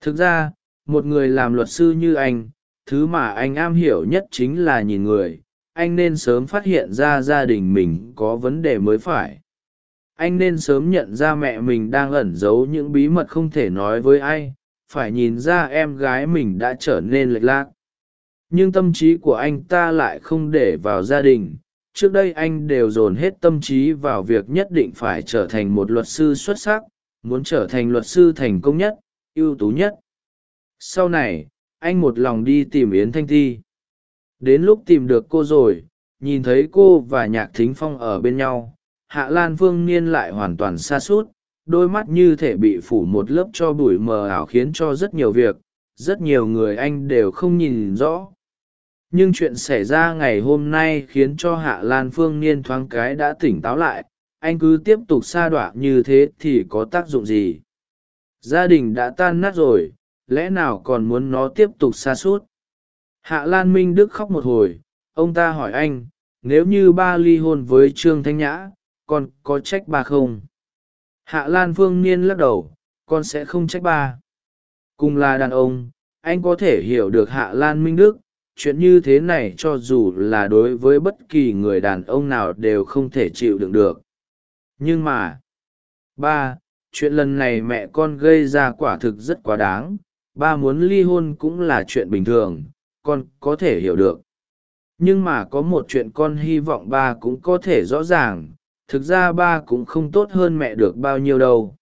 Thực ra, một người làm luật sư như anh thứ mà anh am hiểu nhất chính là nhìn người, anh nên sớm phát hiện ra gia đình mình có vấn đề mới phải. Anh nên sớm nhận ra mẹ mình đang ẩn giấu những bí mật không thể nói với ai, phải nhìn ra em gái mình đã trở nên lệch lạc. Nhưng tâm trí của anh ta lại không để vào gia đình. Trước đây anh đều dồn hết tâm trí vào việc nhất định phải trở thành một luật sư xuất sắc, muốn trở thành luật sư thành công nhất, ưu tú nhất. Sau này anh một lòng đi tìm yến thanh ti. Đến lúc tìm được cô rồi, nhìn thấy cô và nhạc thính phong ở bên nhau, hạ lan phương niên lại hoàn toàn xa suốt, đôi mắt như thể bị phủ một lớp cho bụi mờ ảo khiến cho rất nhiều việc, rất nhiều người anh đều không nhìn rõ. Nhưng chuyện xảy ra ngày hôm nay khiến cho hạ lan phương niên thoáng cái đã tỉnh táo lại, anh cứ tiếp tục sa đọa như thế thì có tác dụng gì? Gia đình đã tan nát rồi lẽ nào còn muốn nó tiếp tục xa suốt? Hạ lan minh đức khóc một hồi, ông ta hỏi anh, nếu như ba ly hôn với trương thanh nhã, con có trách ba không? Hạ lan phương niên lắc đầu, con sẽ không trách ba. Cùng là đàn ông, anh có thể hiểu được hạ lan minh đức, chuyện như thế này cho dù là đối với bất kỳ người đàn ông nào đều không thể chịu đựng được. Nhưng mà, ba, chuyện lần này mẹ con gây ra quả thực rất quá đáng ba muốn ly hôn cũng là chuyện bình thường, con có thể hiểu được. Nhưng mà có một chuyện con hy vọng ba cũng có thể rõ ràng, thực ra ba cũng không tốt hơn mẹ được bao nhiêu đâu.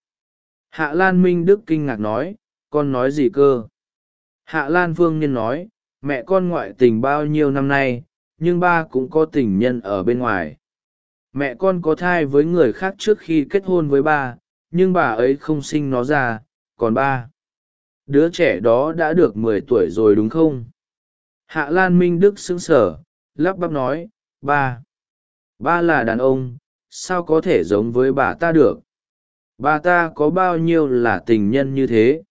Hạ lan minh đức kinh ngạc nói, con nói gì cơ? Hạ lan phương nhiên nói, mẹ con ngoại tình bao nhiêu năm nay, nhưng ba cũng có tình nhân ở bên ngoài. Mẹ con có thai với người khác trước khi kết hôn với ba, nhưng bà ấy không sinh nó ra, còn ba đứa trẻ đó đã được mười tuổi rồi đúng không? Hạ lan minh đức xứng sở lắp bắp nói, ba ba là đàn ông, sao có thể giống với bà ta được? Bà ta có bao nhiêu là tình nhân như thế?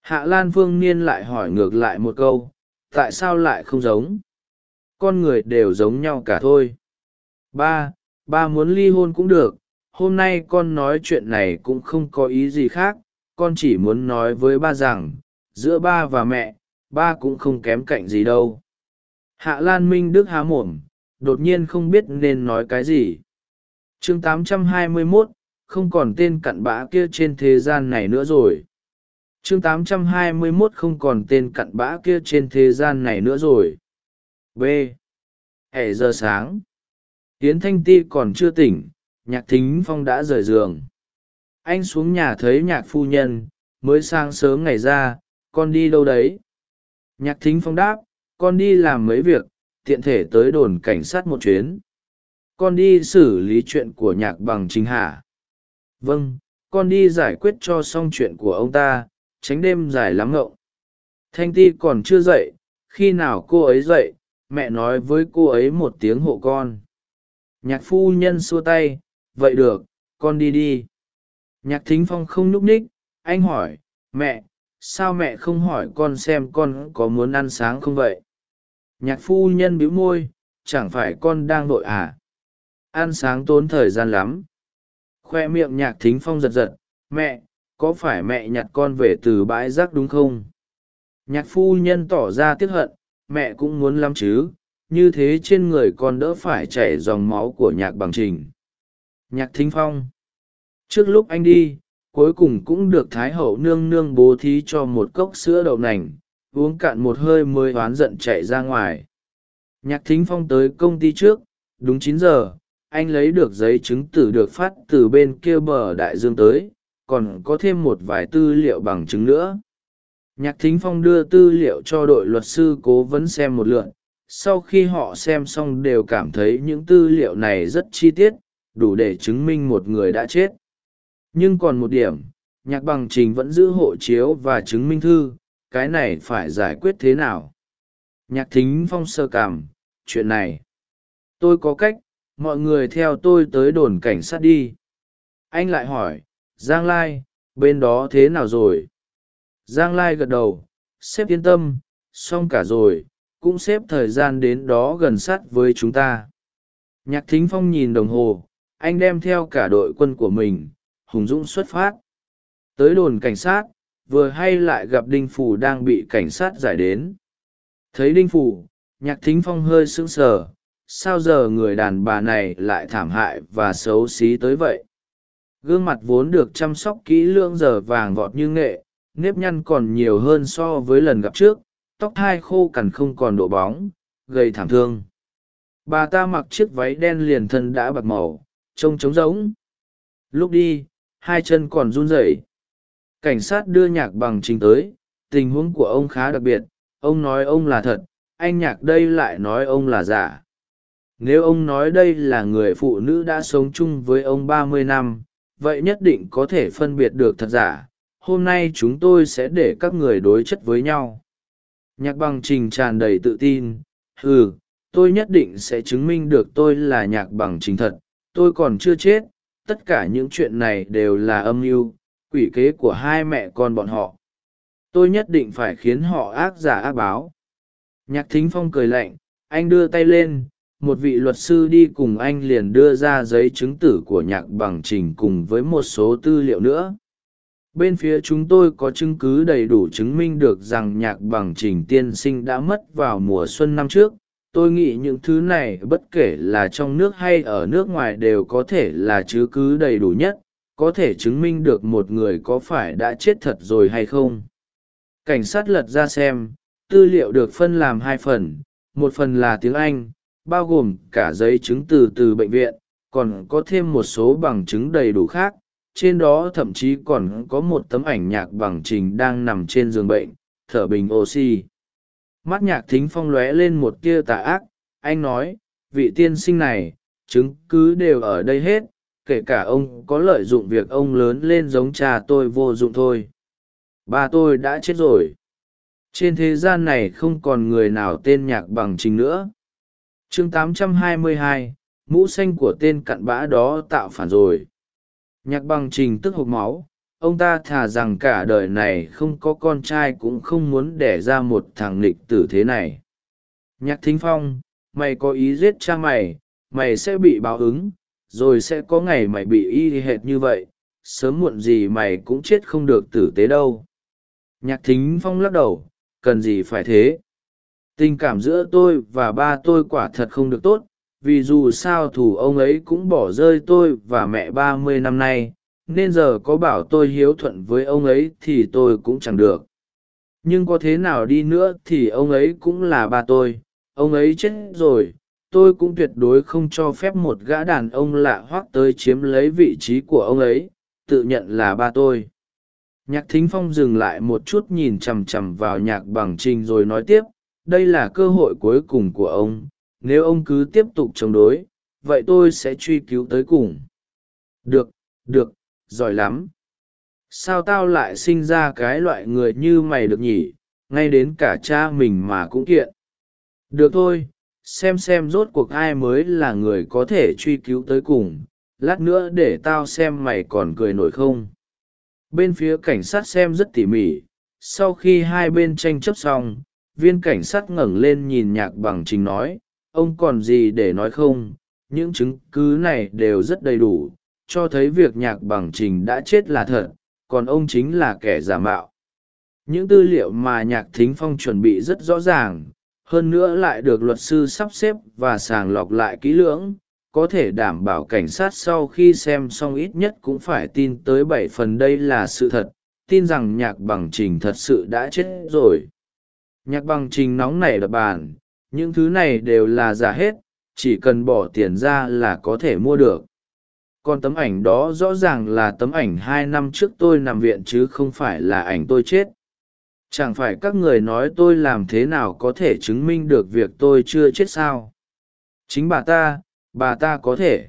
Hạ lan phương niên lại hỏi ngược lại một câu, tại sao lại không giống? Con người đều giống nhau cả thôi. Ba ba muốn ly hôn cũng được, hôm nay con nói chuyện này cũng không có ý gì khác con chỉ muốn nói với ba rằng giữa ba và mẹ ba cũng không kém cạnh gì đâu. Hạ lan minh đức há mồm đột nhiên không biết nên nói cái gì. Chương 821, không còn tên cặn bã kia trên thế gian này nữa rồi. Chương 821 không còn tên cặn bã kia trên thế gian này nữa rồi. B. Hẻ giờ sáng. Yến thanh ti còn chưa tỉnh nhạc thính phong đã rời giường anh xuống nhà thấy nhạc phu nhân, mới sáng sớm ngày ra, con đi đâu đấy? Nhạc thính phong đáp, con đi làm mấy việc, tiện thể tới đồn cảnh sát một chuyến. Con đi xử lý chuyện của nhạc bằng chính hạ. Vâng con đi giải quyết cho xong chuyện của ông ta, tránh đêm dài lắm ngộng thanh ti còn chưa dậy, khi nào cô ấy dậy, mẹ nói với cô ấy một tiếng hộ con. Nhạc phu nhân xua tay, vậy được, con đi đi nhạc thính phong không nhúc ních, anh hỏi, mẹ, sao mẹ không hỏi con xem con có muốn ăn sáng không vậy? Nhạc phu nhân bĩu môi, chẳng phải con đang vội à? Ăn sáng tốn thời gian lắm. Khoe miệng nhạc thính phong giật giật, mẹ, có phải mẹ nhặt con về từ bãi rác đúng không? Nhạc phu nhân tỏ ra tiếc hận, mẹ cũng muốn lắm chứ, như thế trên người con đỡ phải chảy dòng máu của nhạc bằng trình. Nhạc thính phong trước lúc anh đi, cuối cùng cũng được thái hậu nương nương bố thí cho một cốc sữa đậu nành, uống cạn một hơi mới oán giận chạy ra ngoài. Nhạc thính phong tới công ty trước, đúng chín giờ, anh lấy được giấy chứng tử được phát từ bên kia bờ đại dương tới, còn có thêm một vài tư liệu bằng chứng nữa. Nhạc thính phong đưa tư liệu cho đội luật sư cố vấn xem một lượn sau khi họ xem xong đều cảm thấy những tư liệu này rất chi tiết, đủ để chứng minh một người đã chết nhưng còn một điểm, nhạc bằng trình vẫn giữ hộ chiếu và chứng minh thư, cái này phải giải quyết thế nào? Nhạc thính phong sơ cảm, chuyện này. Tôi có cách, mọi người theo tôi tới đồn cảnh sát đi. Anh lại hỏi, giang lai, bên đó thế nào rồi? Giang lai gật đầu, sếp yên tâm, xong cả rồi, cũng xếp thời gian đến đó gần sát với chúng ta. Nhạc thính phong nhìn đồng hồ, anh đem theo cả đội quân của mình hùng dũng xuất phát. Tới đồn cảnh sát, vừa hay lại gặp đinh phủ đang bị cảnh sát giải đến. Thấy đinh phủ nhạc thính phong hơi sững sờ. Sao giờ người đàn bà này lại thảm hại và xấu xí tới vậy? Gương mặt vốn được chăm sóc kỹ lưỡng giờ vàng vọt như nghệ, nếp nhăn còn nhiều hơn so với lần gặp trước. Tóc hai khô cằn không còn độ bóng gây thảm thương. Bà ta mặc chiếc váy đen liền thân đã bạc màu, trông trống rỗng. Lúc đi hai chân còn run rẩy. Cảnh sát đưa nhạc bằng trình tới, tình huống của ông khá đặc biệt, ông nói ông là thật, anh nhạc đây lại nói ông là giả. Nếu ông nói đây là người phụ nữ đã sống chung với ông ba mươi năm, vậy nhất định có thể phân biệt được thật giả, hôm nay chúng tôi sẽ để các người đối chất với nhau. Nhạc bằng trình tràn đầy tự tin ừ tôi nhất định sẽ chứng minh được tôi là nhạc bằng trình thật, tôi còn chưa chết tất cả những chuyện này đều là âm mưu, quỷ kế của hai mẹ con bọn họ. Tôi nhất định phải khiến họ ác giả ác báo. Nhạc thính phong cười lạnh, anh đưa tay lên, một vị luật sư đi cùng anh liền đưa ra giấy chứng tử của nhạc bằng trình cùng với một số tư liệu nữa. Bên phía chúng tôi có chứng cứ đầy đủ chứng minh được rằng nhạc bằng trình tiên sinh đã mất vào mùa xuân năm trước tôi nghĩ những thứ này bất kể là trong nước hay ở nước ngoài đều có thể là chứ cứ đầy đủ nhất, có thể chứng minh được một người có phải đã chết thật rồi hay không. Cảnh sát lật ra xem, tư liệu được phân làm hai phần, một phần là tiếng anh, bao gồm cả giấy chứng từ từ bệnh viện, còn có thêm một số bằng chứng đầy đủ khác, trên đó thậm chí còn có một tấm ảnh nhạc bằng trình đang nằm trên giường bệnh, thở bình oxy mắt nhạc thính phong lóe lên một tia tà ác. Anh nói vị tiên sinh này chứng cứ đều ở đây hết kể cả ông có lợi dụng việc ông lớn lên giống cha tôi vô dụng thôi. Ba tôi đã chết rồi. Trên thế gian này không còn người nào tên nhạc bằng trình nữa. Chương 822, mũ xanh của tên cặn bã đó tạo phản rồi. Nhạc bằng trình tức hộp máu ông ta thà rằng cả đời này không có con trai cũng không muốn đẻ ra một thằng nghịch tử thế này. Nhạc thính phong, mày có ý giết cha mày mày sẽ bị báo ứng, rồi sẽ có ngày mày bị y hệt như vậy, sớm muộn gì mày cũng chết không được tử tế đâu. Nhạc thính phong lắc đầu, cần gì phải thế? Tình cảm giữa tôi và ba tôi quả thật không được tốt, vì dù sao thủ ông ấy cũng bỏ rơi tôi và mẹ ba mươi năm nay nên giờ có bảo tôi hiếu thuận với ông ấy thì tôi cũng chẳng được. Nhưng có thế nào đi nữa thì ông ấy cũng là ba tôi. Ông ấy chết rồi, tôi cũng tuyệt đối không cho phép một gã đàn ông lạ hoắc tới chiếm lấy vị trí của ông ấy, tự nhận là ba tôi. Nhạc thính phong dừng lại một chút nhìn chằm chằm vào nhạc bằng trình rồi nói tiếp, đây là cơ hội cuối cùng của ông, nếu ông cứ tiếp tục chống đối, vậy tôi sẽ truy cứu tới cùng. Được được giỏi lắm. Sao tao lại sinh ra cái loại người như mày được nhỉ? Ngay đến cả cha mình mà cũng kiện. Được thôi, xem xem rốt cuộc ai mới là người có thể truy cứu tới cùng. Lát nữa để tao xem mày còn cười nổi không. Bên phía cảnh sát xem rất tỉ mỉ. Sau khi hai bên tranh chấp xong, viên cảnh sát ngẩng lên nhìn nhạc bằng trình nói, ông còn gì để nói không? Những chứng cứ này đều rất đầy đủ cho thấy việc nhạc bằng trình đã chết là thật, còn ông chính là kẻ giả mạo. Những tư liệu mà nhạc thính phong chuẩn bị rất rõ ràng, hơn nữa lại được luật sư sắp xếp và sàng lọc lại kỹ lưỡng, có thể đảm bảo cảnh sát sau khi xem xong ít nhất cũng phải tin tới bảy phần đây là sự thật, tin rằng nhạc bằng trình thật sự đã chết rồi. Nhạc bằng trình nóng nảy đập bàn, những thứ này đều là giả hết, chỉ cần bỏ tiền ra là có thể mua được còn tấm ảnh đó rõ ràng là tấm ảnh hai năm trước tôi nằm viện chứ không phải là ảnh tôi chết. Chẳng phải các người nói tôi làm thế nào có thể chứng minh được việc tôi chưa chết sao? Chính bà ta bà ta có thể.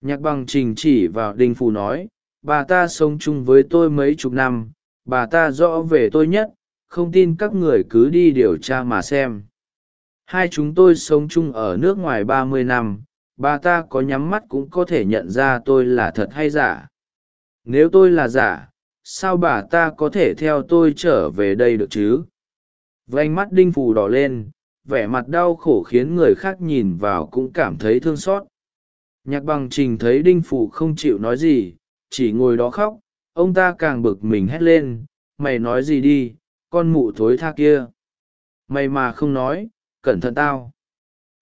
Nhạc bằng trình chỉ vào đinh phù nói, bà ta sống chung với tôi mấy chục năm, bà ta rõ về tôi nhất, không tin các người cứ đi điều tra mà xem. Hai chúng tôi sống chung ở nước ngoài ba mươi năm bà ta có nhắm mắt cũng có thể nhận ra tôi là thật hay giả. Nếu tôi là giả, sao bà ta có thể theo tôi trở về đây được chứ? Vánh mắt đinh phù đỏ lên, vẻ mặt đau khổ khiến người khác nhìn vào cũng cảm thấy thương xót. Nhạc bằng trình thấy đinh phù không chịu nói gì, chỉ ngồi đó khóc, ông ta càng bực mình hét lên, mày nói gì đi, con mụ thối tha kia. Mày mà không nói, cẩn thận tao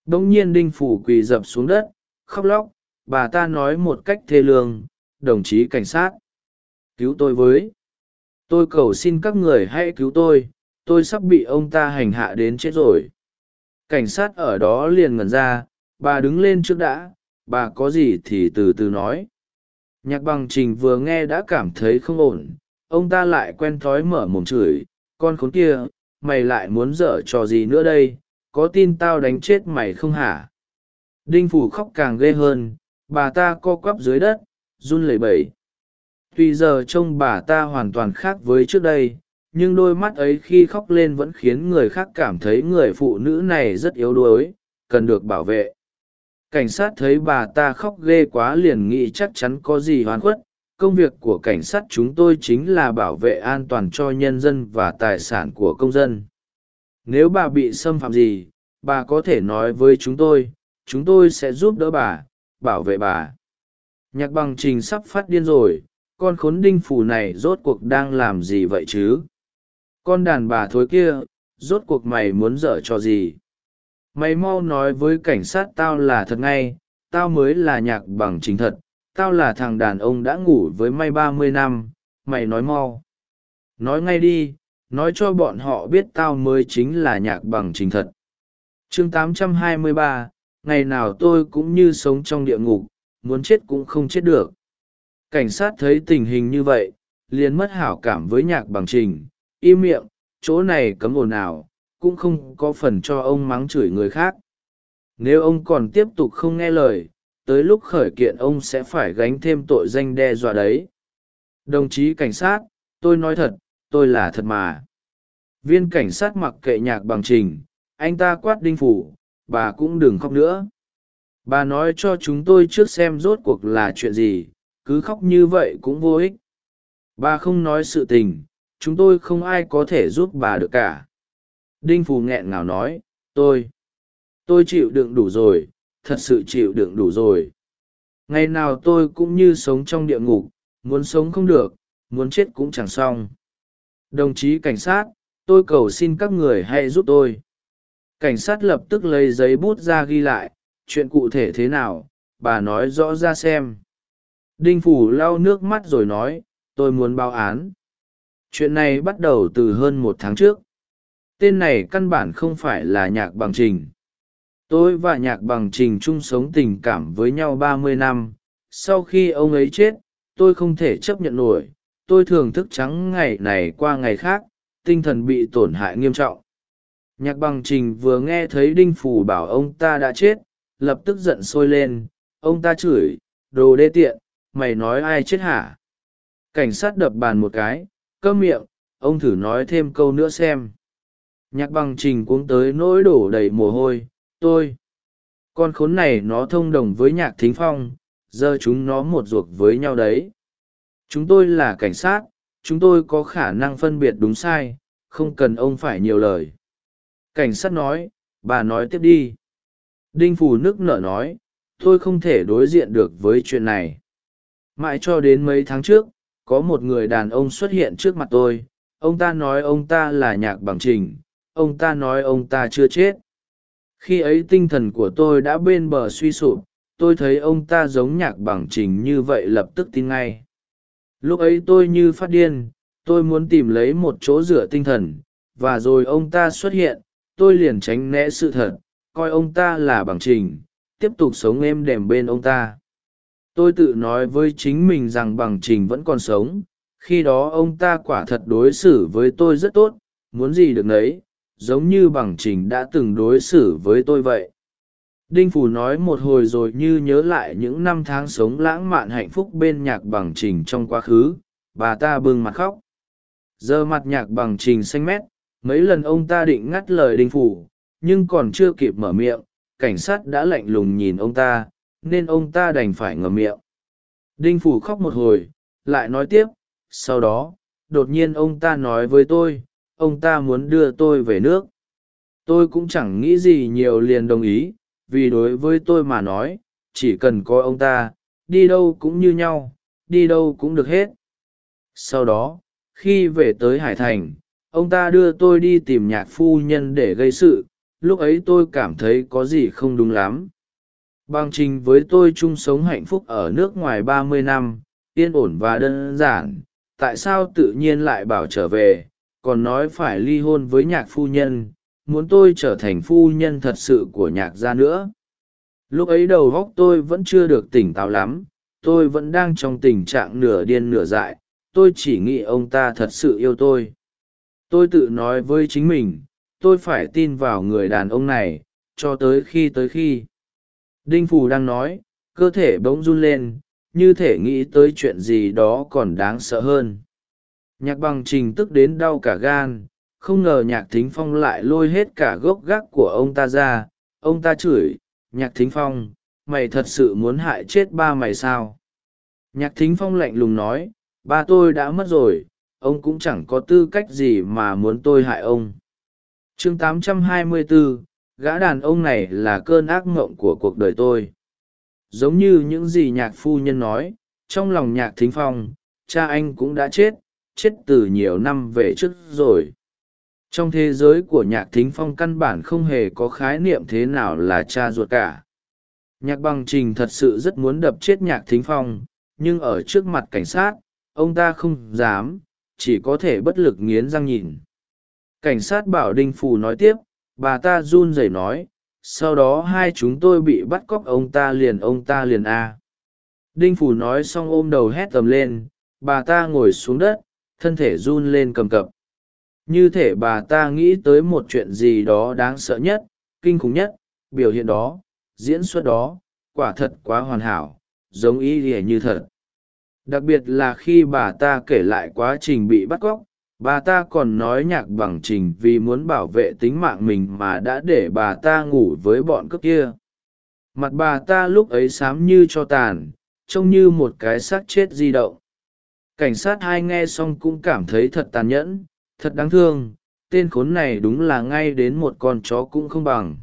đ ỗ n g nhiên đinh phủ quỳ dập xuống đất, khóc lóc, bà ta nói một cách thê lương, đồng chí cảnh sát, cứu tôi với. Tôi cầu xin các người hãy cứu tôi tôi sắp bị ông ta hành hạ đến chết rồi. Cảnh sát ở đó liền ngẩn ra, bà đứng lên trước đã, bà có gì thì từ từ nói. Nhạc bằng trình vừa nghe đã cảm thấy không ổn, ông ta lại quen thói mở mồm chửi, con khốn kia, mày lại muốn dở trò gì nữa đây? Có tin tao đánh chết mày không hả? Đinh phủ khóc càng ghê hơn, bà ta co quắp dưới đất, run lẩy bẩy. Tuy giờ trông bà ta hoàn toàn khác với trước đây, nhưng đôi mắt ấy khi khóc lên vẫn khiến người khác cảm thấy người phụ nữ này rất yếu đuối, cần được bảo vệ. Cảnh sát thấy bà ta khóc ghê quá liền nghĩ chắc chắn có gì hoàn khuất. Công việc của cảnh sát chúng tôi chính là bảo vệ an toàn cho nhân dân và tài sản của công dân nếu bà bị xâm phạm gì, bà có thể nói với chúng tôi chúng tôi sẽ giúp đỡ bà, bảo vệ bà. Nhạc bằng trình sắp phát điên rồi, con khốn đinh phù này rốt cuộc đang làm gì vậy chứ? Con đàn bà thối kia, rốt cuộc mày muốn dở cho gì? Mày mau nói với cảnh sát tao là thật ngay, tao mới là nhạc bằng trình thật, tao là thằng đàn ông đã ngủ với may ba mươi năm, mày nói mau. Nói ngay đi nói cho bọn họ biết tao mới chính là nhạc bằng trình thật. Chương 823, ngày nào tôi cũng như sống trong địa ngục muốn chết cũng không chết được. Cảnh sát thấy tình hình như vậy liền mất hảo cảm với nhạc bằng trình im miệng chỗ này cấm ồn ào cũng không có phần cho ông mắng chửi người khác. Nếu ông còn tiếp tục không nghe lời tới lúc khởi kiện ông sẽ phải gánh thêm tội danh đe dọa đấy. Đồng chí cảnh sát tôi nói thật tôi là thật mà. Viên cảnh sát mặc kệ nhạc bằng trình, anh ta quát đinh phủ, bà cũng đừng khóc nữa. Bà nói cho chúng tôi trước xem rốt cuộc là chuyện gì, cứ khóc như vậy cũng vô ích. Bà không nói sự tình, chúng tôi không ai có thể giúp bà được cả. Đinh phù nghẹn ngào nói, tôi tôi chịu đựng đủ rồi, thật sự chịu đựng đủ rồi. Ngày nào tôi cũng như sống trong địa ngục, muốn sống không được, muốn chết cũng chẳng xong đồng chí cảnh sát, tôi cầu xin các người hãy giúp tôi. Cảnh sát lập tức lấy giấy bút ra ghi lại, chuyện cụ thể thế nào, bà nói rõ ra xem. Đinh phủ lau nước mắt rồi nói, tôi muốn báo án. Chuyện này bắt đầu từ hơn một tháng trước. Tên này căn bản không phải là nhạc bằng trình. Tôi và nhạc bằng trình chung sống tình cảm với nhau ba mươi năm. Sau khi ông ấy chết, tôi không thể chấp nhận nổi tôi thường thức trắng ngày này qua ngày khác, tinh thần bị tổn hại nghiêm trọng. Nhạc bằng trình vừa nghe thấy đinh phủ bảo ông ta đã chết, lập tức giận sôi lên, ông ta chửi, đồ đê tiện, mày nói ai chết hả? Cảnh sát đập bàn một cái cơm miệng, ông thử nói thêm câu nữa xem. Nhạc bằng trình cuống tới nỗi đổ đầy mồ hôi, tôi, con khốn này nó thông đồng với nhạc thính phong, giờ chúng nó một ruột với nhau đấy chúng tôi là cảnh sát, chúng tôi có khả năng phân biệt đúng sai, không cần ông phải nhiều lời. Cảnh sát nói, bà nói tiếp đi. Đinh phù nước nở nói, tôi không thể đối diện được với chuyện này. Mãi cho đến mấy tháng trước, có một người đàn ông xuất hiện trước mặt tôi, ông ta nói ông ta là nhạc bằng trình, ông ta nói ông ta chưa chết. Khi ấy tinh thần của tôi đã bên bờ suy sụp, tôi thấy ông ta giống nhạc bằng trình như vậy lập tức tin ngay lúc ấy tôi như phát điên, tôi muốn tìm lấy một chỗ rửa tinh thần, và rồi ông ta xuất hiện, tôi liền tránh né sự thật, coi ông ta là bằng trình, tiếp tục sống êm đềm bên ông ta. Tôi tự nói với chính mình rằng bằng trình vẫn còn sống, khi đó ông ta quả thật đối xử với tôi rất tốt, muốn gì được nấy, giống như bằng trình đã từng đối xử với tôi vậy đinh phủ nói một hồi rồi như nhớ lại những năm tháng sống lãng mạn hạnh phúc bên nhạc bằng trình trong quá khứ, bà ta bưng mặt khóc. Giờ mặt nhạc bằng trình xanh mét, mấy lần ông ta định ngắt lời đinh phủ nhưng còn chưa kịp mở miệng, cảnh sát đã lạnh lùng nhìn ông ta, nên ông ta đành phải ngậm miệng. Đinh phủ khóc một hồi, lại nói tiếp, sau đó, đột nhiên ông ta nói với tôi, ông ta muốn đưa tôi về nước. Tôi cũng chẳng nghĩ gì nhiều liền đồng ý vì đối với tôi mà nói, chỉ cần có ông ta, đi đâu cũng như nhau, đi đâu cũng được hết. Sau đó, khi về tới hải thành, ông ta đưa tôi đi tìm nhạc phu nhân để gây sự, lúc ấy tôi cảm thấy có gì không đúng lắm. Bằng trình với tôi chung sống hạnh phúc ở nước ngoài ba mươi năm, yên ổn và đơn giản, tại sao tự nhiên lại bảo trở về, còn nói phải ly hôn với nhạc phu nhân muốn tôi trở thành phu nhân thật sự của nhạc gia nữa. Lúc ấy đầu góc tôi vẫn chưa được tỉnh táo lắm, tôi vẫn đang trong tình trạng nửa điên nửa dại, tôi chỉ nghĩ ông ta thật sự yêu tôi. Tôi tự nói với chính mình, tôi phải tin vào người đàn ông này, cho tới khi tới khi. Đinh phù đang nói, cơ thể bỗng run lên, như thể nghĩ tới chuyện gì đó còn đáng sợ hơn. Nhạc bằng trình tức đến đau cả gan không ngờ nhạc thính phong lại lôi hết cả gốc gác của ông ta ra. Ông ta chửi nhạc thính phong mày thật sự muốn hại chết ba mày sao? Nhạc thính phong lạnh lùng nói ba tôi đã mất rồi ông cũng chẳng có tư cách gì mà muốn tôi hại ông. Chương 824, gã đàn ông này là cơn ác mộng của cuộc đời tôi. Giống như những gì nhạc phu nhân nói trong lòng nhạc thính phong cha anh cũng đã chết chết từ nhiều năm về trước rồi trong thế giới của nhạc thính phong căn bản không hề có khái niệm thế nào là cha ruột cả. Nhạc bằng trình thật sự rất muốn đập chết nhạc thính phong, nhưng ở trước mặt cảnh sát, ông ta không dám, chỉ có thể bất lực nghiến răng nhìn. Cảnh sát bảo đinh phù nói tiếp, bà ta run rẩy nói, sau đó hai chúng tôi bị bắt cóc ông ta liền ông ta liền a. Đinh phù nói xong ôm đầu hét tầm lên, bà ta ngồi xuống đất, thân thể run lên cầm cập như thể bà ta nghĩ tới một chuyện gì đó đáng sợ nhất, kinh khủng nhất, biểu hiện đó, diễn xuất đó, quả thật quá hoàn hảo, giống ý ỉa như thật. Đặc biệt là khi bà ta kể lại quá trình bị bắt cóc, bà ta còn nói nhạc bằng trình vì muốn bảo vệ tính mạng mình mà đã để bà ta ngủ với bọn cướp kia. Mặt bà ta lúc ấy xám như cho tàn, trông như một cái xác chết di động. Cảnh sát hai nghe xong cũng cảm thấy thật tàn nhẫn thật đáng thương, tên khốn này đúng là ngay đến một con chó cũng không bằng.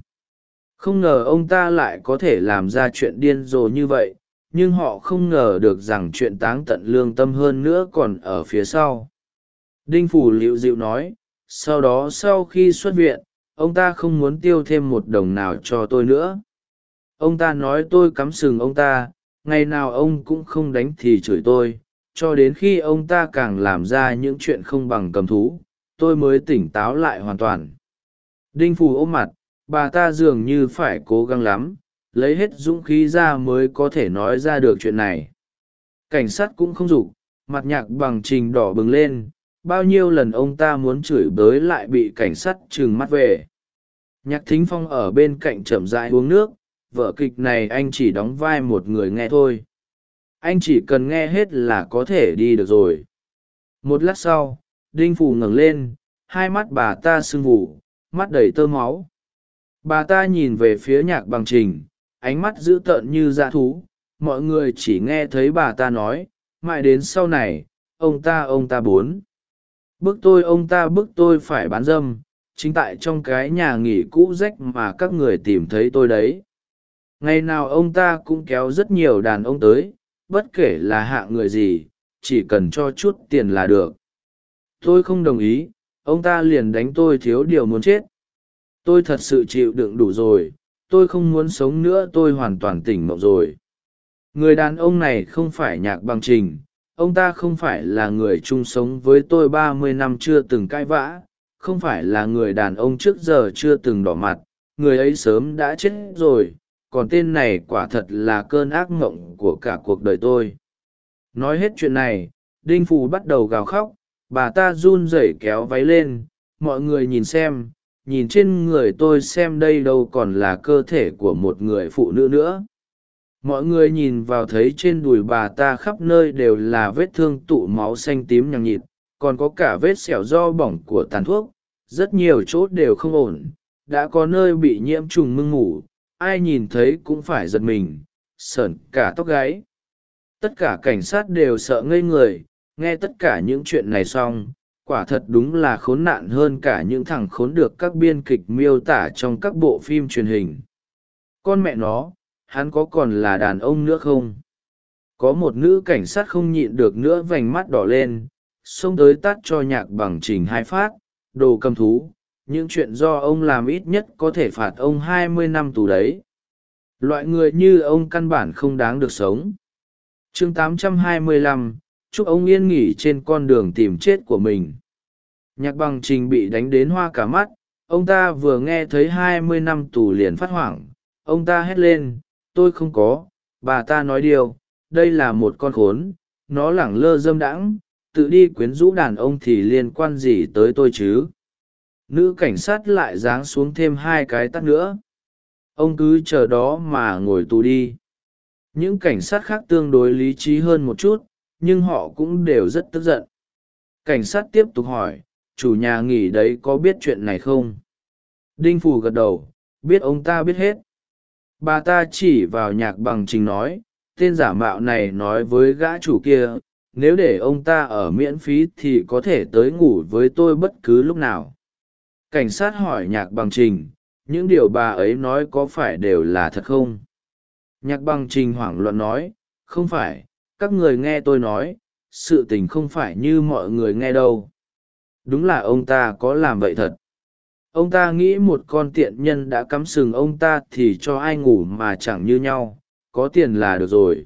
Không ngờ ông ta lại có thể làm ra chuyện điên rồ như vậy, nhưng họ không ngờ được rằng chuyện táng tận lương tâm hơn nữa còn ở phía sau. Đinh phủ liệu dịu nói, sau đó sau khi xuất viện, ông ta không muốn tiêu thêm một đồng nào cho tôi nữa. Ông ta nói tôi cắm sừng ông ta, ngày nào ông cũng không đánh thì chửi tôi, cho đến khi ông ta càng làm ra những chuyện không bằng cầm thú tôi mới tỉnh táo lại hoàn toàn. Đinh phù ôm mặt, bà ta dường như phải cố gắng lắm, lấy hết dũng khí ra mới có thể nói ra được chuyện này. Cảnh sát cũng không dục mặt nhạc bằng trình đỏ bừng lên, bao nhiêu lần ông ta muốn chửi bới lại bị cảnh sát trừng mắt về. Nhạc thính phong ở bên cạnh chậm rãi uống nước vở kịch này anh chỉ đóng vai một người nghe thôi. Anh chỉ cần nghe hết là có thể đi được rồi. Một lát sau đinh phù ngẩng lên, hai mắt bà ta sưng vù, mắt đầy tơ máu. Bà ta nhìn về phía nhạc bằng trình, ánh mắt dữ tợn như dã thú. Mọi người chỉ nghe thấy bà ta nói, mãi đến sau này, ông ta ông ta bốn. Bức tôi, ông ta, bức tôi phải bán dâm. Chính tại trong cái nhà nghỉ cũ rách mà các người tìm thấy tôi đấy. Ngày nào ông ta cũng kéo rất nhiều đàn ông tới, bất kể là hạng người gì, chỉ cần cho chút tiền là được tôi không đồng ý, ông ta liền đánh tôi thiếu điều muốn chết. Tôi thật sự chịu đựng đủ rồi, tôi không muốn sống nữa, tôi hoàn toàn tỉnh mộng rồi. Người đàn ông này không phải nhạc bằng trình, ông ta không phải là người chung sống với tôi ba mươi năm chưa từng cãi vã, không phải là người đàn ông trước giờ chưa từng đỏ mặt, người ấy sớm đã chết rồi, còn tên này quả thật là cơn ác mộng của cả cuộc đời tôi. Nói hết chuyện này, đinh phù bắt đầu gào khóc bà ta run rẩy kéo váy lên, mọi người nhìn xem, nhìn trên người tôi xem đây đâu còn là cơ thể của một người phụ nữ nữa. Mọi người nhìn vào thấy trên đùi bà ta khắp nơi đều là vết thương tụ máu xanh tím nhằng nhịt, còn có cả vết sẹo do bỏng của tàn thuốc, rất nhiều chỗ đều không ổn, đã có nơi bị nhiễm trùng mưng mủ, ai nhìn thấy cũng phải giật mình, sởn cả tóc gáy. Tất cả cảnh sát đều sợ ngây người nghe tất cả những chuyện này xong quả thật đúng là khốn nạn hơn cả những thằng khốn được các biên kịch miêu tả trong các bộ phim truyền hình. Con mẹ nó hắn có còn là đàn ông nữa không? Có một nữ cảnh sát không nhịn được nữa vành mắt đỏ lên xông tới tắt cho nhạc bằng trình hai phát đồ cầm thú những chuyện do ông làm ít nhất có thể phạt ông hai mươi năm tù đấy. Loại người như ông căn bản không đáng được sống. Chương 825, chúc ông yên nghỉ trên con đường tìm chết của mình. Nhạc bằng trình bị đánh đến hoa cả mắt, ông ta vừa nghe thấy hai mươi năm tù liền phát hoảng, ông ta hét lên, tôi không có, bà ta nói điều, đây là một con khốn, nó lẳng lơ dâm đãng, tự đi quyến rũ đàn ông thì liên quan gì tới tôi chứ? Nữ cảnh sát lại giáng xuống thêm hai cái tắt nữa. Ông cứ chờ đó mà ngồi tù đi. Những cảnh sát khác tương đối lý trí hơn một chút nhưng họ cũng đều rất tức giận. Cảnh sát tiếp tục hỏi, chủ nhà nghỉ đấy có biết chuyện này không? Đinh phù gật đầu, biết ông ta biết hết. Bà ta chỉ vào nhạc bằng trình nói, tên giả mạo này nói với gã chủ kia, nếu để ông ta ở miễn phí thì có thể tới ngủ với tôi bất cứ lúc nào. Cảnh sát hỏi nhạc bằng trình, những điều bà ấy nói có phải đều là thật không? Nhạc bằng trình hoảng loạn nói, không phải các người nghe tôi nói, sự tình không phải như mọi người nghe đâu. Đúng là ông ta có làm vậy thật. Ông ta nghĩ một con tiện nhân đã cắm sừng ông ta thì cho ai ngủ mà chẳng như nhau, có tiền là được rồi.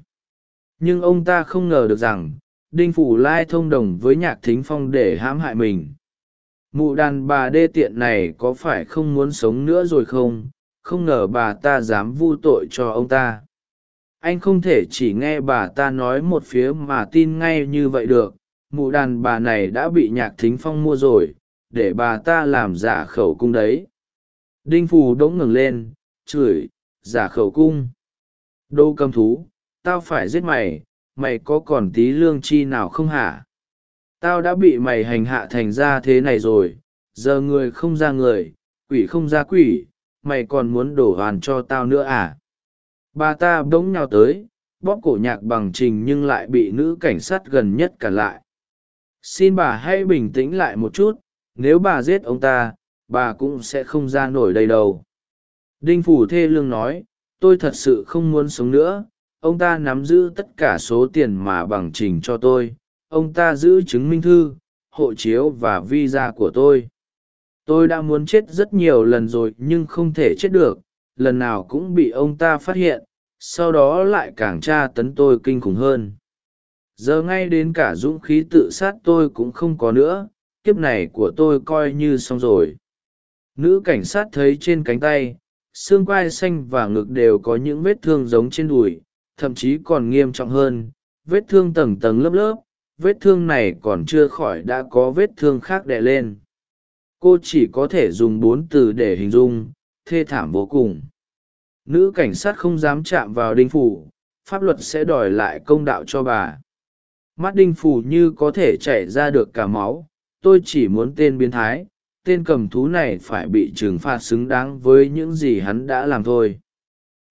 Nhưng ông ta không ngờ được rằng, đinh phủ lai thông đồng với nhạc thính phong để hãm hại mình. Mụ đàn bà đê tiện này có phải không muốn sống nữa rồi không? Không ngờ bà ta dám vu tội cho ông ta anh không thể chỉ nghe bà ta nói một phía mà tin ngay như vậy được. Mụ đàn bà này đã bị nhạc thính phong mua rồi, để bà ta làm giả khẩu cung đấy. Đinh phù đỗng ngừng lên, chửi, giả khẩu cung? Đô cầm thú, tao phải giết mày mày có còn tí lương chi nào không hả? Tao đã bị mày hành hạ thành ra thế này rồi, giờ người không ra người, quỷ không ra quỷ, mày còn muốn đổ hoàn cho tao nữa à? Bà ta bỗng nhào tới, bóp cổ nhạc bằng trình nhưng lại bị nữ cảnh sát gần nhất cản lại. Xin bà hãy bình tĩnh lại một chút, nếu bà giết ông ta, bà cũng sẽ không ra nổi đây đâu. Đinh phủ thê lương nói, tôi thật sự không muốn sống nữa, ông ta nắm giữ tất cả số tiền mà bằng trình cho tôi, ông ta giữ chứng minh thư, hộ chiếu và visa của tôi. Tôi đã muốn chết rất nhiều lần rồi nhưng không thể chết được lần nào cũng bị ông ta phát hiện, sau đó lại càng tra tấn tôi kinh khủng hơn. Giờ ngay đến cả dũng khí tự sát tôi cũng không có nữa, kiếp này của tôi coi như xong rồi. Nữ cảnh sát thấy trên cánh tay, xương quai xanh và ngực đều có những vết thương giống trên đùi, thậm chí còn nghiêm trọng hơn, vết thương tầng tầng lớp lớp, vết thương này còn chưa khỏi đã có vết thương khác đè lên. Cô chỉ có thể dùng bốn từ để hình dung thê thảm vô cùng. Nữ cảnh sát không dám chạm vào đinh phủ, pháp luật sẽ đòi lại công đạo cho bà. Mắt đinh phủ như có thể chảy ra được cả máu, tôi chỉ muốn tên biến thái, tên cầm thú này phải bị trừng phạt xứng đáng với những gì hắn đã làm thôi.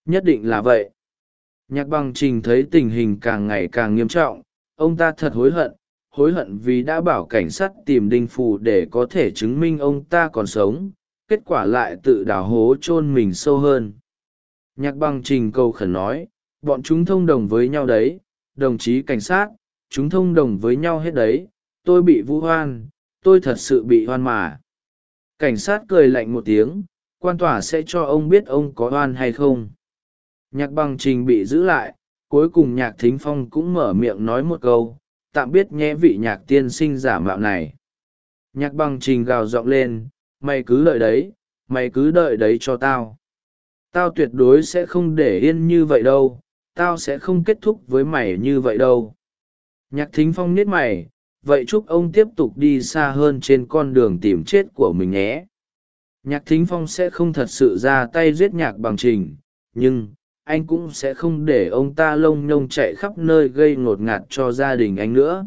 Nhất định là vậy. Nhạc bằng trình thấy tình hình càng ngày càng nghiêm trọng, ông ta thật hối hận hối hận vì đã bảo cảnh sát tìm đinh Phủ để có thể chứng minh ông ta còn sống kết quả lại tự đào hố chôn mình sâu hơn. Nhạc bằng trình cầu khẩn nói, bọn chúng thông đồng với nhau đấy, đồng chí cảnh sát, chúng thông đồng với nhau hết đấy, tôi bị vũ hoan, tôi thật sự bị hoan mà. Cảnh sát cười lạnh một tiếng, quan tòa sẽ cho ông biết ông có oan hay không? Nhạc bằng trình bị giữ lại, cuối cùng nhạc thính phong cũng mở miệng nói một câu, tạm biết nhé vị nhạc tiên sinh giả mạo này. Nhạc bằng trình gào giọng lên mày cứ đợi đấy, mày cứ đợi đấy cho tao. Tao tuyệt đối sẽ không để yên như vậy đâu, tao sẽ không kết thúc với mày như vậy đâu. Nhạc thính phong nết mày, vậy chúc ông tiếp tục đi xa hơn trên con đường tìm chết của mình nhé. Nhạc thính phong sẽ không thật sự ra tay giết nhạc bằng trình, nhưng anh cũng sẽ không để ông ta lông nhông chạy khắp nơi gây ngột ngạt cho gia đình anh nữa.